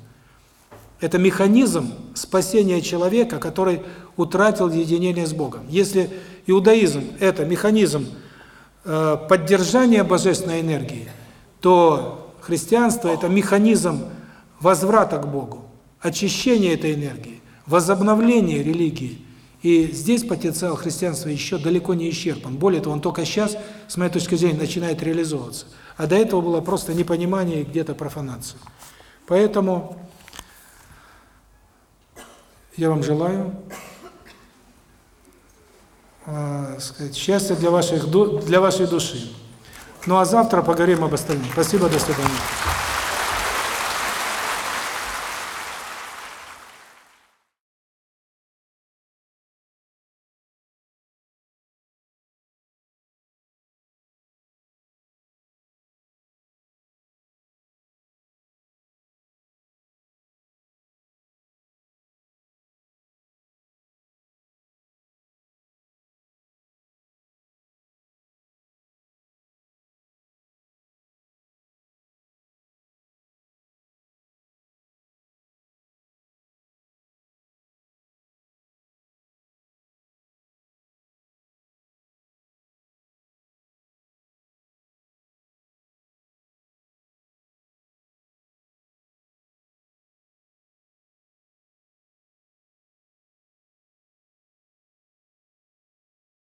Это механизм спасения человека, который утратил единение с Богом. Если иудаизм – это механизм э, поддержания божественной энергии, то христианство – это механизм возврата к Богу, очищения этой энергии, возобновления религии. И здесь потенциал христианства еще далеко не исчерпан. Более того, он только сейчас, с моей точки зрения, начинает реализовываться. А до этого было просто непонимание где-то профанация. Поэтому я вам желаю э, сказать, счастья для ваших для вашей души. Ну а завтра поговорим об остальном. Спасибо, до свидания.